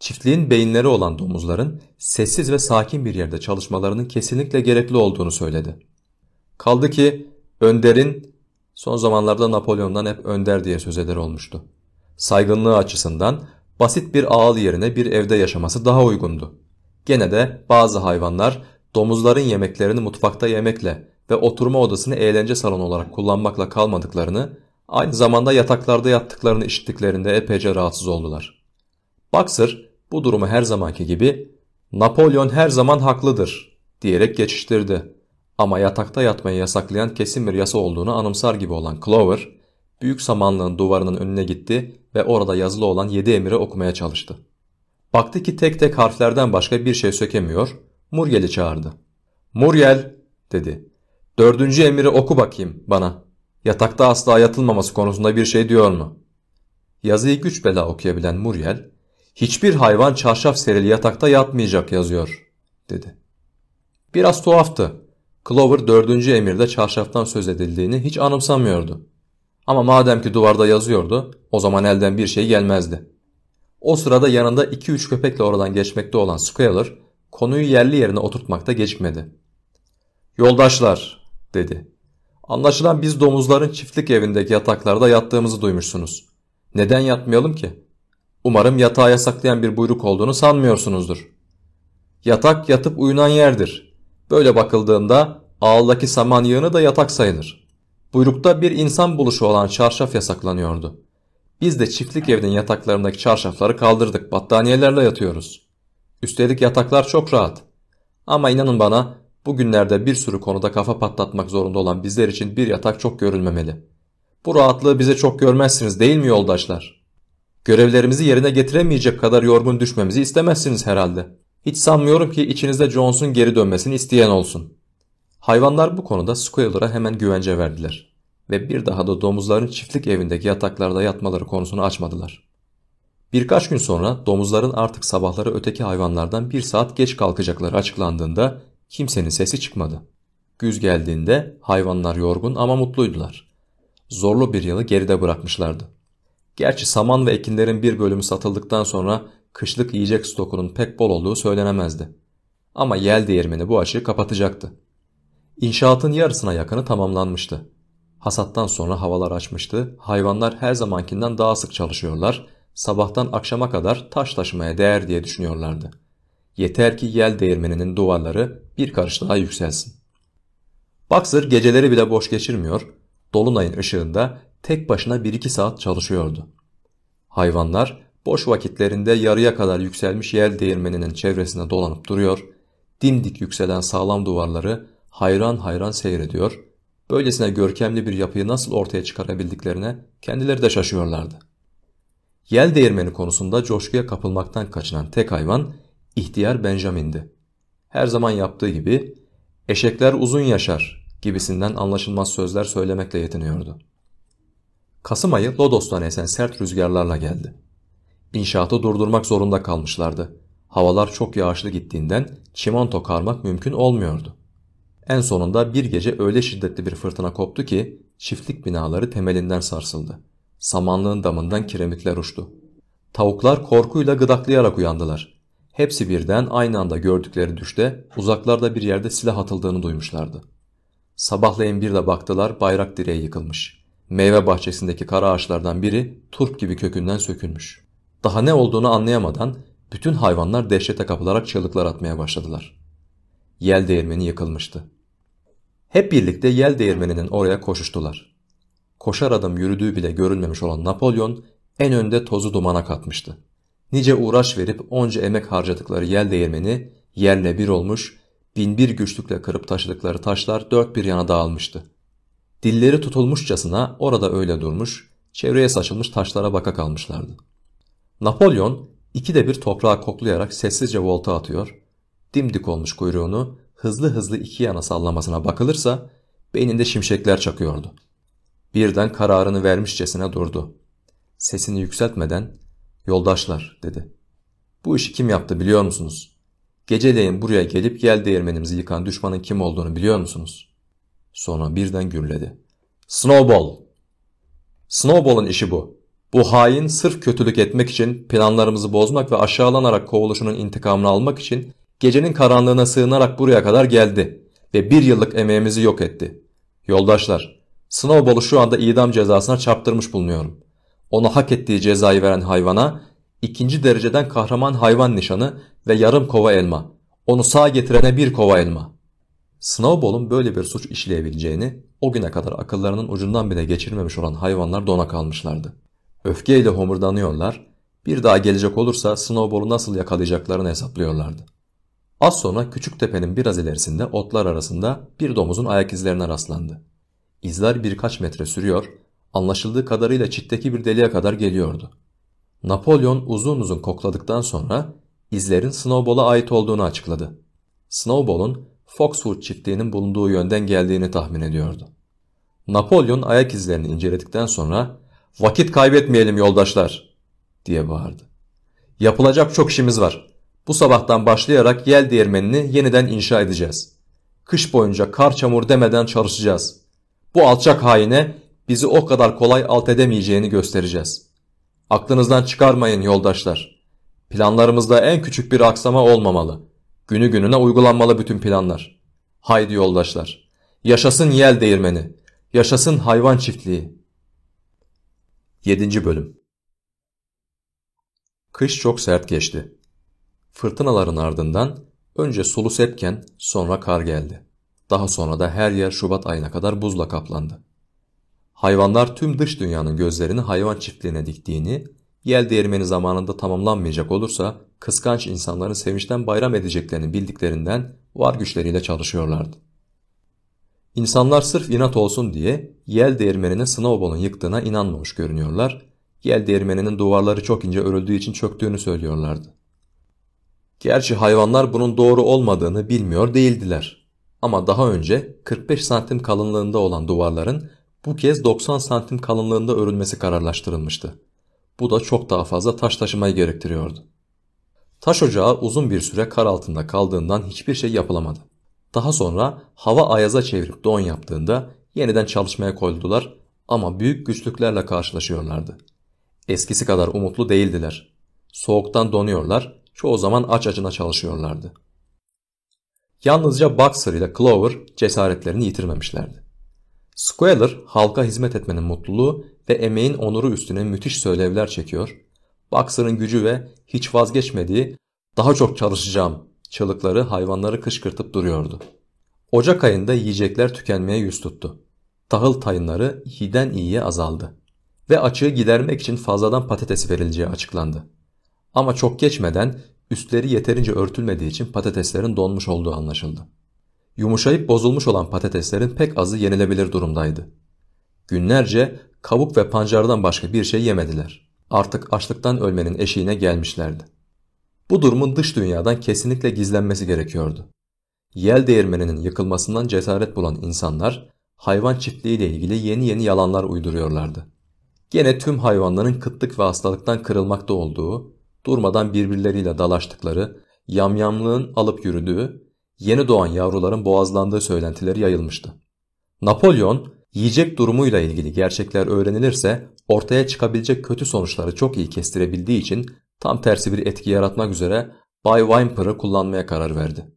Çiftliğin beyinleri olan domuzların sessiz ve sakin bir yerde çalışmalarının kesinlikle gerekli olduğunu söyledi. Kaldı ki Önder'in son zamanlarda Napolyon'dan hep Önder diye söz eder olmuştu. Saygınlığı açısından basit bir ağal yerine bir evde yaşaması daha uygundu. Gene de bazı hayvanlar domuzların yemeklerini mutfakta yemekle ve oturma odasını eğlence salonu olarak kullanmakla kalmadıklarını, aynı zamanda yataklarda yattıklarını işittiklerinde epeyce rahatsız oldular. Boxer bu durumu her zamanki gibi Napolyon her zaman haklıdır diyerek geçiştirdi. Ama yatakta yatmayı yasaklayan kesin bir yasa olduğunu anımsar gibi olan Clover, büyük samanlığın duvarının önüne gitti ve orada yazılı olan yedi emiri okumaya çalıştı. Baktı ki tek tek harflerden başka bir şey sökemiyor, Muriel'i çağırdı. Muriel, dedi. Dördüncü emiri oku bakayım bana. Yatakta asla yatılmaması konusunda bir şey diyor mu? Yazıyı güç bela okuyabilen Muriel, hiçbir hayvan çarşaf serili yatakta yatmayacak yazıyor, dedi. Biraz tuhaftı. Clover dördüncü emirde çarşaftan söz edildiğini hiç anımsamıyordu. Ama madem ki duvarda yazıyordu, o zaman elden bir şey gelmezdi. O sırada yanında iki üç köpekle oradan geçmekte olan Squealer, konuyu yerli yerine oturtmakta gecikmedi. Yoldaşlar, dedi. Anlaşılan biz domuzların çiftlik evindeki yataklarda yattığımızı duymuşsunuz. Neden yatmayalım ki? Umarım yatağı yasaklayan bir buyruk olduğunu sanmıyorsunuzdur. Yatak yatıp uyunan yerdir. Böyle bakıldığında ağıldaki saman yığını da yatak sayılır. Buyrukta bir insan buluşu olan çarşaf yasaklanıyordu. Biz de çiftlik evinin yataklarındaki çarşafları kaldırdık, battaniyelerle yatıyoruz. Üstelik yataklar çok rahat. Ama inanın bana bugünlerde bir sürü konuda kafa patlatmak zorunda olan bizler için bir yatak çok görülmemeli. Bu rahatlığı bize çok görmezsiniz değil mi yoldaşlar? Görevlerimizi yerine getiremeyecek kadar yorgun düşmemizi istemezsiniz herhalde. Hiç sanmıyorum ki içinizde Jones'un geri dönmesini isteyen olsun. Hayvanlar bu konuda Squealer'a hemen güvence verdiler ve bir daha da domuzların çiftlik evindeki yataklarda yatmaları konusunu açmadılar. Birkaç gün sonra domuzların artık sabahları öteki hayvanlardan bir saat geç kalkacakları açıklandığında kimsenin sesi çıkmadı. Güz geldiğinde hayvanlar yorgun ama mutluydular. Zorlu bir yılı geride bırakmışlardı. Gerçi saman ve ekinlerin bir bölümü satıldıktan sonra kışlık yiyecek stokunun pek bol olduğu söylenemezdi. Ama yel değirmeni bu açığı kapatacaktı. İnşaatın yarısına yakını tamamlanmıştı. Hasattan sonra havalar açmıştı, hayvanlar her zamankinden daha sık çalışıyorlar, sabahtan akşama kadar taş taşımaya değer diye düşünüyorlardı. Yeter ki yel değirmeninin duvarları bir karış daha yükselsin. Boxer geceleri bile boş geçirmiyor, dolunayın ışığında tek başına bir iki saat çalışıyordu. Hayvanlar boş vakitlerinde yarıya kadar yükselmiş yel değirmeninin çevresinde dolanıp duruyor, dimdik yükselen sağlam duvarları hayran hayran seyrediyor, böylesine görkemli bir yapıyı nasıl ortaya çıkarabildiklerine kendileri de şaşıyorlardı. Yel değirmeni konusunda coşkuya kapılmaktan kaçınan tek hayvan ihtiyar Benjamin'di. Her zaman yaptığı gibi eşekler uzun yaşar gibisinden anlaşılmaz sözler söylemekle yetiniyordu. Kasım ayı Lodos'tan esen sert rüzgarlarla geldi. İnşaatı durdurmak zorunda kalmışlardı. Havalar çok yağışlı gittiğinden çimento karmak mümkün olmuyordu. En sonunda bir gece öyle şiddetli bir fırtına koptu ki çiftlik binaları temelinden sarsıldı. Samanlığın damından kiremitler uçtu. Tavuklar korkuyla gıdaklayarak uyandılar. Hepsi birden aynı anda gördükleri düşte uzaklarda bir yerde silah atıldığını duymuşlardı. Sabahleyin bir de baktılar bayrak direği yıkılmış. Meyve bahçesindeki kara ağaçlardan biri turp gibi kökünden sökülmüş. Daha ne olduğunu anlayamadan bütün hayvanlar dehşete kapılarak çığlıklar atmaya başladılar. Yel değirmeni yıkılmıştı. Hep birlikte yel değirmeninin oraya koşuştular. Koşar adım yürüdüğü bile görülmemiş olan Napolyon en önde tozu dumana katmıştı. Nice uğraş verip onca emek harcadıkları yel değirmeni yerle bir olmuş, binbir güçlükle kırıp taşıdıkları taşlar dört bir yana dağılmıştı. Dilleri tutulmuşçasına orada öyle durmuş, çevreye saçılmış taşlara baka kalmışlardı. Napolyon ikide bir toprağa koklayarak sessizce volta atıyor, dimdik olmuş kuyruğunu hızlı hızlı iki yana sallamasına bakılırsa beyninde şimşekler çakıyordu. Birden kararını vermişçesine durdu. Sesini yükseltmeden yoldaşlar dedi. Bu işi kim yaptı biliyor musunuz? Geceleyin buraya gelip yel değirmenimizi yıkan düşmanın kim olduğunu biliyor musunuz? Sonra birden gürledi. Snowball! Snowball'un işi bu. Bu hain sırf kötülük etmek için, planlarımızı bozmak ve aşağılanarak kovuluşunun intikamını almak için gecenin karanlığına sığınarak buraya kadar geldi ve bir yıllık emeğimizi yok etti. Yoldaşlar, Snowball'u şu anda idam cezasına çarptırmış bulunuyorum. Ona hak ettiği cezayı veren hayvana ikinci dereceden kahraman hayvan nişanı ve yarım kova elma. Onu sağ getirene bir kova elma. Snowball'un böyle bir suç işleyebileceğini o güne kadar akıllarının ucundan bile geçirmemiş olan hayvanlar dona kalmışlardı. Öfkeyle homurdanıyorlar, bir daha gelecek olursa Snowball'u nasıl yakalayacaklarını hesaplıyorlardı. Az sonra küçük tepenin biraz ilerisinde otlar arasında bir domuzun ayak izlerine rastlandı. İzler birkaç metre sürüyor, anlaşıldığı kadarıyla çitteki bir deliğe kadar geliyordu. Napolyon uzun uzun kokladıktan sonra izlerin Snowball'a ait olduğunu açıkladı. Snowball'un Foxwood çiftliğinin bulunduğu yönden geldiğini tahmin ediyordu. Napolyon ayak izlerini inceledikten sonra ''Vakit kaybetmeyelim yoldaşlar'' diye bağırdı. ''Yapılacak çok işimiz var. Bu sabahtan başlayarak yel değirmenini yeniden inşa edeceğiz. Kış boyunca kar çamur demeden çalışacağız. Bu alçak haine bizi o kadar kolay alt edemeyeceğini göstereceğiz. Aklınızdan çıkarmayın yoldaşlar. Planlarımızda en küçük bir aksama olmamalı. Günü gününe uygulanmalı bütün planlar. Haydi yoldaşlar. Yaşasın yel değirmeni. Yaşasın hayvan çiftliği. 7. Bölüm Kış çok sert geçti. Fırtınaların ardından önce sulu sepken sonra kar geldi. Daha sonra da her yer Şubat ayına kadar buzla kaplandı. Hayvanlar tüm dış dünyanın gözlerini hayvan çiftliğine diktiğini, yel değirmeni zamanında tamamlanmayacak olursa kıskanç insanların sevinçten bayram edeceklerini bildiklerinden var güçleriyle çalışıyorlardı. İnsanlar sırf inat olsun diye yel değirmeninin Snowball'un yıktığına inanmamış görünüyorlar, yel değirmeninin duvarları çok ince örüldüğü için çöktüğünü söylüyorlardı. Gerçi hayvanlar bunun doğru olmadığını bilmiyor değildiler. Ama daha önce 45 santim kalınlığında olan duvarların bu kez 90 santim kalınlığında örülmesi kararlaştırılmıştı. Bu da çok daha fazla taş taşımayı gerektiriyordu. Taş ocağı uzun bir süre kar altında kaldığından hiçbir şey yapılamadı. Daha sonra hava ayaza çevirip don yaptığında yeniden çalışmaya koyuldular ama büyük güçlüklerle karşılaşıyorlardı. Eskisi kadar umutlu değildiler. Soğuktan donuyorlar, çoğu zaman aç acına çalışıyorlardı. Yalnızca Boxer ile Clover cesaretlerini yitirmemişlerdi. Squealer halka hizmet etmenin mutluluğu ve emeğin onuru üstüne müthiş söylevler çekiyor. Boxer'ın gücü ve hiç vazgeçmediği daha çok çalışacağım çığlıkları hayvanları kışkırtıp duruyordu. Ocak ayında yiyecekler tükenmeye yüz tuttu. Tahıl tayınları iyiden iyiye azaldı. Ve açığı gidermek için fazladan patates verileceği açıklandı. Ama çok geçmeden üstleri yeterince örtülmediği için patateslerin donmuş olduğu anlaşıldı. Yumuşayıp bozulmuş olan patateslerin pek azı yenilebilir durumdaydı. Günlerce kabuk ve pancardan başka bir şey yemediler. Artık açlıktan ölmenin eşiğine gelmişlerdi. Bu durumun dış dünyadan kesinlikle gizlenmesi gerekiyordu. Yel değirmeninin yıkılmasından cesaret bulan insanlar hayvan çiftliğiyle ilgili yeni yeni yalanlar uyduruyorlardı. Gene tüm hayvanların kıtlık ve hastalıktan kırılmakta olduğu, durmadan birbirleriyle dalaştıkları, yamyamlığın alıp yürüdüğü, yeni doğan yavruların boğazlandığı söylentileri yayılmıştı. Napolyon, yiyecek durumuyla ilgili gerçekler öğrenilirse ortaya çıkabilecek kötü sonuçları çok iyi kestirebildiği için tam tersi bir etki yaratmak üzere Bay Wimper'ı kullanmaya karar verdi.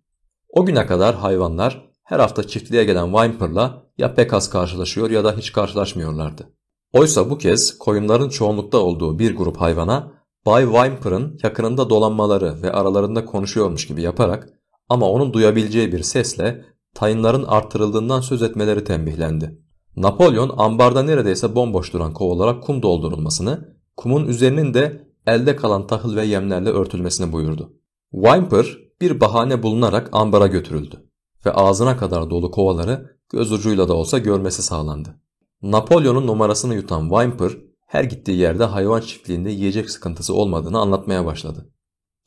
O güne kadar hayvanlar her hafta çiftliğe gelen Wimper'la ya pek az karşılaşıyor ya da hiç karşılaşmıyorlardı. Oysa bu kez koyunların çoğunlukta olduğu bir grup hayvana Bay Wimper'ın yakınında dolanmaları ve aralarında konuşuyormuş gibi yaparak ama onun duyabileceği bir sesle tayınların artırıldığından söz etmeleri tembihlendi. Napolyon ambarda neredeyse bomboş duran kovalara kum doldurulmasını, kumun üzerinin de elde kalan tahıl ve yemlerle örtülmesini buyurdu. Wimper bir bahane bulunarak ambara götürüldü ve ağzına kadar dolu kovaları göz ucuyla da olsa görmesi sağlandı. Napolyon'un numarasını yutan Wimper her gittiği yerde hayvan çiftliğinde yiyecek sıkıntısı olmadığını anlatmaya başladı.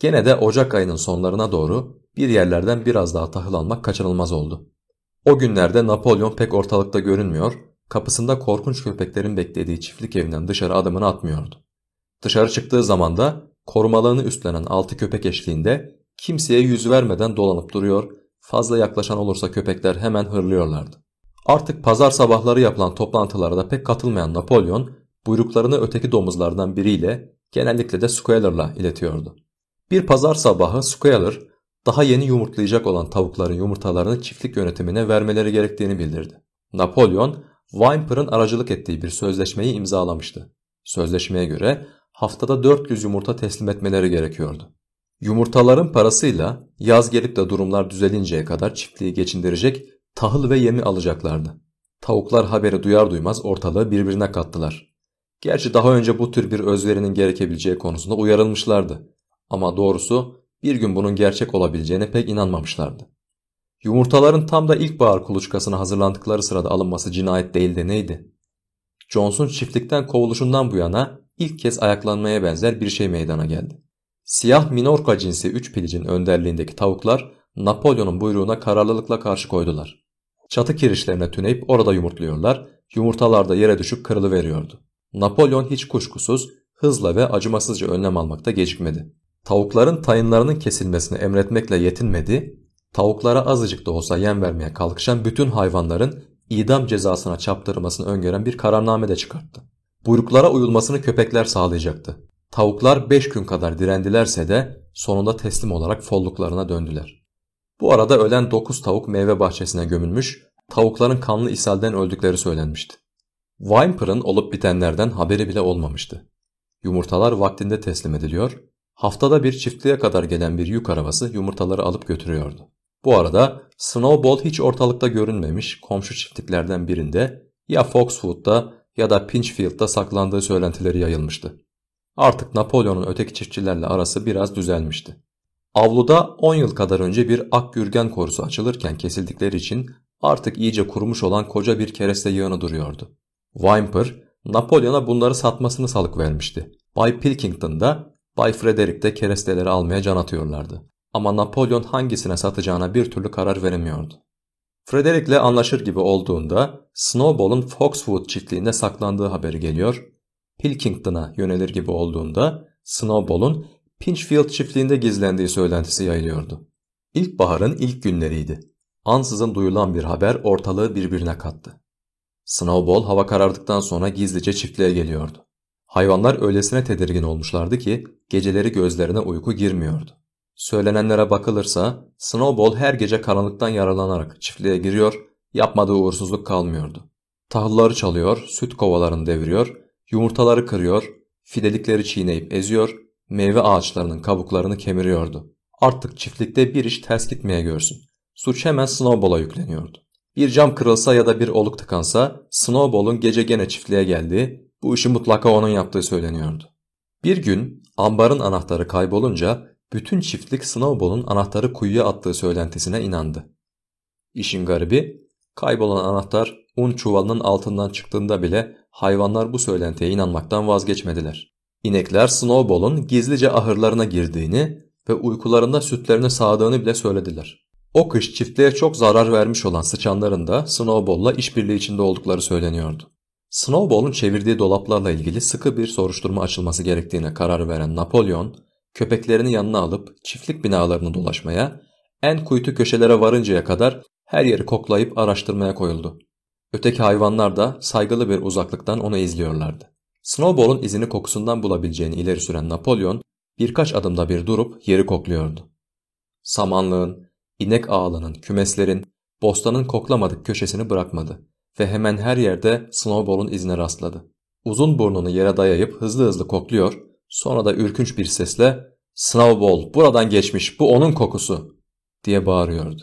Gene de Ocak ayının sonlarına doğru bir yerlerden biraz daha tahıl almak kaçınılmaz oldu. O günlerde Napolyon pek ortalıkta görünmüyor, kapısında korkunç köpeklerin beklediği çiftlik evinden dışarı adımını atmıyordu. Dışarı çıktığı zaman da korumalığını üstlenen altı köpek eşliğinde kimseye yüz vermeden dolanıp duruyor, fazla yaklaşan olursa köpekler hemen hırlıyorlardı. Artık pazar sabahları yapılan toplantılara da pek katılmayan Napolyon, buyruklarını öteki domuzlardan biriyle, genellikle de Squalor'la iletiyordu. Bir pazar sabahı Squalor, daha yeni yumurtlayacak olan tavukların yumurtalarını çiftlik yönetimine vermeleri gerektiğini bildirdi. Napolyon, Wimper'ın aracılık ettiği bir sözleşmeyi imzalamıştı. Sözleşmeye göre haftada 400 yumurta teslim etmeleri gerekiyordu. Yumurtaların parasıyla yaz gelip de durumlar düzelinceye kadar çiftliği geçindirecek tahıl ve yemi alacaklardı. Tavuklar haberi duyar duymaz ortalığı birbirine kattılar. Gerçi daha önce bu tür bir özverinin gerekebileceği konusunda uyarılmışlardı. Ama doğrusu bir gün bunun gerçek olabileceğine pek inanmamışlardı. Yumurtaların tam da ilkbahar kuluçkasına hazırlandıkları sırada alınması cinayet değil de neydi? Jones'un çiftlikten kovuluşundan bu yana ilk kez ayaklanmaya benzer bir şey meydana geldi. Siyah Minorca cinsi 3 pilicin önderliğindeki tavuklar Napolyon'un buyruğuna kararlılıkla karşı koydular. Çatı kirişlerine tüneyip orada yumurtluyorlar, yumurtalar da yere düşüp kırılıveriyordu. Napolyon hiç kuşkusuz hızla ve acımasızca önlem almakta gecikmedi. Tavukların tayınlarının kesilmesini emretmekle yetinmedi, tavuklara azıcık da olsa yem vermeye kalkışan bütün hayvanların idam cezasına çaptırılmasını öngören bir kararname de çıkarttı. Buyruklara uyulmasını köpekler sağlayacaktı. Tavuklar 5 gün kadar direndilerse de sonunda teslim olarak folluklarına döndüler. Bu arada ölen 9 tavuk meyve bahçesine gömülmüş, tavukların kanlı ishalden öldükleri söylenmişti. Wimper'ın olup bitenlerden haberi bile olmamıştı. Yumurtalar vaktinde teslim ediliyor, haftada bir çiftliğe kadar gelen bir yük arabası yumurtaları alıp götürüyordu. Bu arada Snowball hiç ortalıkta görünmemiş komşu çiftliklerden birinde ya Foxwood'da ya da Pinchfield'da saklandığı söylentileri yayılmıştı. Artık Napolyon'un öteki çiftçilerle arası biraz düzelmişti. Avluda 10 yıl kadar önce bir ak gürgen korusu açılırken kesildikleri için artık iyice kurumuş olan koca bir kereste yığını duruyordu. Wimper, Napolyon'a bunları satmasını salık vermişti. Bay Pilkington da Bay Frederick de keresteleri almaya can atıyorlardı. Ama Napolyon hangisine satacağına bir türlü karar veremiyordu. Frederick'le anlaşır gibi olduğunda Snowball'un Foxwood çiftliğinde saklandığı haberi geliyor. Pilkington'a yönelir gibi olduğunda Snowball'un Pinchfield çiftliğinde gizlendiği söylentisi yayılıyordu. İlkbaharın ilk günleriydi. Ansızın duyulan bir haber ortalığı birbirine kattı. Snowball hava karardıktan sonra gizlice çiftliğe geliyordu. Hayvanlar öylesine tedirgin olmuşlardı ki geceleri gözlerine uyku girmiyordu. Söylenenlere bakılırsa Snowball her gece karanlıktan yaralanarak çiftliğe giriyor, yapmadığı uğursuzluk kalmıyordu. Tahılları çalıyor, süt kovalarını deviriyor, yumurtaları kırıyor, fidelikleri çiğneyip eziyor, meyve ağaçlarının kabuklarını kemiriyordu. Artık çiftlikte bir iş ters gitmeye görsün. Suç hemen Snowball'a yükleniyordu. Bir cam kırılsa ya da bir oluk tıkansa Snowball'un gece gene çiftliğe geldiği, bu işi mutlaka onun yaptığı söyleniyordu. Bir gün ambarın anahtarı kaybolunca bütün çiftlik Snowball'un anahtarı kuyuya attığı söylentisine inandı. İşin garibi kaybolan anahtar un çuvalının altından çıktığında bile hayvanlar bu söylentiye inanmaktan vazgeçmediler. İnekler Snowball'un gizlice ahırlarına girdiğini ve uykularında sütlerini sağdığını bile söylediler. O kış çiftliğe çok zarar vermiş olan sıçanların da Snowball'la işbirliği içinde oldukları söyleniyordu. Snowball'un çevirdiği dolaplarla ilgili sıkı bir soruşturma açılması gerektiğine karar veren Napolyon, köpeklerini yanına alıp çiftlik binalarını dolaşmaya, en kuytu köşelere varıncaya kadar her yeri koklayıp araştırmaya koyuldu. Öteki hayvanlar da saygılı bir uzaklıktan onu izliyorlardı. Snowball'un izini kokusundan bulabileceğini ileri süren Napolyon birkaç adımda bir durup yeri kokluyordu. Samanlığın, inek ağalının, kümeslerin, bostanın koklamadık köşesini bırakmadı ve hemen her yerde Snowball'un izine rastladı. Uzun burnunu yere dayayıp hızlı hızlı kokluyor, sonra da ürkünç bir sesle ''Snowball buradan geçmiş, bu onun kokusu'' diye bağırıyordu.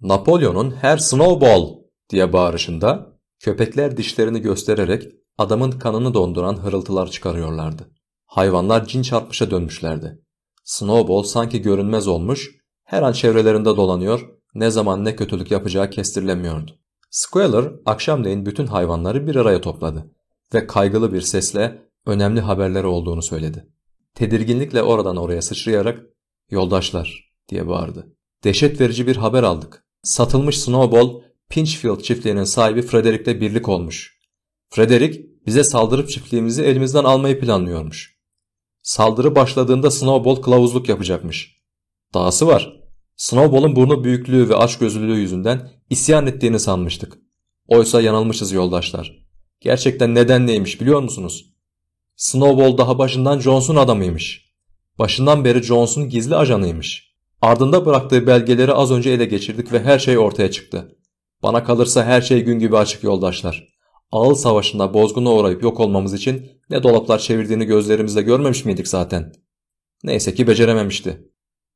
Napolyon'un her Snowball diye bağırışında köpekler dişlerini göstererek adamın kanını donduran hırıltılar çıkarıyorlardı. Hayvanlar cin çarpmışa dönmüşlerdi. Snowball sanki görünmez olmuş, her an çevrelerinde dolanıyor, ne zaman ne kötülük yapacağı kestirilemiyordu. Squealer akşamleyin bütün hayvanları bir araya topladı ve kaygılı bir sesle önemli haberleri olduğunu söyledi. Tedirginlikle oradan oraya sıçrayarak ''Yoldaşlar'' diye bağırdı. ''Dehşet verici bir haber aldık. Satılmış Snowball, Pinchfield çiftliğinin sahibi Frederick'le birlik olmuş. Frederick bize saldırıp çiftliğimizi elimizden almayı planlıyormuş. Saldırı başladığında Snowball kılavuzluk yapacakmış. Dahası var. Snowball'un burnu büyüklüğü ve açgözlülüğü yüzünden isyan ettiğini sanmıştık. Oysa yanılmışız yoldaşlar. Gerçekten neden neymiş biliyor musunuz? Snowball daha başından Jones'un adamıymış. Başından beri Jones'un gizli ajanıymış. Ardında bıraktığı belgeleri az önce ele geçirdik ve her şey ortaya çıktı. Bana kalırsa her şey gün gibi açık yoldaşlar. Ağıl savaşında bozguna uğrayıp yok olmamız için ne dolaplar çevirdiğini gözlerimizle görmemiş miydik zaten? Neyse ki becerememişti.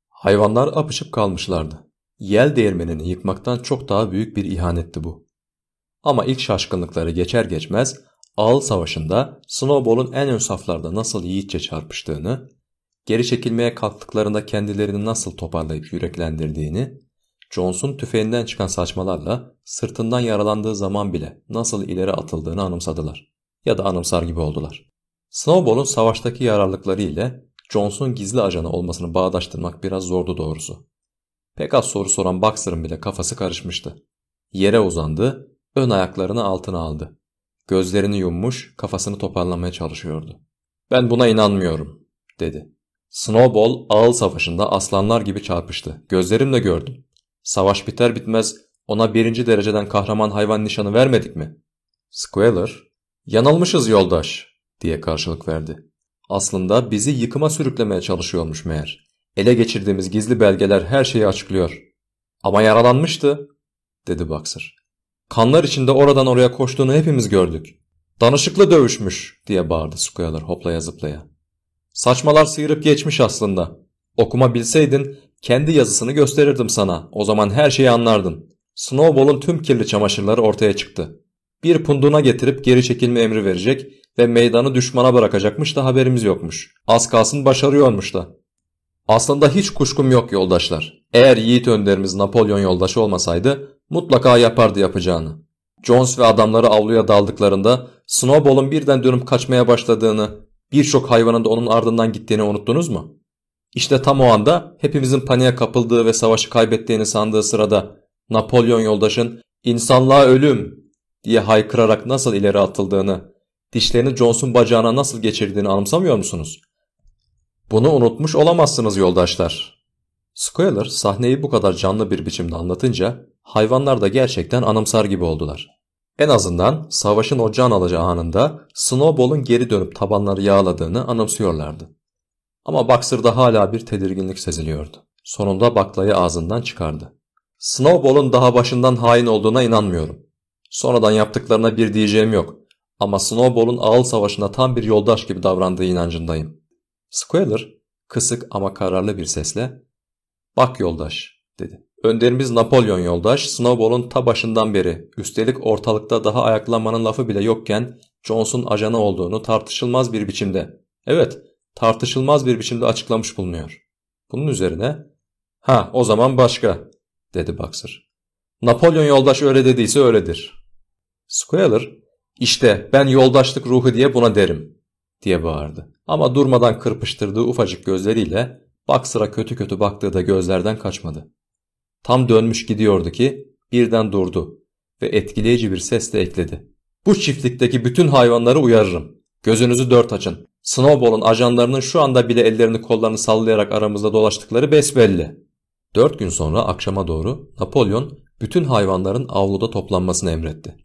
Hayvanlar apışıp kalmışlardı. Yel değirmenini yıkmaktan çok daha büyük bir ihanetti bu. Ama ilk şaşkınlıkları geçer geçmez Ağıl Savaşı'nda Snowball'un en ön saflarda nasıl yiğitçe çarpıştığını, geri çekilmeye kalktıklarında kendilerini nasıl toparlayıp yüreklendirdiğini, Jones'un tüfeğinden çıkan saçmalarla sırtından yaralandığı zaman bile nasıl ileri atıldığını anımsadılar. Ya da anımsar gibi oldular. Snowball'un savaştaki yararlıkları ile Jones'un gizli ajanı olmasını bağdaştırmak biraz zordu doğrusu. Pek az soru soran Boxer'ın bile kafası karışmıştı. Yere uzandı, ön ayaklarını altına aldı. Gözlerini yummuş, kafasını toparlamaya çalışıyordu. Ben buna inanmıyorum, dedi. Snowball ağıl savaşında aslanlar gibi çarpıştı. Gözlerimle gördüm. Savaş biter bitmez ona birinci dereceden kahraman hayvan nişanı vermedik mi? Squealer, yanılmışız yoldaş, diye karşılık verdi. Aslında bizi yıkıma sürüklemeye çalışıyormuş meğer. Ele geçirdiğimiz gizli belgeler her şeyi açıklıyor. Ama yaralanmıştı, dedi Boxer. Kanlar içinde oradan oraya koştuğunu hepimiz gördük. Danışıklı dövüşmüş, diye bağırdı Squealer hoplaya zıplaya. Saçmalar sıyırıp geçmiş aslında. Okuma bilseydin kendi yazısını gösterirdim sana. O zaman her şeyi anlardın. Snowball'un tüm kirli çamaşırları ortaya çıktı. Bir punduna getirip geri çekilme emri verecek ve meydanı düşmana bırakacakmış da haberimiz yokmuş. Az kalsın başarıyormuş da. Aslında hiç kuşkum yok yoldaşlar. Eğer yiğit önderimiz Napolyon yoldaşı olmasaydı mutlaka yapardı yapacağını. Jones ve adamları avluya daldıklarında Snowball'un birden dönüp kaçmaya başladığını, birçok hayvanın da onun ardından gittiğini unuttunuz mu? İşte tam o anda hepimizin paniğe kapıldığı ve savaşı kaybettiğini sandığı sırada Napolyon yoldaşın insanlığa ölüm diye haykırarak nasıl ileri atıldığını, dişlerini Jones'un bacağına nasıl geçirdiğini anımsamıyor musunuz? Bunu unutmuş olamazsınız yoldaşlar. Squealer sahneyi bu kadar canlı bir biçimde anlatınca hayvanlar da gerçekten anımsar gibi oldular. En azından savaşın o can alıcı anında Snowball'un geri dönüp tabanları yağladığını anımsıyorlardı. Ama Boxer'da hala bir tedirginlik seziliyordu. Sonunda baklayı ağzından çıkardı. Snowball'un daha başından hain olduğuna inanmıyorum. Sonradan yaptıklarına bir diyeceğim yok. Ama Snowball'un ağıl savaşında tam bir yoldaş gibi davrandığı inancındayım. Squealer kısık ama kararlı bir sesle ''Bak yoldaş'' dedi. Önderimiz Napolyon yoldaş Snowball'un ta başından beri üstelik ortalıkta daha ayaklanmanın lafı bile yokken Jones'un ajanı olduğunu tartışılmaz bir biçimde evet tartışılmaz bir biçimde açıklamış bulunuyor. Bunun üzerine ha o zaman başka dedi Boxer. Napolyon yoldaş öyle dediyse öyledir. Squealer işte ben yoldaşlık ruhu diye buna derim diye bağırdı. Ama durmadan kırpıştırdığı ufacık gözleriyle Boxer'a kötü kötü baktığı da gözlerden kaçmadı. Tam dönmüş gidiyordu ki birden durdu ve etkileyici bir sesle ekledi. Bu çiftlikteki bütün hayvanları uyarırım. Gözünüzü dört açın. Snowball'un ajanlarının şu anda bile ellerini kollarını sallayarak aramızda dolaştıkları besbelli. Dört gün sonra akşama doğru Napolyon bütün hayvanların avluda toplanmasını emretti.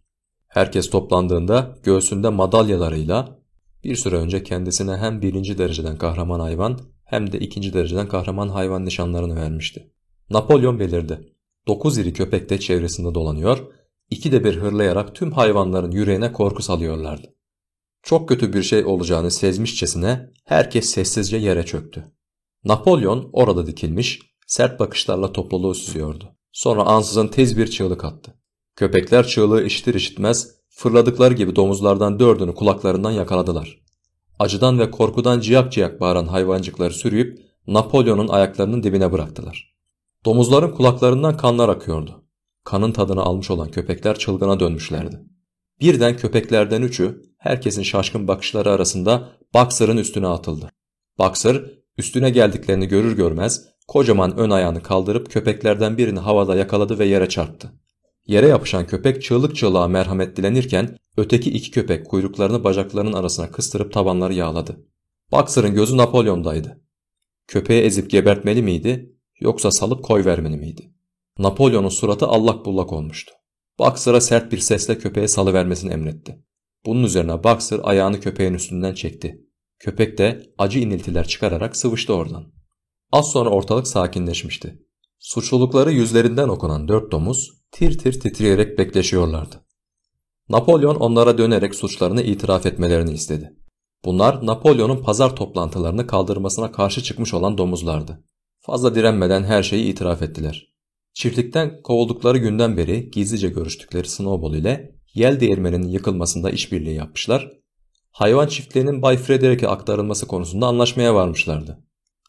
Herkes toplandığında göğsünde madalyalarıyla bir süre önce kendisine hem birinci dereceden kahraman hayvan hem de ikinci dereceden kahraman hayvan nişanlarını vermişti. Napolyon belirdi. Dokuz iri köpek de çevresinde dolanıyor, iki de bir hırlayarak tüm hayvanların yüreğine korku salıyorlardı. Çok kötü bir şey olacağını sezmişçesine herkes sessizce yere çöktü. Napolyon orada dikilmiş, sert bakışlarla topluluğu süzüyordu. Sonra ansızın tez bir çığlık attı. Köpekler çığlığı işitir işitmez fırladıkları gibi domuzlardan dördünü kulaklarından yakaladılar. Acıdan ve korkudan ciyak ciyak bağıran hayvancıkları sürüyüp Napolyon'un ayaklarının dibine bıraktılar. Domuzların kulaklarından kanlar akıyordu. Kanın tadını almış olan köpekler çılgına dönmüşlerdi. Birden köpeklerden üçü herkesin şaşkın bakışları arasında Boxer'ın üstüne atıldı. Boxer üstüne geldiklerini görür görmez kocaman ön ayağını kaldırıp köpeklerden birini havada yakaladı ve yere çarptı. Yere yapışan köpek çığlık çığlığa merhamet dilenirken öteki iki köpek kuyruklarını bacaklarının arasına kıstırıp tabanları yağladı. Boxer'ın gözü Napolyon'daydı. Köpeği ezip gebertmeli miydi yoksa salıp koy vermeni miydi? Napolyon'un suratı allak bullak olmuştu. Boxer'a sert bir sesle köpeğe salıvermesini emretti. Bunun üzerine Boxer ayağını köpeğin üstünden çekti. Köpek de acı iniltiler çıkararak sıvıştı oradan. Az sonra ortalık sakinleşmişti. Suçlulukları yüzlerinden okunan dört domuz tir tir titreyerek bekleşiyorlardı. Napolyon onlara dönerek suçlarını itiraf etmelerini istedi. Bunlar Napolyon'un pazar toplantılarını kaldırmasına karşı çıkmış olan domuzlardı. Fazla direnmeden her şeyi itiraf ettiler. Çiftlikten kovuldukları günden beri gizlice görüştükleri Snowball ile yel değirmeninin yıkılmasında işbirliği yapmışlar, hayvan çiftliğinin Bay Frederick'e aktarılması konusunda anlaşmaya varmışlardı.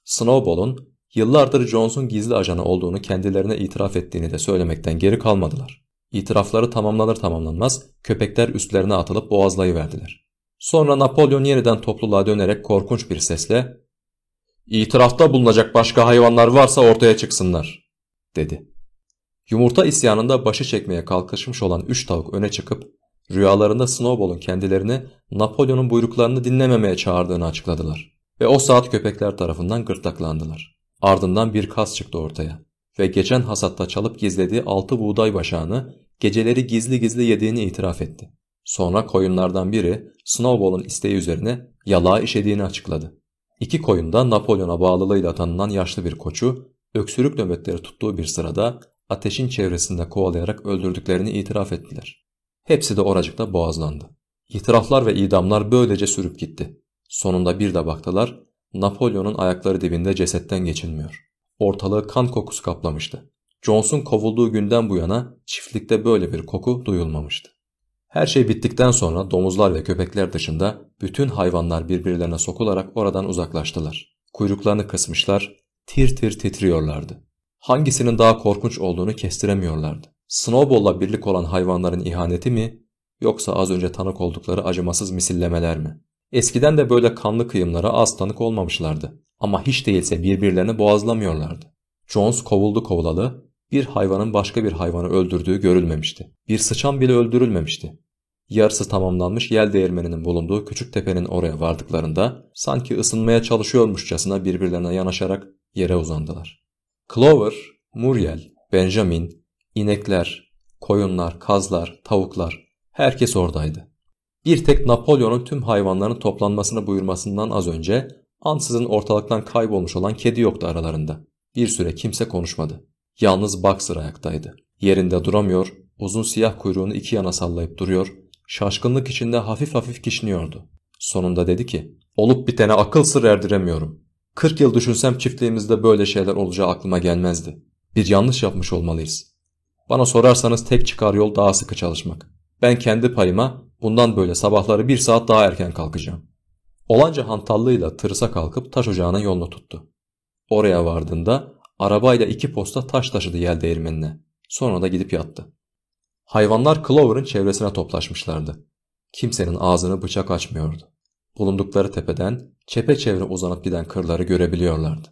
Snowball'un yıllardır Jones'un gizli ajanı olduğunu kendilerine itiraf ettiğini de söylemekten geri kalmadılar. İtirafları tamamlanır tamamlanmaz köpekler üstlerine atılıp boğazlayıverdiler. Sonra Napolyon yeniden topluluğa dönerek korkunç bir sesle ''İtirafta bulunacak başka hayvanlar varsa ortaya çıksınlar.'' dedi. Yumurta isyanında başı çekmeye kalkışmış olan üç tavuk öne çıkıp rüyalarında Snowball'un kendilerini Napolyon'un buyruklarını dinlememeye çağırdığını açıkladılar. Ve o saat köpekler tarafından gırtlaklandılar. Ardından bir kas çıktı ortaya ve geçen hasatta çalıp gizlediği altı buğday başağını geceleri gizli gizli yediğini itiraf etti. Sonra koyunlardan biri Snowball'un isteği üzerine yalağı işediğini açıkladı. İki koyun da Napolyon'a bağlılığıyla tanınan yaşlı bir koçu öksürük nöbetleri tuttuğu bir sırada ateşin çevresinde kovalayarak öldürdüklerini itiraf ettiler. Hepsi de oracıkta boğazlandı. İtiraflar ve idamlar böylece sürüp gitti. Sonunda bir de baktılar, Napolyon'un ayakları dibinde cesetten geçilmiyor. Ortalığı kan kokusu kaplamıştı. Jones'un kovulduğu günden bu yana çiftlikte böyle bir koku duyulmamıştı. Her şey bittikten sonra domuzlar ve köpekler dışında bütün hayvanlar birbirlerine sokularak oradan uzaklaştılar. Kuyruklarını kısmışlar, tir tir titriyorlardı. Hangisinin daha korkunç olduğunu kestiremiyorlardı. Snowball'la birlik olan hayvanların ihaneti mi yoksa az önce tanık oldukları acımasız misillemeler mi? Eskiden de böyle kanlı kıyımlara az tanık olmamışlardı. Ama hiç değilse birbirlerini boğazlamıyorlardı. Jones kovuldu kovulalı, bir hayvanın başka bir hayvanı öldürdüğü görülmemişti. Bir sıçan bile öldürülmemişti. Yarısı tamamlanmış yel değirmeninin bulunduğu küçük tepenin oraya vardıklarında sanki ısınmaya çalışıyormuşçasına birbirlerine yanaşarak yere uzandılar. Clover, Muriel, Benjamin, inekler, koyunlar, kazlar, tavuklar herkes oradaydı. Bir tek Napolyon'un tüm hayvanların toplanmasını buyurmasından az önce ansızın ortalıktan kaybolmuş olan kedi yoktu aralarında. Bir süre kimse konuşmadı. Yalnız Boxer ayaktaydı. Yerinde duramıyor, uzun siyah kuyruğunu iki yana sallayıp duruyor, şaşkınlık içinde hafif hafif kişniyordu. Sonunda dedi ki, olup bitene akıl sır erdiremiyorum. 40 yıl düşünsem çiftliğimizde böyle şeyler olacağı aklıma gelmezdi. Bir yanlış yapmış olmalıyız. Bana sorarsanız tek çıkar yol daha sıkı çalışmak. Ben kendi payıma bundan böyle sabahları bir saat daha erken kalkacağım. Olanca hantallığıyla tırısa kalkıp taş ocağının yolunu tuttu. Oraya vardığında arabayla iki posta taş taşıdı yel değirmenine. Sonra da gidip yattı. Hayvanlar Clover'ın çevresine toplaşmışlardı. Kimsenin ağzını bıçak açmıyordu. Bulundukları tepeden çepeçevre uzanıp giden kırları görebiliyorlardı.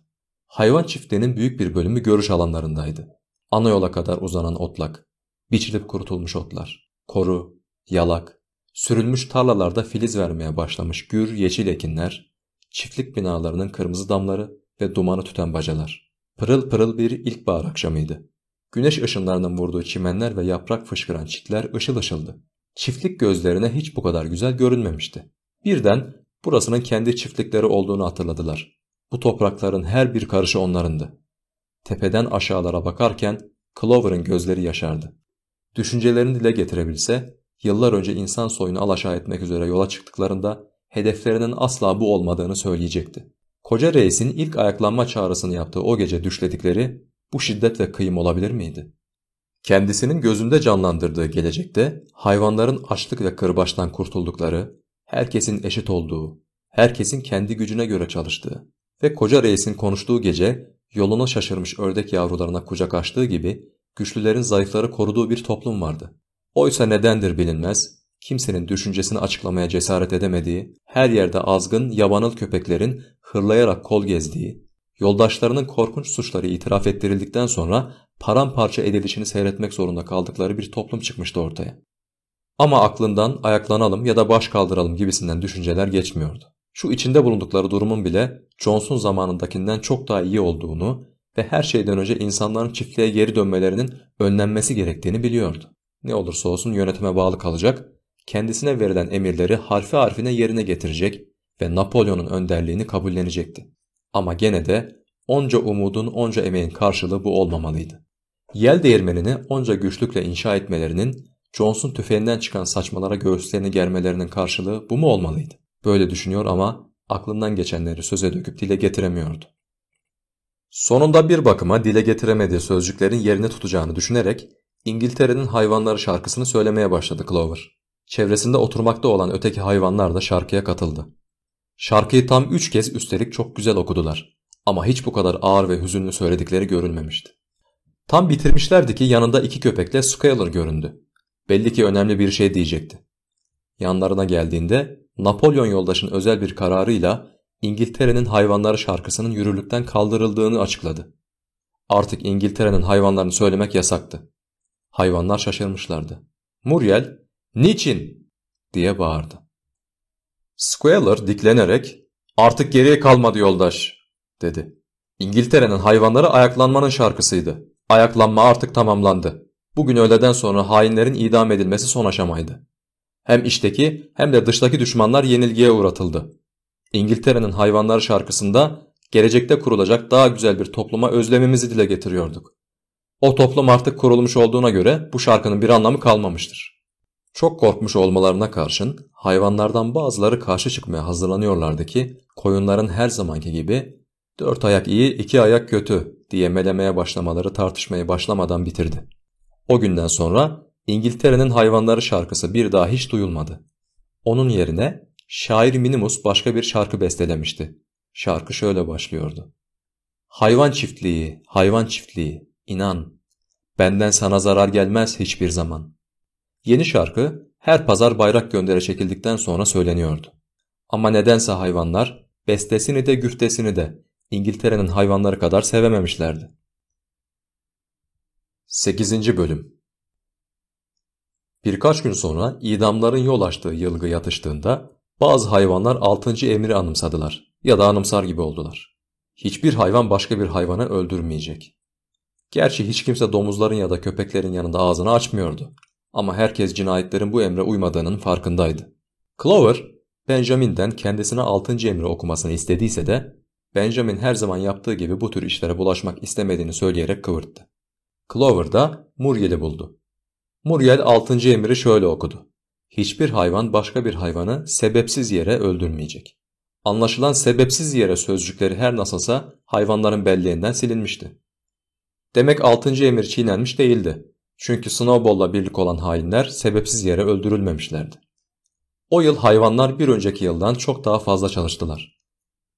Hayvan çiftliğinin büyük bir bölümü görüş alanlarındaydı. Ana yola kadar uzanan otlak, biçilip kurutulmuş otlar, koru, yalak, sürülmüş tarlalarda filiz vermeye başlamış gür yeşil ekinler, çiftlik binalarının kırmızı damları ve dumanı tüten bacalar. Pırıl pırıl bir ilkbahar akşamıydı. Güneş ışınlarının vurduğu çimenler ve yaprak fışkıran çitler ışıl ışıldı. Çiftlik gözlerine hiç bu kadar güzel görünmemişti. Birden burasının kendi çiftlikleri olduğunu hatırladılar. Bu toprakların her bir karışı onlarındı. Tepeden aşağılara bakarken Clover'ın gözleri yaşardı. Düşüncelerini dile getirebilse, yıllar önce insan soyunu alaşağı etmek üzere yola çıktıklarında hedeflerinin asla bu olmadığını söyleyecekti. Koca reisin ilk ayaklanma çağrısını yaptığı o gece düşledikleri bu şiddet ve kıyım olabilir miydi? Kendisinin gözünde canlandırdığı gelecekte hayvanların açlık ve kırbaçtan kurtuldukları, herkesin eşit olduğu, herkesin kendi gücüne göre çalıştığı ve koca reisin konuştuğu gece yoluna şaşırmış ördek yavrularına kucak açtığı gibi güçlülerin zayıfları koruduğu bir toplum vardı. Oysa nedendir bilinmez, kimsenin düşüncesini açıklamaya cesaret edemediği, her yerde azgın, yabanıl köpeklerin hırlayarak kol gezdiği, yoldaşlarının korkunç suçları itiraf ettirildikten sonra paramparça edilişini seyretmek zorunda kaldıkları bir toplum çıkmıştı ortaya. Ama aklından ayaklanalım ya da baş kaldıralım gibisinden düşünceler geçmiyordu. Şu içinde bulundukları durumun bile Johnson zamanındakinden çok daha iyi olduğunu ve her şeyden önce insanların çiftliğe geri dönmelerinin önlenmesi gerektiğini biliyordu. Ne olursa olsun yönetime bağlı kalacak, kendisine verilen emirleri harfi harfine yerine getirecek ve Napolyon'un önderliğini kabullenecekti. Ama gene de onca umudun onca emeğin karşılığı bu olmamalıydı. Yel değirmenini onca güçlükle inşa etmelerinin, Jones'un tüfeğinden çıkan saçmalara göğüslerini germelerinin karşılığı bu mu olmalıydı? Böyle düşünüyor ama aklından geçenleri söze döküp dile getiremiyordu. Sonunda bir bakıma dile getiremediği sözcüklerin yerini tutacağını düşünerek İngiltere'nin hayvanları şarkısını söylemeye başladı Clover. Çevresinde oturmakta olan öteki hayvanlar da şarkıya katıldı. Şarkıyı tam üç kez üstelik çok güzel okudular. Ama hiç bu kadar ağır ve hüzünlü söyledikleri görülmemişti. Tam bitirmişlerdi ki yanında iki köpekle Scaler göründü. Belli ki önemli bir şey diyecekti. Yanlarına geldiğinde Napolyon yoldaşın özel bir kararıyla İngiltere'nin hayvanları şarkısının yürürlükten kaldırıldığını açıkladı. Artık İngiltere'nin hayvanlarını söylemek yasaktı. Hayvanlar şaşırmışlardı. Muriel, niçin? diye bağırdı. Squealer diklenerek, artık geriye kalmadı yoldaş, dedi. İngiltere'nin hayvanları ayaklanmanın şarkısıydı. Ayaklanma artık tamamlandı. Bugün öğleden sonra hainlerin idam edilmesi son aşamaydı. Hem içteki hem de dıştaki düşmanlar yenilgiye uğratıldı. İngiltere'nin hayvanları şarkısında gelecekte kurulacak daha güzel bir topluma özlemimizi dile getiriyorduk. O toplum artık kurulmuş olduğuna göre bu şarkının bir anlamı kalmamıştır. Çok korkmuş olmalarına karşın hayvanlardan bazıları karşı çıkmaya hazırlanıyorlardı ki koyunların her zamanki gibi dört ayak iyi iki ayak kötü diye melemeye başlamaları tartışmayı başlamadan bitirdi. O günden sonra İngiltere'nin hayvanları şarkısı bir daha hiç duyulmadı. Onun yerine şair Minimus başka bir şarkı bestelemişti. Şarkı şöyle başlıyordu. Hayvan çiftliği, hayvan çiftliği, inan, benden sana zarar gelmez hiçbir zaman. Yeni şarkı her pazar bayrak göndere çekildikten sonra söyleniyordu. Ama nedense hayvanlar bestesini de güftesini de İngiltere'nin hayvanları kadar sevememişlerdi. 8. Bölüm Birkaç gün sonra idamların yol açtığı yılgı yatıştığında bazı hayvanlar 6. emri anımsadılar ya da anımsar gibi oldular. Hiçbir hayvan başka bir hayvanı öldürmeyecek. Gerçi hiç kimse domuzların ya da köpeklerin yanında ağzını açmıyordu. Ama herkes cinayetlerin bu emre uymadığının farkındaydı. Clover, Benjamin'den kendisine 6. emri okumasını istediyse de Benjamin her zaman yaptığı gibi bu tür işlere bulaşmak istemediğini söyleyerek kıvırttı. Clover da Muriel'i buldu. Muriel 6. emri şöyle okudu. Hiçbir hayvan başka bir hayvanı sebepsiz yere öldürmeyecek. Anlaşılan sebepsiz yere sözcükleri her nasılsa hayvanların belleğinden silinmişti. Demek 6. emir çiğnenmiş değildi. Çünkü Snowball'la birlik olan hainler sebepsiz yere öldürülmemişlerdi. O yıl hayvanlar bir önceki yıldan çok daha fazla çalıştılar.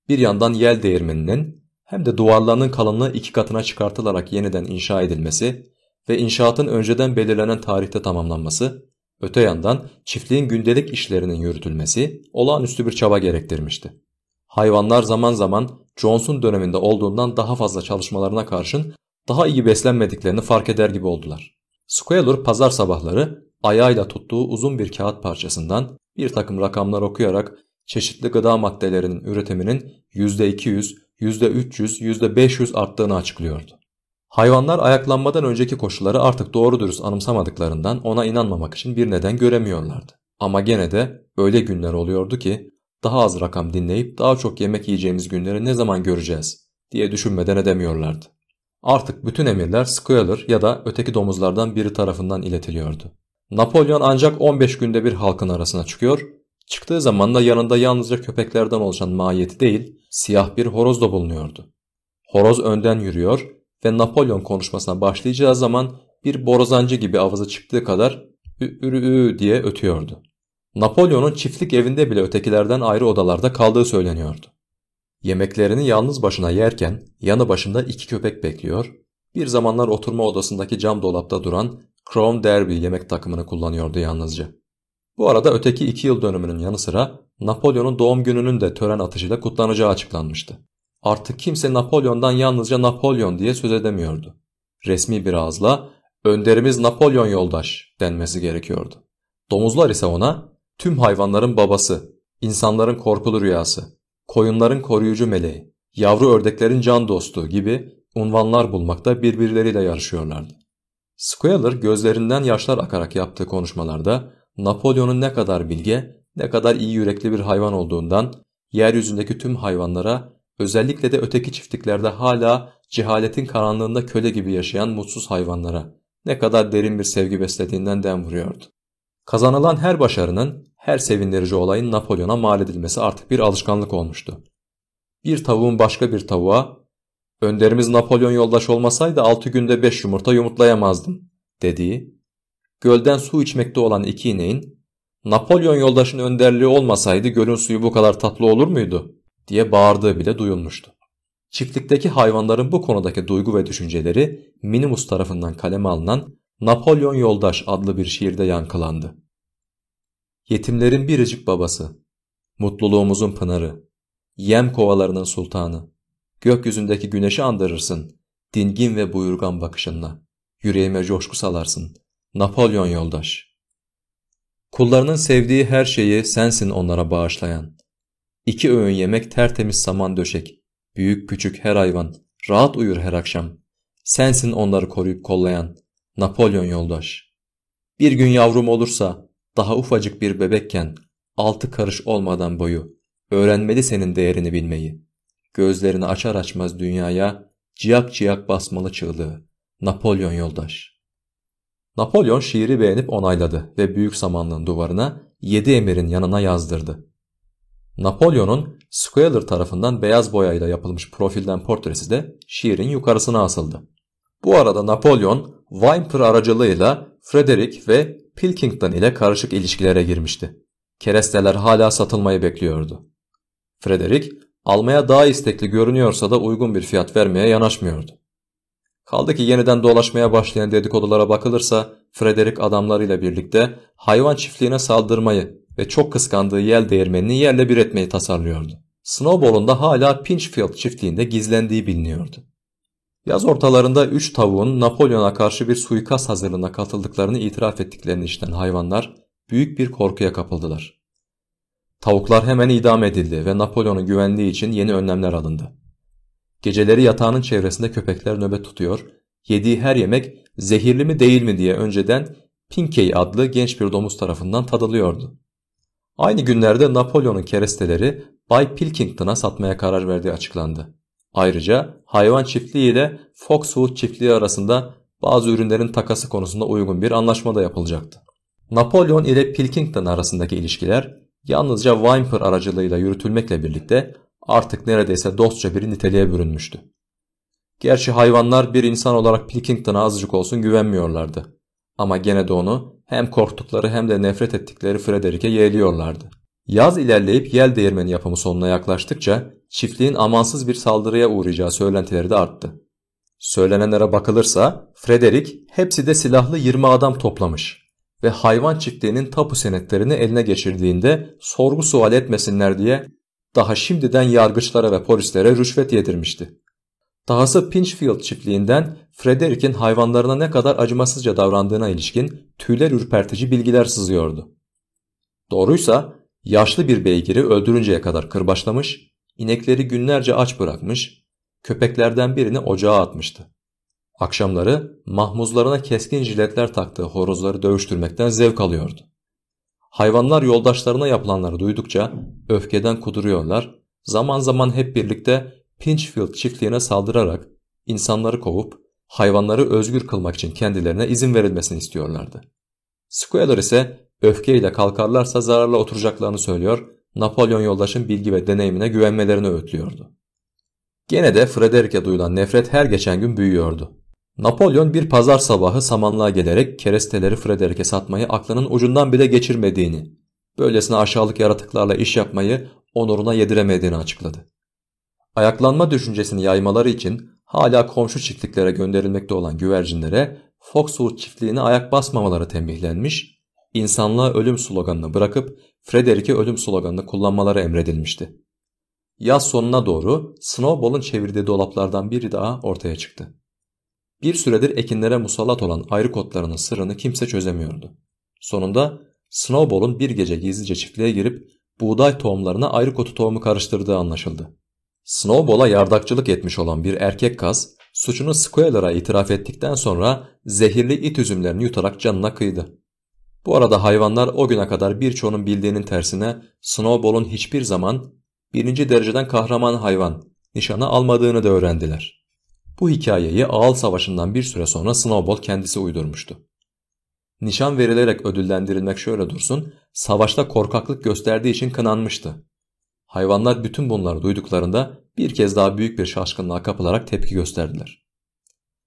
Bir yandan yel değirmeninin hem de duvarlarının kalınlığı iki katına çıkartılarak yeniden inşa edilmesi ve inşaatın önceden belirlenen tarihte tamamlanması, öte yandan çiftliğin gündelik işlerinin yürütülmesi olağanüstü bir çaba gerektirmişti. Hayvanlar zaman zaman Johnson döneminde olduğundan daha fazla çalışmalarına karşın daha iyi beslenmediklerini fark eder gibi oldular. Squealer pazar sabahları ayağıyla tuttuğu uzun bir kağıt parçasından bir takım rakamlar okuyarak çeşitli gıda maddelerinin üretiminin %200, %300, %500 arttığını açıklıyordu. Hayvanlar ayaklanmadan önceki koşulları artık doğru dürüst anımsamadıklarından ona inanmamak için bir neden göremiyorlardı. Ama gene de öyle günler oluyordu ki daha az rakam dinleyip daha çok yemek yiyeceğimiz günleri ne zaman göreceğiz diye düşünmeden edemiyorlardı. Artık bütün emirler Squealer ya da öteki domuzlardan biri tarafından iletiliyordu. Napolyon ancak 15 günde bir halkın arasına çıkıyor, çıktığı zaman da yanında yalnızca köpeklerden oluşan mahiyeti değil, siyah bir horoz da bulunuyordu. Horoz önden yürüyor ve Napolyon konuşmasına başlayacağı zaman bir borazancı gibi avazı çıktığı kadar ü diye ötüyordu. Napolyon'un çiftlik evinde bile ötekilerden ayrı odalarda kaldığı söyleniyordu. Yemeklerini yalnız başına yerken yanı başında iki köpek bekliyor, bir zamanlar oturma odasındaki cam dolapta duran Crown Derby yemek takımını kullanıyordu yalnızca. Bu arada öteki iki yıl dönümünün yanı sıra Napolyon'un doğum gününün de tören atışıyla kutlanacağı açıklanmıştı. Artık kimse Napolyon'dan yalnızca Napolyon diye söz edemiyordu. Resmi bir ağızla önderimiz Napolyon yoldaş denmesi gerekiyordu. Domuzlar ise ona tüm hayvanların babası, insanların korkulu rüyası, koyunların koruyucu meleği, yavru ördeklerin can dostu gibi unvanlar bulmakta birbirleriyle yarışıyorlardı. Squealer gözlerinden yaşlar akarak yaptığı konuşmalarda Napolyon'un ne kadar bilge, ne kadar iyi yürekli bir hayvan olduğundan yeryüzündeki tüm hayvanlara özellikle de öteki çiftliklerde hala cehaletin karanlığında köle gibi yaşayan mutsuz hayvanlara ne kadar derin bir sevgi beslediğinden dem vuruyordu. Kazanılan her başarının, her sevindirici olayın Napolyon'a mal edilmesi artık bir alışkanlık olmuştu. Bir tavuğun başka bir tavuğa, önderimiz Napolyon yoldaş olmasaydı altı günde beş yumurta yumurtlayamazdım dediği, gölden su içmekte olan iki ineğin, Napolyon yoldaşın önderliği olmasaydı gölün suyu bu kadar tatlı olur muydu diye bağırdığı bile duyulmuştu. Çiftlikteki hayvanların bu konudaki duygu ve düşünceleri Minimus tarafından kaleme alınan Napolyon Yoldaş adlı bir şiirde yankılandı. Yetimlerin biricik babası, mutluluğumuzun pınarı, yem kovalarının sultanı, gökyüzündeki güneşi andırırsın, dingin ve buyurgan bakışınla, yüreğime coşku salarsın, Napolyon Yoldaş. Kullarının sevdiği her şeyi sensin onlara bağışlayan. İki öğün yemek tertemiz saman döşek, büyük küçük her hayvan, rahat uyur her akşam. Sensin onları koruyup kollayan, Napolyon yoldaş. Bir gün yavrum olursa, daha ufacık bir bebekken, altı karış olmadan boyu, öğrenmeli senin değerini bilmeyi. Gözlerini açar açmaz dünyaya, ciyak ciyak basmalı çığlığı, Napolyon yoldaş. Napolyon şiiri beğenip onayladı ve büyük samanlığın duvarına yedi emirin yanına yazdırdı. Napolyon'un Squealer tarafından beyaz boyayla yapılmış profilden portresi de şiirin yukarısına asıldı. Bu arada Napolyon, Wimper aracılığıyla Frederick ve Pilkington ile karışık ilişkilere girmişti. Keresteler hala satılmayı bekliyordu. Frederick, almaya daha istekli görünüyorsa da uygun bir fiyat vermeye yanaşmıyordu. Kaldı ki yeniden dolaşmaya başlayan dedikodulara bakılırsa Frederick adamlarıyla birlikte hayvan çiftliğine saldırmayı ve çok kıskandığı yel değirmenini yerle bir etmeyi tasarlıyordu. Snowball'un da hala Pinchfield çiftliğinde gizlendiği biliniyordu. Yaz ortalarında üç tavuğun Napolyon'a karşı bir suikast hazırlığına katıldıklarını itiraf ettiklerini işten hayvanlar büyük bir korkuya kapıldılar. Tavuklar hemen idam edildi ve Napolyon'un güvenliği için yeni önlemler alındı. Geceleri yatağının çevresinde köpekler nöbet tutuyor, yediği her yemek zehirli mi değil mi diye önceden Pinkey adlı genç bir domuz tarafından tadılıyordu. Aynı günlerde Napolyon'un keresteleri Bay Pilkington'a satmaya karar verdiği açıklandı. Ayrıca hayvan çiftliği ile Foxwood çiftliği arasında bazı ürünlerin takası konusunda uygun bir anlaşma da yapılacaktı. Napolyon ile Pilkington arasındaki ilişkiler yalnızca Wimper aracılığıyla yürütülmekle birlikte artık neredeyse dostça bir niteliğe bürünmüştü. Gerçi hayvanlar bir insan olarak Pilkington'a azıcık olsun güvenmiyorlardı. Ama gene de onu hem korktukları hem de nefret ettikleri Frederick'e yeğliyorlardı. Yaz ilerleyip yel değirmeni yapımı sonuna yaklaştıkça çiftliğin amansız bir saldırıya uğrayacağı söylentileri de arttı. Söylenenlere bakılırsa Frederick hepsi de silahlı 20 adam toplamış ve hayvan çiftliğinin tapu senetlerini eline geçirdiğinde sorgu sual etmesinler diye daha şimdiden yargıçlara ve polislere rüşvet yedirmişti. Dahası Pinchfield çiftliğinden Frederick'in hayvanlarına ne kadar acımasızca davrandığına ilişkin tüyler ürpertici bilgiler sızıyordu. Doğruysa yaşlı bir beygiri öldürünceye kadar kırbaçlamış, inekleri günlerce aç bırakmış, köpeklerden birini ocağa atmıştı. Akşamları mahmuzlarına keskin jiletler taktığı horozları dövüştürmekten zevk alıyordu. Hayvanlar yoldaşlarına yapılanları duydukça öfkeden kuduruyorlar, zaman zaman hep birlikte Pinchfield çiftliğine saldırarak insanları kovup hayvanları özgür kılmak için kendilerine izin verilmesini istiyorlardı. Squaler ise öfkeyle kalkarlarsa zararla oturacaklarını söylüyor, Napolyon yoldaşın bilgi ve deneyimine güvenmelerini öğütlüyordu. Gene de Frederick'e duyulan nefret her geçen gün büyüyordu. Napolyon bir pazar sabahı samanlığa gelerek keresteleri Frederick'e satmayı aklının ucundan bile geçirmediğini, böylesine aşağılık yaratıklarla iş yapmayı onuruna yediremediğini açıkladı. Ayaklanma düşüncesini yaymaları için hala komşu çiftliklere gönderilmekte olan güvercinlere Foxwood çiftliğine ayak basmamaları tembihlenmiş, insanlığa ölüm sloganını bırakıp Frederick'e ölüm sloganını kullanmaları emredilmişti. Yaz sonuna doğru Snowball'un çevirdiği dolaplardan biri daha ortaya çıktı. Bir süredir ekinlere musallat olan ayrı kotlarının sırrını kimse çözemiyordu. Sonunda Snowball'un bir gece gizlice çiftliğe girip buğday tohumlarına ayrı kotu tohumu karıştırdığı anlaşıldı. Snowball'a yardakçılık etmiş olan bir erkek kaz suçunu Squalor'a itiraf ettikten sonra zehirli it üzümlerini yutarak canına kıydı. Bu arada hayvanlar o güne kadar birçoğunun bildiğinin tersine Snowball'un hiçbir zaman birinci dereceden kahraman hayvan nişanı almadığını da öğrendiler. Bu hikayeyi Ağal Savaşı'ndan bir süre sonra Snowball kendisi uydurmuştu. Nişan verilerek ödüllendirilmek şöyle dursun, savaşta korkaklık gösterdiği için kınanmıştı. Hayvanlar bütün bunları duyduklarında bir kez daha büyük bir şaşkınlığa kapılarak tepki gösterdiler.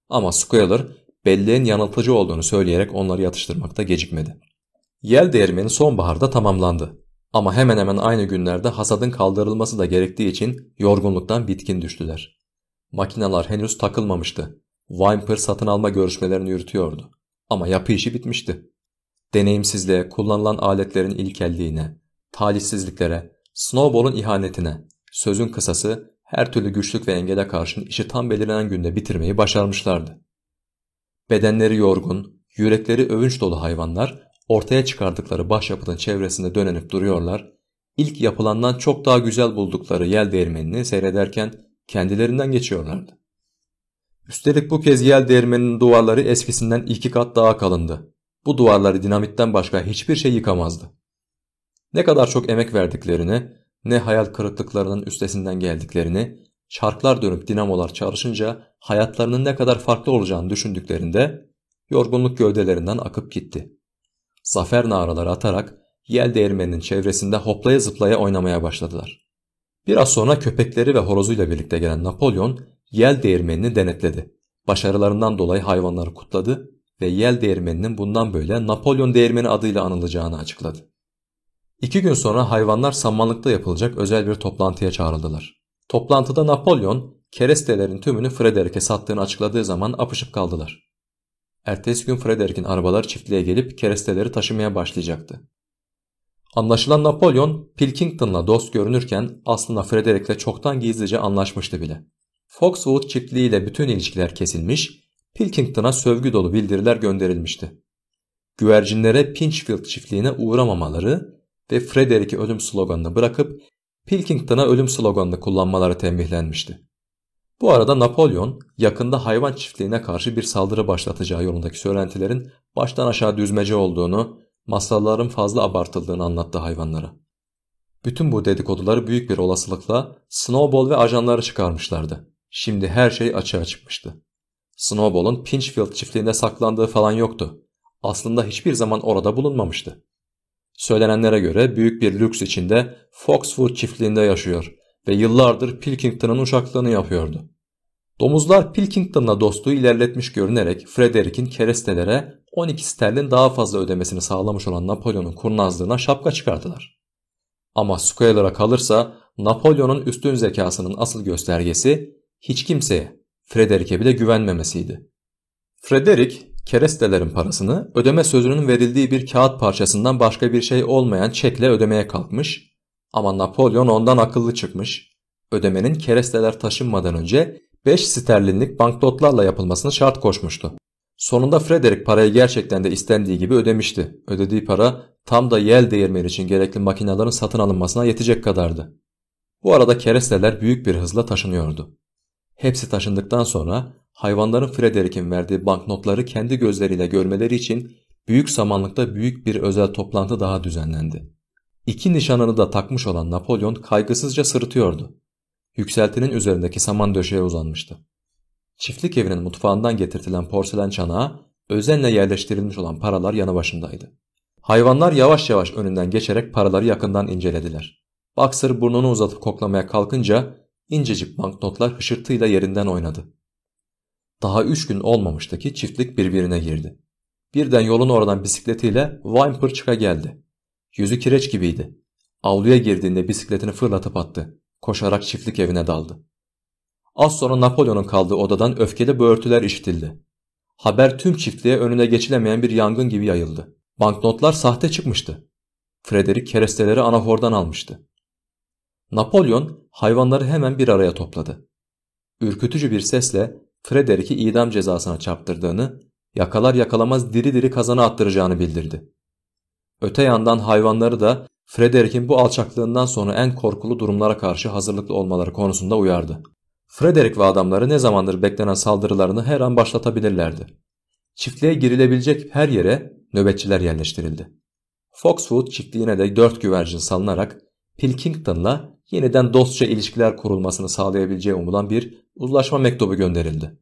Ama Squealer belleğin yanıltıcı olduğunu söyleyerek onları yatıştırmakta gecikmedi. Yel değirmeni sonbaharda tamamlandı. Ama hemen hemen aynı günlerde hasadın kaldırılması da gerektiği için yorgunluktan bitkin düştüler. Makineler henüz takılmamıştı. Wimper satın alma görüşmelerini yürütüyordu. Ama yapı işi bitmişti. Deneyimsizliğe, kullanılan aletlerin ilkelliğine, talihsizliklere, Snowball'un ihanetine, sözün kısası her türlü güçlük ve engele karşın işi tam belirlenen günde bitirmeyi başarmışlardı. Bedenleri yorgun, yürekleri övünç dolu hayvanlar ortaya çıkardıkları başyapıtın çevresinde dönenip duruyorlar, ilk yapılandan çok daha güzel buldukları yel değirmenini seyrederken kendilerinden geçiyorlardı. Üstelik bu kez yel değirmeninin duvarları eskisinden iki kat daha kalındı. Bu duvarları dinamitten başka hiçbir şey yıkamazdı. Ne kadar çok emek verdiklerini, ne hayal kırıklıklarının üstesinden geldiklerini, çarklar dönüp dinamolar çalışınca hayatlarının ne kadar farklı olacağını düşündüklerinde yorgunluk gövdelerinden akıp gitti. Zafer naraları atarak yel değirmeninin çevresinde hoplaya zıplaya oynamaya başladılar. Biraz sonra köpekleri ve horozuyla birlikte gelen Napolyon yel değirmenini denetledi. Başarılarından dolayı hayvanları kutladı ve yel değirmeninin bundan böyle Napolyon değirmeni adıyla anılacağını açıkladı. İki gün sonra hayvanlar samanlıkta yapılacak özel bir toplantıya çağrıldılar. Toplantıda Napolyon kerestelerin tümünü Frederick'e sattığını açıkladığı zaman apışıp kaldılar. Ertesi gün Frederick'in arabaları çiftliğe gelip keresteleri taşımaya başlayacaktı. Anlaşılan Napolyon Pilkington'la dost görünürken aslında Frederick'le çoktan gizlice anlaşmıştı bile. Foxwood çiftliğiyle bütün ilişkiler kesilmiş, Pilkington'a sövgü dolu bildiriler gönderilmişti. Güvercinlere Pinchfield çiftliğine uğramamaları ve Frederick'i ölüm sloganını bırakıp Pilkington'a ölüm sloganını kullanmaları tembihlenmişti. Bu arada Napolyon yakında hayvan çiftliğine karşı bir saldırı başlatacağı yolundaki söylentilerin baştan aşağı düzmece olduğunu, masalların fazla abartıldığını anlattı hayvanlara. Bütün bu dedikoduları büyük bir olasılıkla Snowball ve ajanları çıkarmışlardı. Şimdi her şey açığa çıkmıştı. Snowball'un Pinchfield çiftliğinde saklandığı falan yoktu. Aslında hiçbir zaman orada bulunmamıştı. Söylenenlere göre büyük bir lüks içinde Foxwood çiftliğinde yaşıyor ve yıllardır Pilkington'ın uşaklığını yapıyordu. Domuzlar Pilkington'la dostluğu ilerletmiş görünerek Frederick'in kerestelere 12 sterlin daha fazla ödemesini sağlamış olan Napolyon'un kurnazlığına şapka çıkardılar. Ama Squaler'a kalırsa Napolyon'un üstün zekasının asıl göstergesi hiç kimseye, Frederick'e bile güvenmemesiydi. Frederick, kerestelerin parasını ödeme sözünün verildiği bir kağıt parçasından başka bir şey olmayan çekle ödemeye kalkmış ama Napolyon ondan akıllı çıkmış. Ödemenin keresteler taşınmadan önce 5 sterlinlik banknotlarla yapılmasını şart koşmuştu. Sonunda Frederick parayı gerçekten de istendiği gibi ödemişti. Ödediği para tam da yel değirmeni için gerekli makinelerin satın alınmasına yetecek kadardı. Bu arada keresteler büyük bir hızla taşınıyordu. Hepsi taşındıktan sonra hayvanların Frederick'in verdiği banknotları kendi gözleriyle görmeleri için büyük samanlıkta büyük bir özel toplantı daha düzenlendi. İki nişanını da takmış olan Napolyon kaygısızca sırıtıyordu. Yükseltinin üzerindeki saman döşeye uzanmıştı. Çiftlik evinin mutfağından getirtilen porselen çanağa özenle yerleştirilmiş olan paralar yanı başındaydı. Hayvanlar yavaş yavaş önünden geçerek paraları yakından incelediler. Boxer burnunu uzatıp koklamaya kalkınca incecik banknotlar hışırtıyla yerinden oynadı. Daha üç gün olmamıştı ki çiftlik birbirine girdi. Birden yolun oradan bisikletiyle Wimper çıka geldi. Yüzü kireç gibiydi. Avluya girdiğinde bisikletini fırlatıp attı. Koşarak çiftlik evine daldı. Az sonra Napolyon'un kaldığı odadan öfkeli böğürtüler işitildi. Haber tüm çiftliğe önüne geçilemeyen bir yangın gibi yayıldı. Banknotlar sahte çıkmıştı. Frederick keresteleri anafordan almıştı. Napolyon hayvanları hemen bir araya topladı. Ürkütücü bir sesle Frederick'i idam cezasına çarptırdığını, yakalar yakalamaz diri diri kazana attıracağını bildirdi. Öte yandan hayvanları da Frederick'in bu alçaklığından sonra en korkulu durumlara karşı hazırlıklı olmaları konusunda uyardı. Frederick ve adamları ne zamandır beklenen saldırılarını her an başlatabilirlerdi. Çiftliğe girilebilecek her yere nöbetçiler yerleştirildi. Foxwood çiftliğine de dört güvercin salınarak Pilkington'la yeniden dostça ilişkiler kurulmasını sağlayabileceği umulan bir uzlaşma mektubu gönderildi.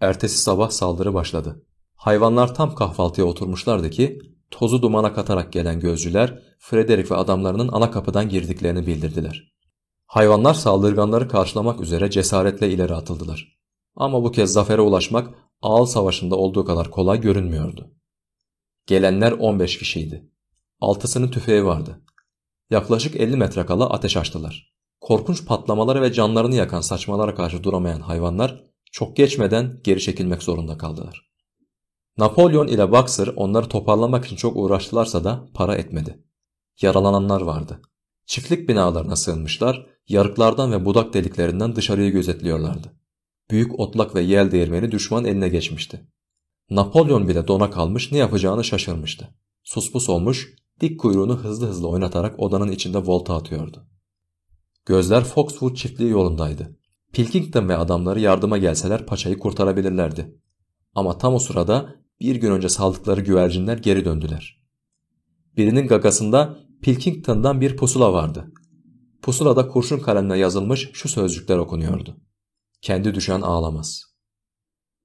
Ertesi sabah saldırı başladı. Hayvanlar tam kahvaltıya oturmuşlardı ki tozu dumana katarak gelen gözcüler Frederick ve adamlarının ana kapıdan girdiklerini bildirdiler. Hayvanlar saldırganları karşılamak üzere cesaretle ileri atıldılar. Ama bu kez zafere ulaşmak Ağal Savaşı'nda olduğu kadar kolay görünmüyordu. Gelenler 15 kişiydi. Altısının tüfeği vardı. Yaklaşık 50 metre kala ateş açtılar. Korkunç patlamaları ve canlarını yakan saçmalara karşı duramayan hayvanlar çok geçmeden geri çekilmek zorunda kaldılar. Napolyon ile Boxer onları toparlamak için çok uğraştılarsa da para etmedi. Yaralananlar vardı. Çiftlik binalarına sığınmışlar, yarıklardan ve budak deliklerinden dışarıyı gözetliyorlardı. Büyük otlak ve yel değirmeni düşman eline geçmişti. Napolyon bile dona kalmış ne yapacağını şaşırmıştı. Suspus olmuş, dik kuyruğunu hızlı hızlı oynatarak odanın içinde volta atıyordu. Gözler Foxwood çiftliği yolundaydı. Pilkington ve adamları yardıma gelseler paçayı kurtarabilirlerdi. Ama tam o sırada bir gün önce saldıkları güvercinler geri döndüler. Birinin gagasında Pilkington'dan bir pusula vardı. Pusulada kurşun kalemle yazılmış şu sözcükler okunuyordu. Kendi düşen ağlamaz.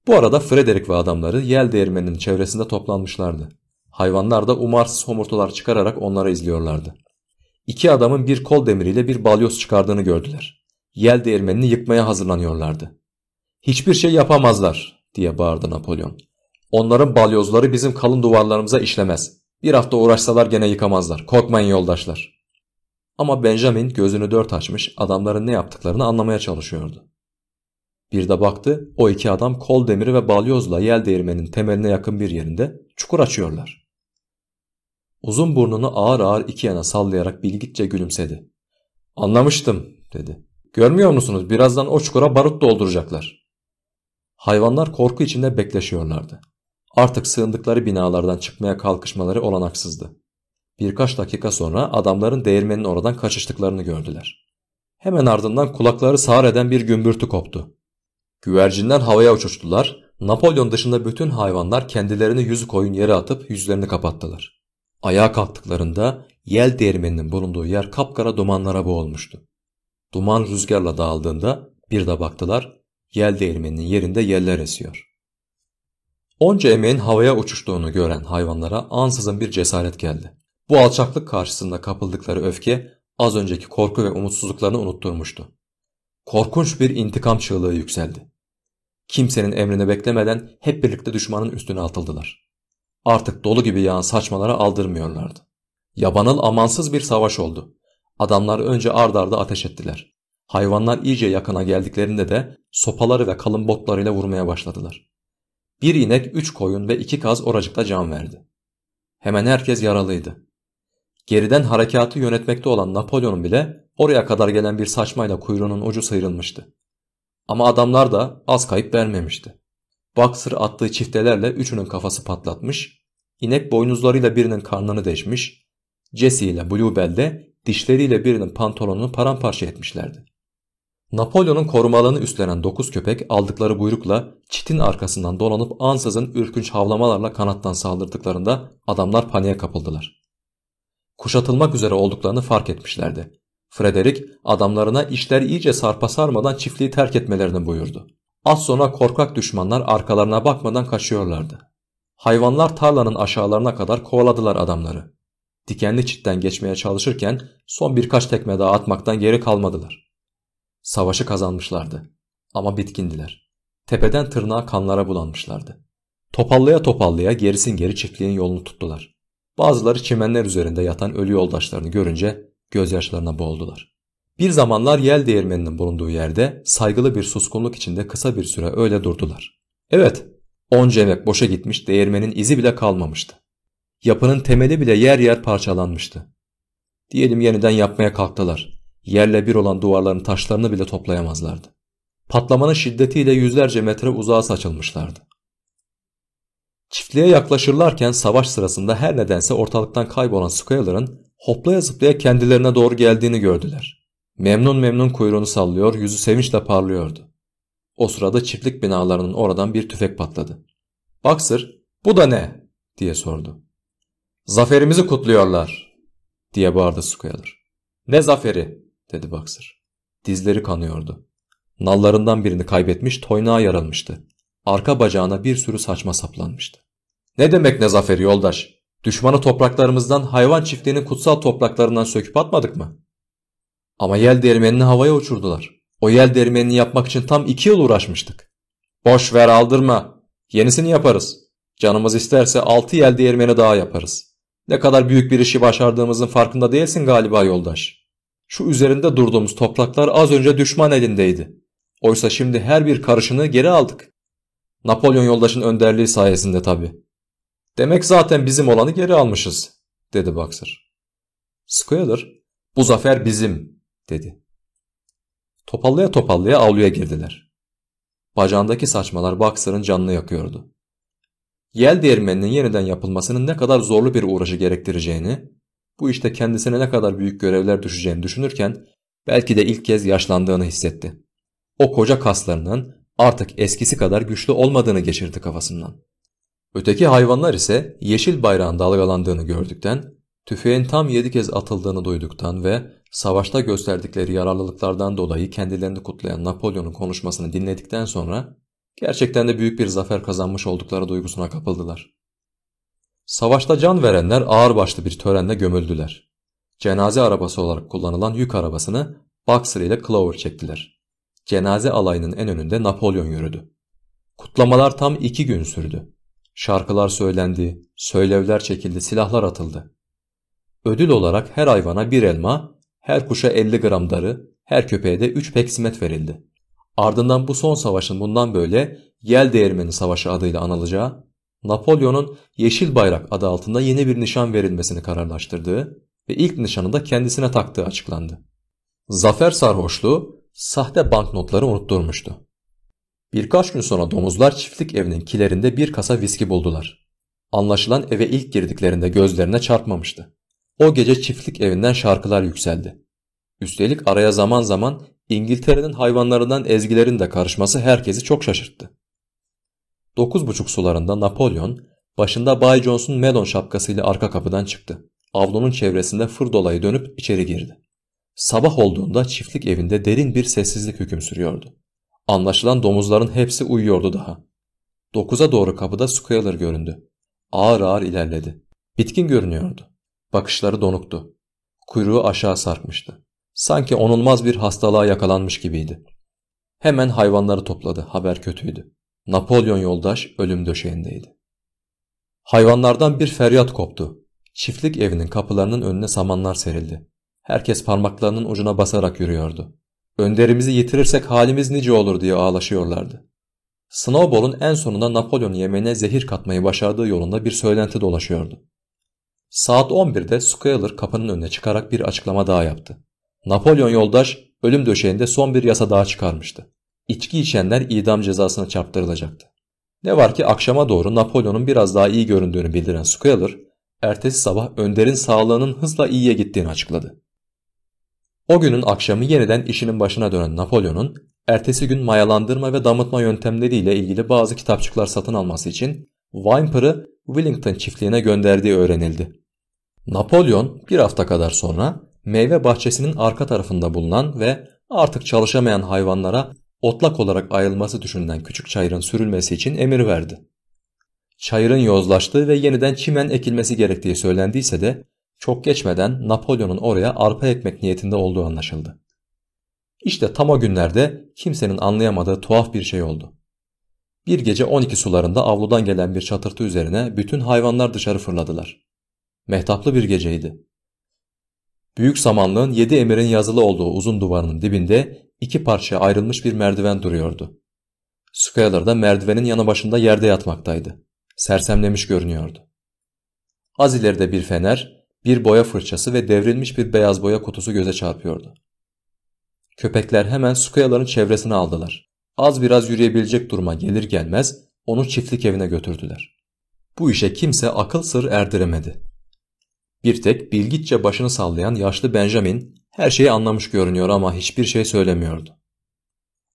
Bu arada Frederick ve adamları yel değirmeninin çevresinde toplanmışlardı. Hayvanlar da umarsız homurtular çıkararak onları izliyorlardı. İki adamın bir kol demiriyle bir balyoz çıkardığını gördüler. Yel değirmenini yıkmaya hazırlanıyorlardı. Hiçbir şey yapamazlar diye bağırdı Napolyon. Onların balyozları bizim kalın duvarlarımıza işlemez. Bir hafta uğraşsalar gene yıkamazlar. Korkmayın yoldaşlar. Ama Benjamin gözünü dört açmış adamların ne yaptıklarını anlamaya çalışıyordu. Bir de baktı o iki adam kol demiri ve balyozla yel değirmenin temeline yakın bir yerinde çukur açıyorlar. Uzun burnunu ağır ağır iki yana sallayarak bilgitçe gülümsedi. Anlamıştım dedi. Görmüyor musunuz birazdan o çukura barut dolduracaklar. Hayvanlar korku içinde bekleşiyorlardı. Artık sığındıkları binalardan çıkmaya kalkışmaları olanaksızdı. Birkaç dakika sonra adamların değirmenin oradan kaçıştıklarını gördüler. Hemen ardından kulakları sağır eden bir gümbürtü koptu. Güvercinler havaya uçuştular. Napolyon dışında bütün hayvanlar kendilerini yüzü koyun yere atıp yüzlerini kapattılar. Ayağa kalktıklarında yel değirmeninin bulunduğu yer kapkara dumanlara boğulmuştu. Duman rüzgarla dağıldığında bir de baktılar yel değirmeninin yerinde yeller esiyor. Onca emeğin havaya uçuştuğunu gören hayvanlara ansızın bir cesaret geldi. Bu alçaklık karşısında kapıldıkları öfke az önceki korku ve umutsuzluklarını unutturmuştu. Korkunç bir intikam çığlığı yükseldi. Kimsenin emrini beklemeden hep birlikte düşmanın üstüne atıldılar. Artık dolu gibi yağan saçmalara aldırmıyorlardı. Yabanıl amansız bir savaş oldu. Adamlar önce ard arda ateş ettiler. Hayvanlar iyice yakına geldiklerinde de sopaları ve kalın botlarıyla vurmaya başladılar. Bir inek, üç koyun ve iki kaz oracıkta can verdi. Hemen herkes yaralıydı. Geriden harekatı yönetmekte olan Napolyon'un bile oraya kadar gelen bir saçmayla kuyruğunun ucu sıyrılmıştı. Ama adamlar da az kayıp vermemişti. Boxer attığı çiftelerle üçünün kafası patlatmış, inek boynuzlarıyla birinin karnını deşmiş, Jesse ile Bluebell de dişleriyle birinin pantolonunu paramparça etmişlerdi. Napolyon'un korumalığını üstlenen dokuz köpek aldıkları buyrukla çitin arkasından dolanıp ansızın ürkünç havlamalarla kanattan saldırdıklarında adamlar paniğe kapıldılar. Kuşatılmak üzere olduklarını fark etmişlerdi. Frederick adamlarına işler iyice sarpa sarmadan çiftliği terk etmelerini buyurdu. Az sonra korkak düşmanlar arkalarına bakmadan kaçıyorlardı. Hayvanlar tarlanın aşağılarına kadar kovaladılar adamları. Dikenli çitten geçmeye çalışırken son birkaç tekme daha atmaktan geri kalmadılar. Savaşı kazanmışlardı. Ama bitkindiler. Tepeden tırnağa kanlara bulanmışlardı. Topallaya topallaya gerisin geri çiftliğin yolunu tuttular. Bazıları çimenler üzerinde yatan ölü yoldaşlarını görünce gözyaşlarına boğuldular. Bir zamanlar yel değirmeninin bulunduğu yerde saygılı bir suskunluk içinde kısa bir süre öyle durdular. Evet, onca emek boşa gitmiş değirmenin izi bile kalmamıştı. Yapının temeli bile yer yer parçalanmıştı. Diyelim yeniden yapmaya kalktılar. Yerle bir olan duvarların taşlarını bile toplayamazlardı. Patlamanın şiddetiyle yüzlerce metre uzağa saçılmışlardı. Çiftliğe yaklaşırlarken savaş sırasında her nedense ortalıktan kaybolan Squaler'ın hoplaya zıplaya kendilerine doğru geldiğini gördüler. Memnun memnun kuyruğunu sallıyor, yüzü sevinçle parlıyordu. O sırada çiftlik binalarının oradan bir tüfek patladı. Boxer, bu da ne? diye sordu. Zaferimizi kutluyorlar diye bağırdı Squealer. Ne zaferi? Dedi Boxer. Dizleri kanıyordu. Nallarından birini kaybetmiş toynağa yaralmıştı. Arka bacağına bir sürü saçma saplanmıştı. Ne demek ne zaferi yoldaş? Düşmanı topraklarımızdan hayvan çiftliğinin kutsal topraklarından söküp atmadık mı? Ama yel değirmenini havaya uçurdular. O yel değirmenini yapmak için tam iki yıl uğraşmıştık. Boş ver aldırma. Yenisini yaparız. Canımız isterse altı yel değirmeni daha yaparız. Ne kadar büyük bir işi başardığımızın farkında değilsin galiba yoldaş. Şu üzerinde durduğumuz topraklar az önce düşman elindeydi. Oysa şimdi her bir karışını geri aldık. Napolyon yoldaşın önderliği sayesinde tabi. Demek zaten bizim olanı geri almışız, dedi Boxer. Squealer, bu zafer bizim, dedi. Topallaya topallaya avluya girdiler. Bacağındaki saçmalar Boxer'ın canını yakıyordu. Yel değirmeninin yeniden yapılmasının ne kadar zorlu bir uğraşı gerektireceğini, bu işte kendisine ne kadar büyük görevler düşeceğini düşünürken belki de ilk kez yaşlandığını hissetti. O koca kaslarının artık eskisi kadar güçlü olmadığını geçirdi kafasından. Öteki hayvanlar ise yeşil bayrağın dalgalandığını gördükten, tüfeğin tam yedi kez atıldığını duyduktan ve savaşta gösterdikleri yararlılıklardan dolayı kendilerini kutlayan Napolyon'un konuşmasını dinledikten sonra gerçekten de büyük bir zafer kazanmış oldukları duygusuna kapıldılar. Savaşta can verenler ağırbaşlı bir törenle gömüldüler. Cenaze arabası olarak kullanılan yük arabasını Boxer ile Clover çektiler. Cenaze alayının en önünde Napolyon yürüdü. Kutlamalar tam iki gün sürdü. Şarkılar söylendi, söylevler çekildi, silahlar atıldı. Ödül olarak her hayvana bir elma, her kuşa 50 gram darı, her köpeğe de 3 peksimet verildi. Ardından bu son savaşın bundan böyle Yel Değirmeni Savaşı adıyla anılacağı, Napolyon'un Yeşil Bayrak adı altında yeni bir nişan verilmesini kararlaştırdığı ve ilk nişanı da kendisine taktığı açıklandı. Zafer sarhoşluğu sahte banknotları unutturmuştu. Birkaç gün sonra domuzlar çiftlik evinin kilerinde bir kasa viski buldular. Anlaşılan eve ilk girdiklerinde gözlerine çarpmamıştı. O gece çiftlik evinden şarkılar yükseldi. Üstelik araya zaman zaman İngiltere'nin hayvanlarından ezgilerin de karışması herkesi çok şaşırttı. Dokuz buçuk sularında Napolyon başında Bay Jones'un melon şapkasıyla arka kapıdan çıktı. Avlunun çevresinde fır dolayı dönüp içeri girdi. Sabah olduğunda çiftlik evinde derin bir sessizlik hüküm sürüyordu. Anlaşılan domuzların hepsi uyuyordu daha. Dokuza doğru kapıda Squealer göründü. Ağır ağır ilerledi. Bitkin görünüyordu. Bakışları donuktu. Kuyruğu aşağı sarkmıştı. Sanki onulmaz bir hastalığa yakalanmış gibiydi. Hemen hayvanları topladı. Haber kötüydü. Napolyon yoldaş ölüm döşeğindeydi. Hayvanlardan bir feryat koptu. Çiftlik evinin kapılarının önüne samanlar serildi. Herkes parmaklarının ucuna basarak yürüyordu. Önderimizi yitirirsek halimiz nice olur diye ağlaşıyorlardı. Snowball'un en sonunda Napolyon yemeğine zehir katmayı başardığı yolunda bir söylenti dolaşıyordu. Saat 11'de Squealer kapının önüne çıkarak bir açıklama daha yaptı. Napolyon yoldaş ölüm döşeğinde son bir yasa daha çıkarmıştı. İçki içenler idam cezasına çarptırılacaktı. Ne var ki akşama doğru Napolyon'un biraz daha iyi göründüğünü bildiren Squealer, ertesi sabah Önder'in sağlığının hızla iyiye gittiğini açıkladı. O günün akşamı yeniden işinin başına dönen Napolyon'un ertesi gün mayalandırma ve damıtma yöntemleriyle ilgili bazı kitapçıklar satın alması için Wimper'ı Wellington çiftliğine gönderdiği öğrenildi. Napolyon bir hafta kadar sonra meyve bahçesinin arka tarafında bulunan ve artık çalışamayan hayvanlara otlak olarak ayrılması düşünülen küçük çayırın sürülmesi için emir verdi. Çayırın yozlaştığı ve yeniden çimen ekilmesi gerektiği söylendiyse de çok geçmeden Napolyon'un oraya arpa ekmek niyetinde olduğu anlaşıldı. İşte tam o günlerde kimsenin anlayamadığı tuhaf bir şey oldu. Bir gece 12 sularında avludan gelen bir çatırtı üzerine bütün hayvanlar dışarı fırladılar. Mehtaplı bir geceydi. Büyük samanlığın yedi emirin yazılı olduğu uzun duvarının dibinde iki parça ayrılmış bir merdiven duruyordu. Skyler da merdivenin yanı başında yerde yatmaktaydı. Sersemlemiş görünüyordu. Az ileride bir fener, bir boya fırçası ve devrilmiş bir beyaz boya kutusu göze çarpıyordu. Köpekler hemen Sukyaların çevresine aldılar. Az biraz yürüyebilecek duruma gelir gelmez onu çiftlik evine götürdüler. Bu işe kimse akıl sır erdiremedi. Bir tek bilgitçe başını sallayan yaşlı Benjamin her şeyi anlamış görünüyor ama hiçbir şey söylemiyordu.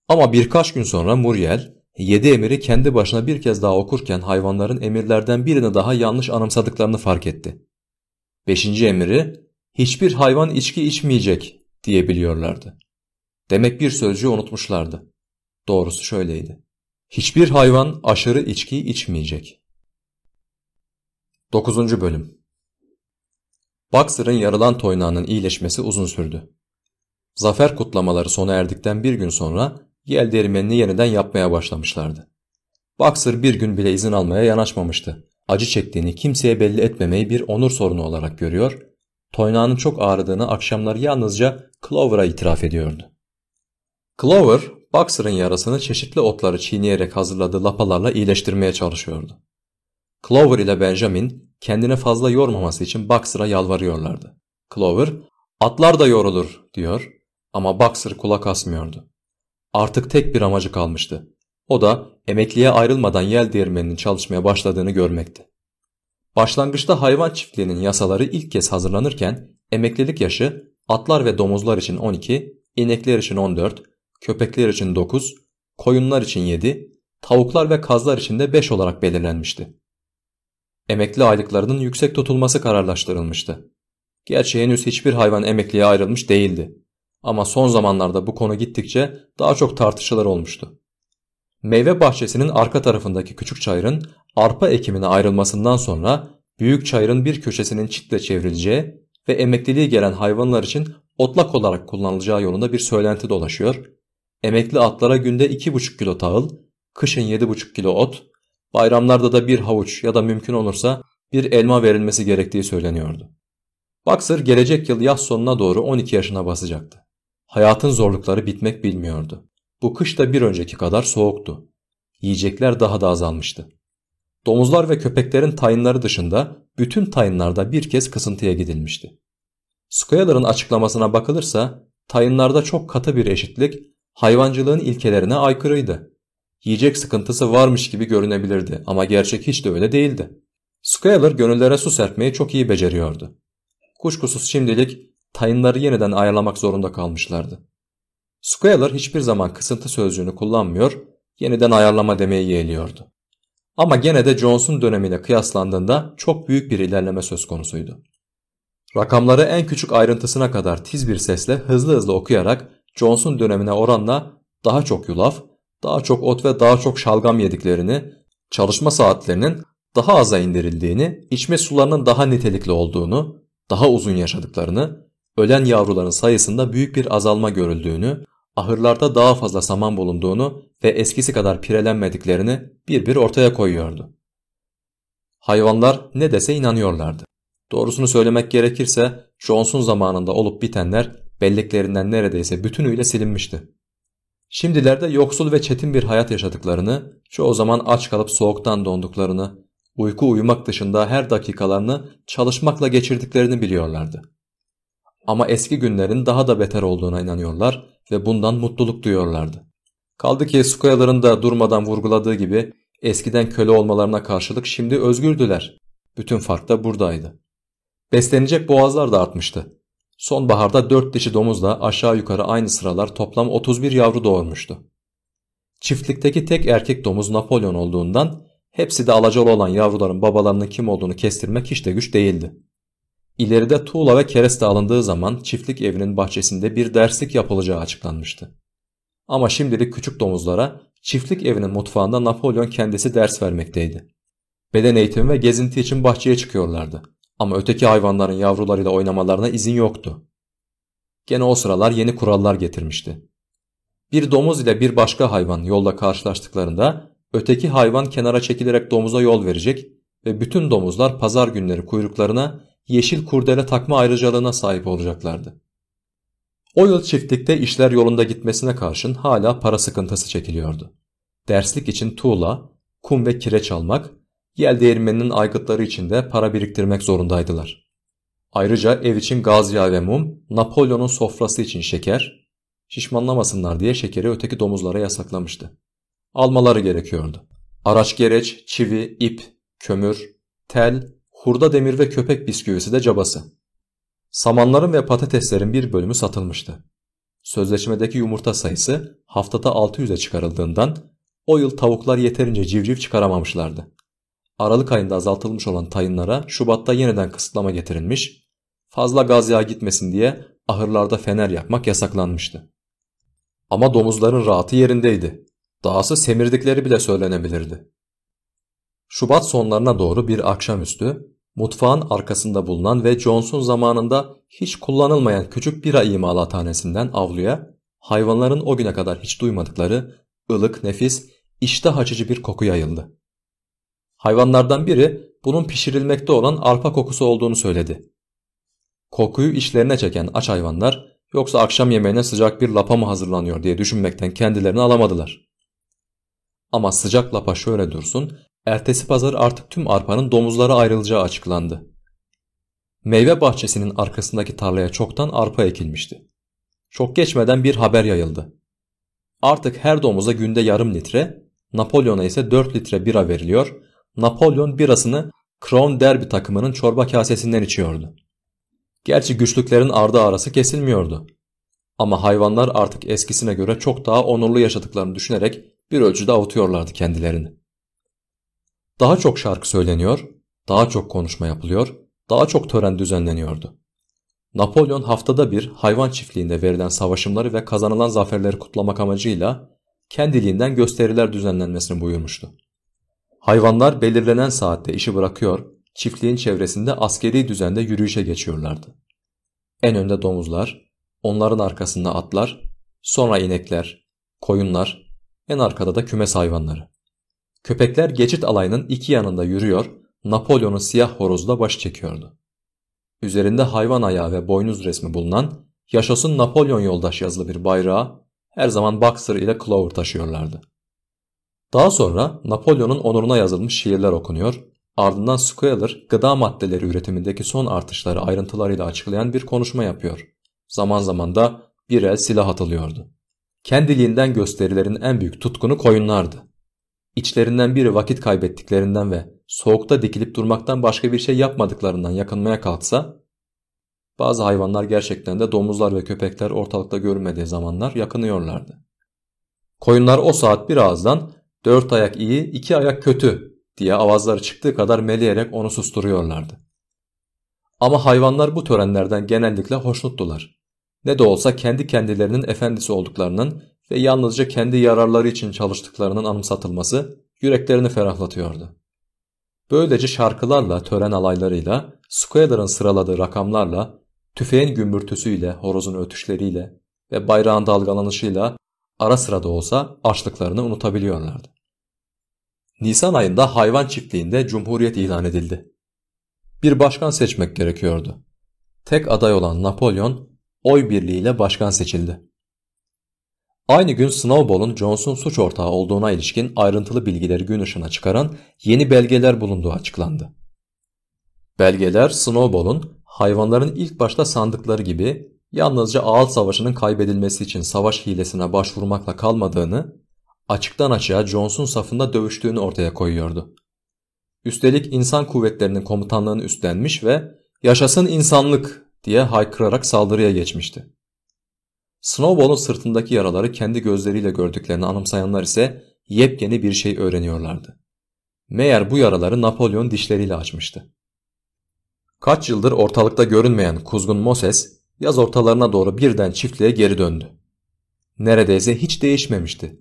Ama birkaç gün sonra Muriel, yedi emiri kendi başına bir kez daha okurken hayvanların emirlerden birini daha yanlış anımsadıklarını fark etti. Beşinci emiri, hiçbir hayvan içki içmeyecek diyebiliyorlardı. Demek bir sözcüğü unutmuşlardı. Doğrusu şöyleydi. Hiçbir hayvan aşırı içki içmeyecek. 9. Bölüm Boxer'ın yarılan toynağının iyileşmesi uzun sürdü. Zafer kutlamaları sona erdikten bir gün sonra yel değirmenini yeniden yapmaya başlamışlardı. Boxer bir gün bile izin almaya yanaşmamıştı. Acı çektiğini kimseye belli etmemeyi bir onur sorunu olarak görüyor, toynağının çok ağrıdığını akşamları yalnızca Clover'a itiraf ediyordu. Clover, Boxer'ın yarasını çeşitli otları çiğneyerek hazırladığı lapalarla iyileştirmeye çalışıyordu. Clover ile Benjamin kendine fazla yormaması için Boxer'a yalvarıyorlardı. Clover, atlar da yorulur diyor ama Boxer kulak asmıyordu. Artık tek bir amacı kalmıştı. O da emekliye ayrılmadan yel değirmeninin çalışmaya başladığını görmekti. Başlangıçta hayvan çiftliğinin yasaları ilk kez hazırlanırken emeklilik yaşı atlar ve domuzlar için 12, inekler için 14, köpekler için 9, koyunlar için 7, tavuklar ve kazlar için de 5 olarak belirlenmişti. Emekli aylıklarının yüksek tutulması kararlaştırılmıştı. Gerçi henüz hiçbir hayvan emekliye ayrılmış değildi. Ama son zamanlarda bu konu gittikçe daha çok tartışılır olmuştu. Meyve bahçesinin arka tarafındaki küçük çayırın arpa ekimine ayrılmasından sonra büyük çayırın bir köşesinin çitle çevrileceği ve emekliliğe gelen hayvanlar için otlak olarak kullanılacağı yolunda bir söylenti dolaşıyor. Emekli atlara günde 2,5 kilo tahıl, kışın 7,5 kilo ot, bayramlarda da bir havuç ya da mümkün olursa bir elma verilmesi gerektiği söyleniyordu. Boxer gelecek yıl yaz sonuna doğru 12 yaşına basacaktı. Hayatın zorlukları bitmek bilmiyordu. Bu kış da bir önceki kadar soğuktu. Yiyecekler daha da azalmıştı. Domuzlar ve köpeklerin tayınları dışında bütün tayınlarda bir kez kısıntıya gidilmişti. Squaler'ın açıklamasına bakılırsa tayınlarda çok katı bir eşitlik hayvancılığın ilkelerine aykırıydı. Yiyecek sıkıntısı varmış gibi görünebilirdi ama gerçek hiç de öyle değildi. Squaler gönüllere su serpmeyi çok iyi beceriyordu. Kuşkusuz şimdilik tayınları yeniden ayarlamak zorunda kalmışlardı. Squaler hiçbir zaman kısıntı sözcüğünü kullanmıyor, yeniden ayarlama demeyi yeğliyordu. Ama gene de Jones'un dönemiyle kıyaslandığında çok büyük bir ilerleme söz konusuydu. Rakamları en küçük ayrıntısına kadar tiz bir sesle hızlı hızlı okuyarak Jones'un dönemine oranla daha çok yulaf, daha çok ot ve daha çok şalgam yediklerini, çalışma saatlerinin daha aza indirildiğini, içme sularının daha nitelikli olduğunu, daha uzun yaşadıklarını, ölen yavruların sayısında büyük bir azalma görüldüğünü, ahırlarda daha fazla saman bulunduğunu ve eskisi kadar pirelenmediklerini bir bir ortaya koyuyordu. Hayvanlar ne dese inanıyorlardı. Doğrusunu söylemek gerekirse Jones'un zamanında olup bitenler belleklerinden neredeyse bütünüyle silinmişti. Şimdilerde yoksul ve çetin bir hayat yaşadıklarını, çoğu zaman aç kalıp soğuktan donduklarını, uyku uyumak dışında her dakikalarını çalışmakla geçirdiklerini biliyorlardı. Ama eski günlerin daha da beter olduğuna inanıyorlar ve bundan mutluluk duyuyorlardı. Kaldı ki Sukaya'ların da durmadan vurguladığı gibi eskiden köle olmalarına karşılık şimdi özgürdüler. Bütün fark da buradaydı. Beslenecek boğazlar da artmıştı. Sonbaharda dört dişi domuzla aşağı yukarı aynı sıralar toplam 31 yavru doğurmuştu. Çiftlikteki tek erkek domuz Napolyon olduğundan hepsi de alacalı olan yavruların babalarının kim olduğunu kestirmek hiç de güç değildi. İleride tuğla ve kereste alındığı zaman çiftlik evinin bahçesinde bir derslik yapılacağı açıklanmıştı. Ama şimdilik küçük domuzlara çiftlik evinin mutfağında Napolyon kendisi ders vermekteydi. Beden eğitimi ve gezinti için bahçeye çıkıyorlardı. Ama öteki hayvanların yavrularıyla oynamalarına izin yoktu. Gene o sıralar yeni kurallar getirmişti. Bir domuz ile bir başka hayvan yolda karşılaştıklarında öteki hayvan kenara çekilerek domuza yol verecek ve bütün domuzlar pazar günleri kuyruklarına yeşil kurdele takma ayrıcalığına sahip olacaklardı. O yıl çiftlikte işler yolunda gitmesine karşın hala para sıkıntısı çekiliyordu. Derslik için tuğla, kum ve kireç almak, yel değirmeninin aygıtları için de para biriktirmek zorundaydılar. Ayrıca ev için gaz yağı ve mum, Napolyon'un sofrası için şeker, şişmanlamasınlar diye şekeri öteki domuzlara yasaklamıştı. Almaları gerekiyordu. Araç gereç, çivi, ip, kömür, tel, hurda demir ve köpek bisküvisi de cabası. Samanların ve patateslerin bir bölümü satılmıştı. sözleşmedeki yumurta sayısı haftada 600'e çıkarıldığından o yıl tavuklar yeterince civciv çıkaramamışlardı. Aralık ayında azaltılmış olan tayınlara Şubat'ta yeniden kısıtlama getirilmiş, fazla gaz yağı gitmesin diye ahırlarda fener yakmak yasaklanmıştı. Ama domuzların rahatı yerindeydi. Dahası semirdikleri bile söylenebilirdi. Şubat sonlarına doğru bir akşamüstü mutfağın arkasında bulunan ve Johnson zamanında hiç kullanılmayan küçük bira imalathanesinden avluya hayvanların o güne kadar hiç duymadıkları ılık, nefis, iştah açıcı bir koku yayıldı. Hayvanlardan biri bunun pişirilmekte olan arpa kokusu olduğunu söyledi. Kokuyu işlerine çeken aç hayvanlar yoksa akşam yemeğine sıcak bir lapa mı hazırlanıyor diye düşünmekten kendilerini alamadılar. Ama sıcak lapa şöyle dursun, ertesi pazar artık tüm arpanın domuzlara ayrılacağı açıklandı. Meyve bahçesinin arkasındaki tarlaya çoktan arpa ekilmişti. Çok geçmeden bir haber yayıldı. Artık her domuza günde yarım litre, Napolyon'a ise 4 litre bira veriliyor, Napolyon birasını Crown Derby takımının çorba kasesinden içiyordu. Gerçi güçlüklerin ardı arası kesilmiyordu. Ama hayvanlar artık eskisine göre çok daha onurlu yaşadıklarını düşünerek bir ölçüde avutuyorlardı kendilerini. Daha çok şarkı söyleniyor, daha çok konuşma yapılıyor, daha çok tören düzenleniyordu. Napolyon haftada bir hayvan çiftliğinde verilen savaşımları ve kazanılan zaferleri kutlamak amacıyla kendiliğinden gösteriler düzenlenmesini buyurmuştu. Hayvanlar belirlenen saatte işi bırakıyor, çiftliğin çevresinde askeri düzende yürüyüşe geçiyorlardı. En önde domuzlar, onların arkasında atlar, sonra inekler, koyunlar, en arkada da kümes hayvanları. Köpekler geçit alayının iki yanında yürüyor, Napolyon'un siyah horozla baş çekiyordu. Üzerinde hayvan ayağı ve boynuz resmi bulunan yaşasın Napolyon yoldaş yazılı bir bayrağı her zaman Boxer ile Clover taşıyorlardı. Daha sonra Napolyon'un onuruna yazılmış şiirler okunuyor, ardından Squealer gıda maddeleri üretimindeki son artışları ayrıntılarıyla açıklayan bir konuşma yapıyor. Zaman zaman da bir el silah atılıyordu. Kendiliğinden gösterilerin en büyük tutkunu koyunlardı. İçlerinden biri vakit kaybettiklerinden ve soğukta dikilip durmaktan başka bir şey yapmadıklarından yakınmaya kalksa, bazı hayvanlar gerçekten de domuzlar ve köpekler ortalıkta görünmediği zamanlar yakınıyorlardı. Koyunlar o saat bir ağızdan dört ayak iyi, iki ayak kötü diye avazları çıktığı kadar meleyerek onu susturuyorlardı. Ama hayvanlar bu törenlerden genellikle hoşnuttular. Ne de olsa kendi kendilerinin efendisi olduklarının ve yalnızca kendi yararları için çalıştıklarının anımsatılması yüreklerini ferahlatıyordu. Böylece şarkılarla, tören alaylarıyla, Squaler'ın sıraladığı rakamlarla, tüfeğin gümbürtüsüyle, horozun ötüşleriyle ve bayrağın dalgalanışıyla ara sıra da olsa açlıklarını unutabiliyorlardı. Nisan ayında hayvan çiftliğinde cumhuriyet ilan edildi. Bir başkan seçmek gerekiyordu. Tek aday olan Napolyon oy birliğiyle başkan seçildi. Aynı gün Snowball'un Jones'un suç ortağı olduğuna ilişkin ayrıntılı bilgileri gün ışığına çıkaran yeni belgeler bulunduğu açıklandı. Belgeler Snowball'un hayvanların ilk başta sandıkları gibi yalnızca ağıt savaşının kaybedilmesi için savaş hilesine başvurmakla kalmadığını, açıktan açığa Jones'un safında dövüştüğünü ortaya koyuyordu. Üstelik insan kuvvetlerinin komutanlığını üstlenmiş ve yaşasın insanlık diye haykırarak saldırıya geçmişti. Snowball'un sırtındaki yaraları kendi gözleriyle gördüklerini anımsayanlar ise yepyeni bir şey öğreniyorlardı. Meğer bu yaraları Napolyon dişleriyle açmıştı. Kaç yıldır ortalıkta görünmeyen kuzgun Moses yaz ortalarına doğru birden çiftliğe geri döndü. Neredeyse hiç değişmemişti.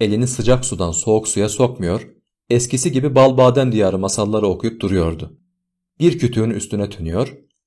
Elini sıcak sudan soğuk suya sokmuyor, eskisi gibi bal badem diyarı masalları okuyup duruyordu. Bir kütüğün üstüne tünüyor,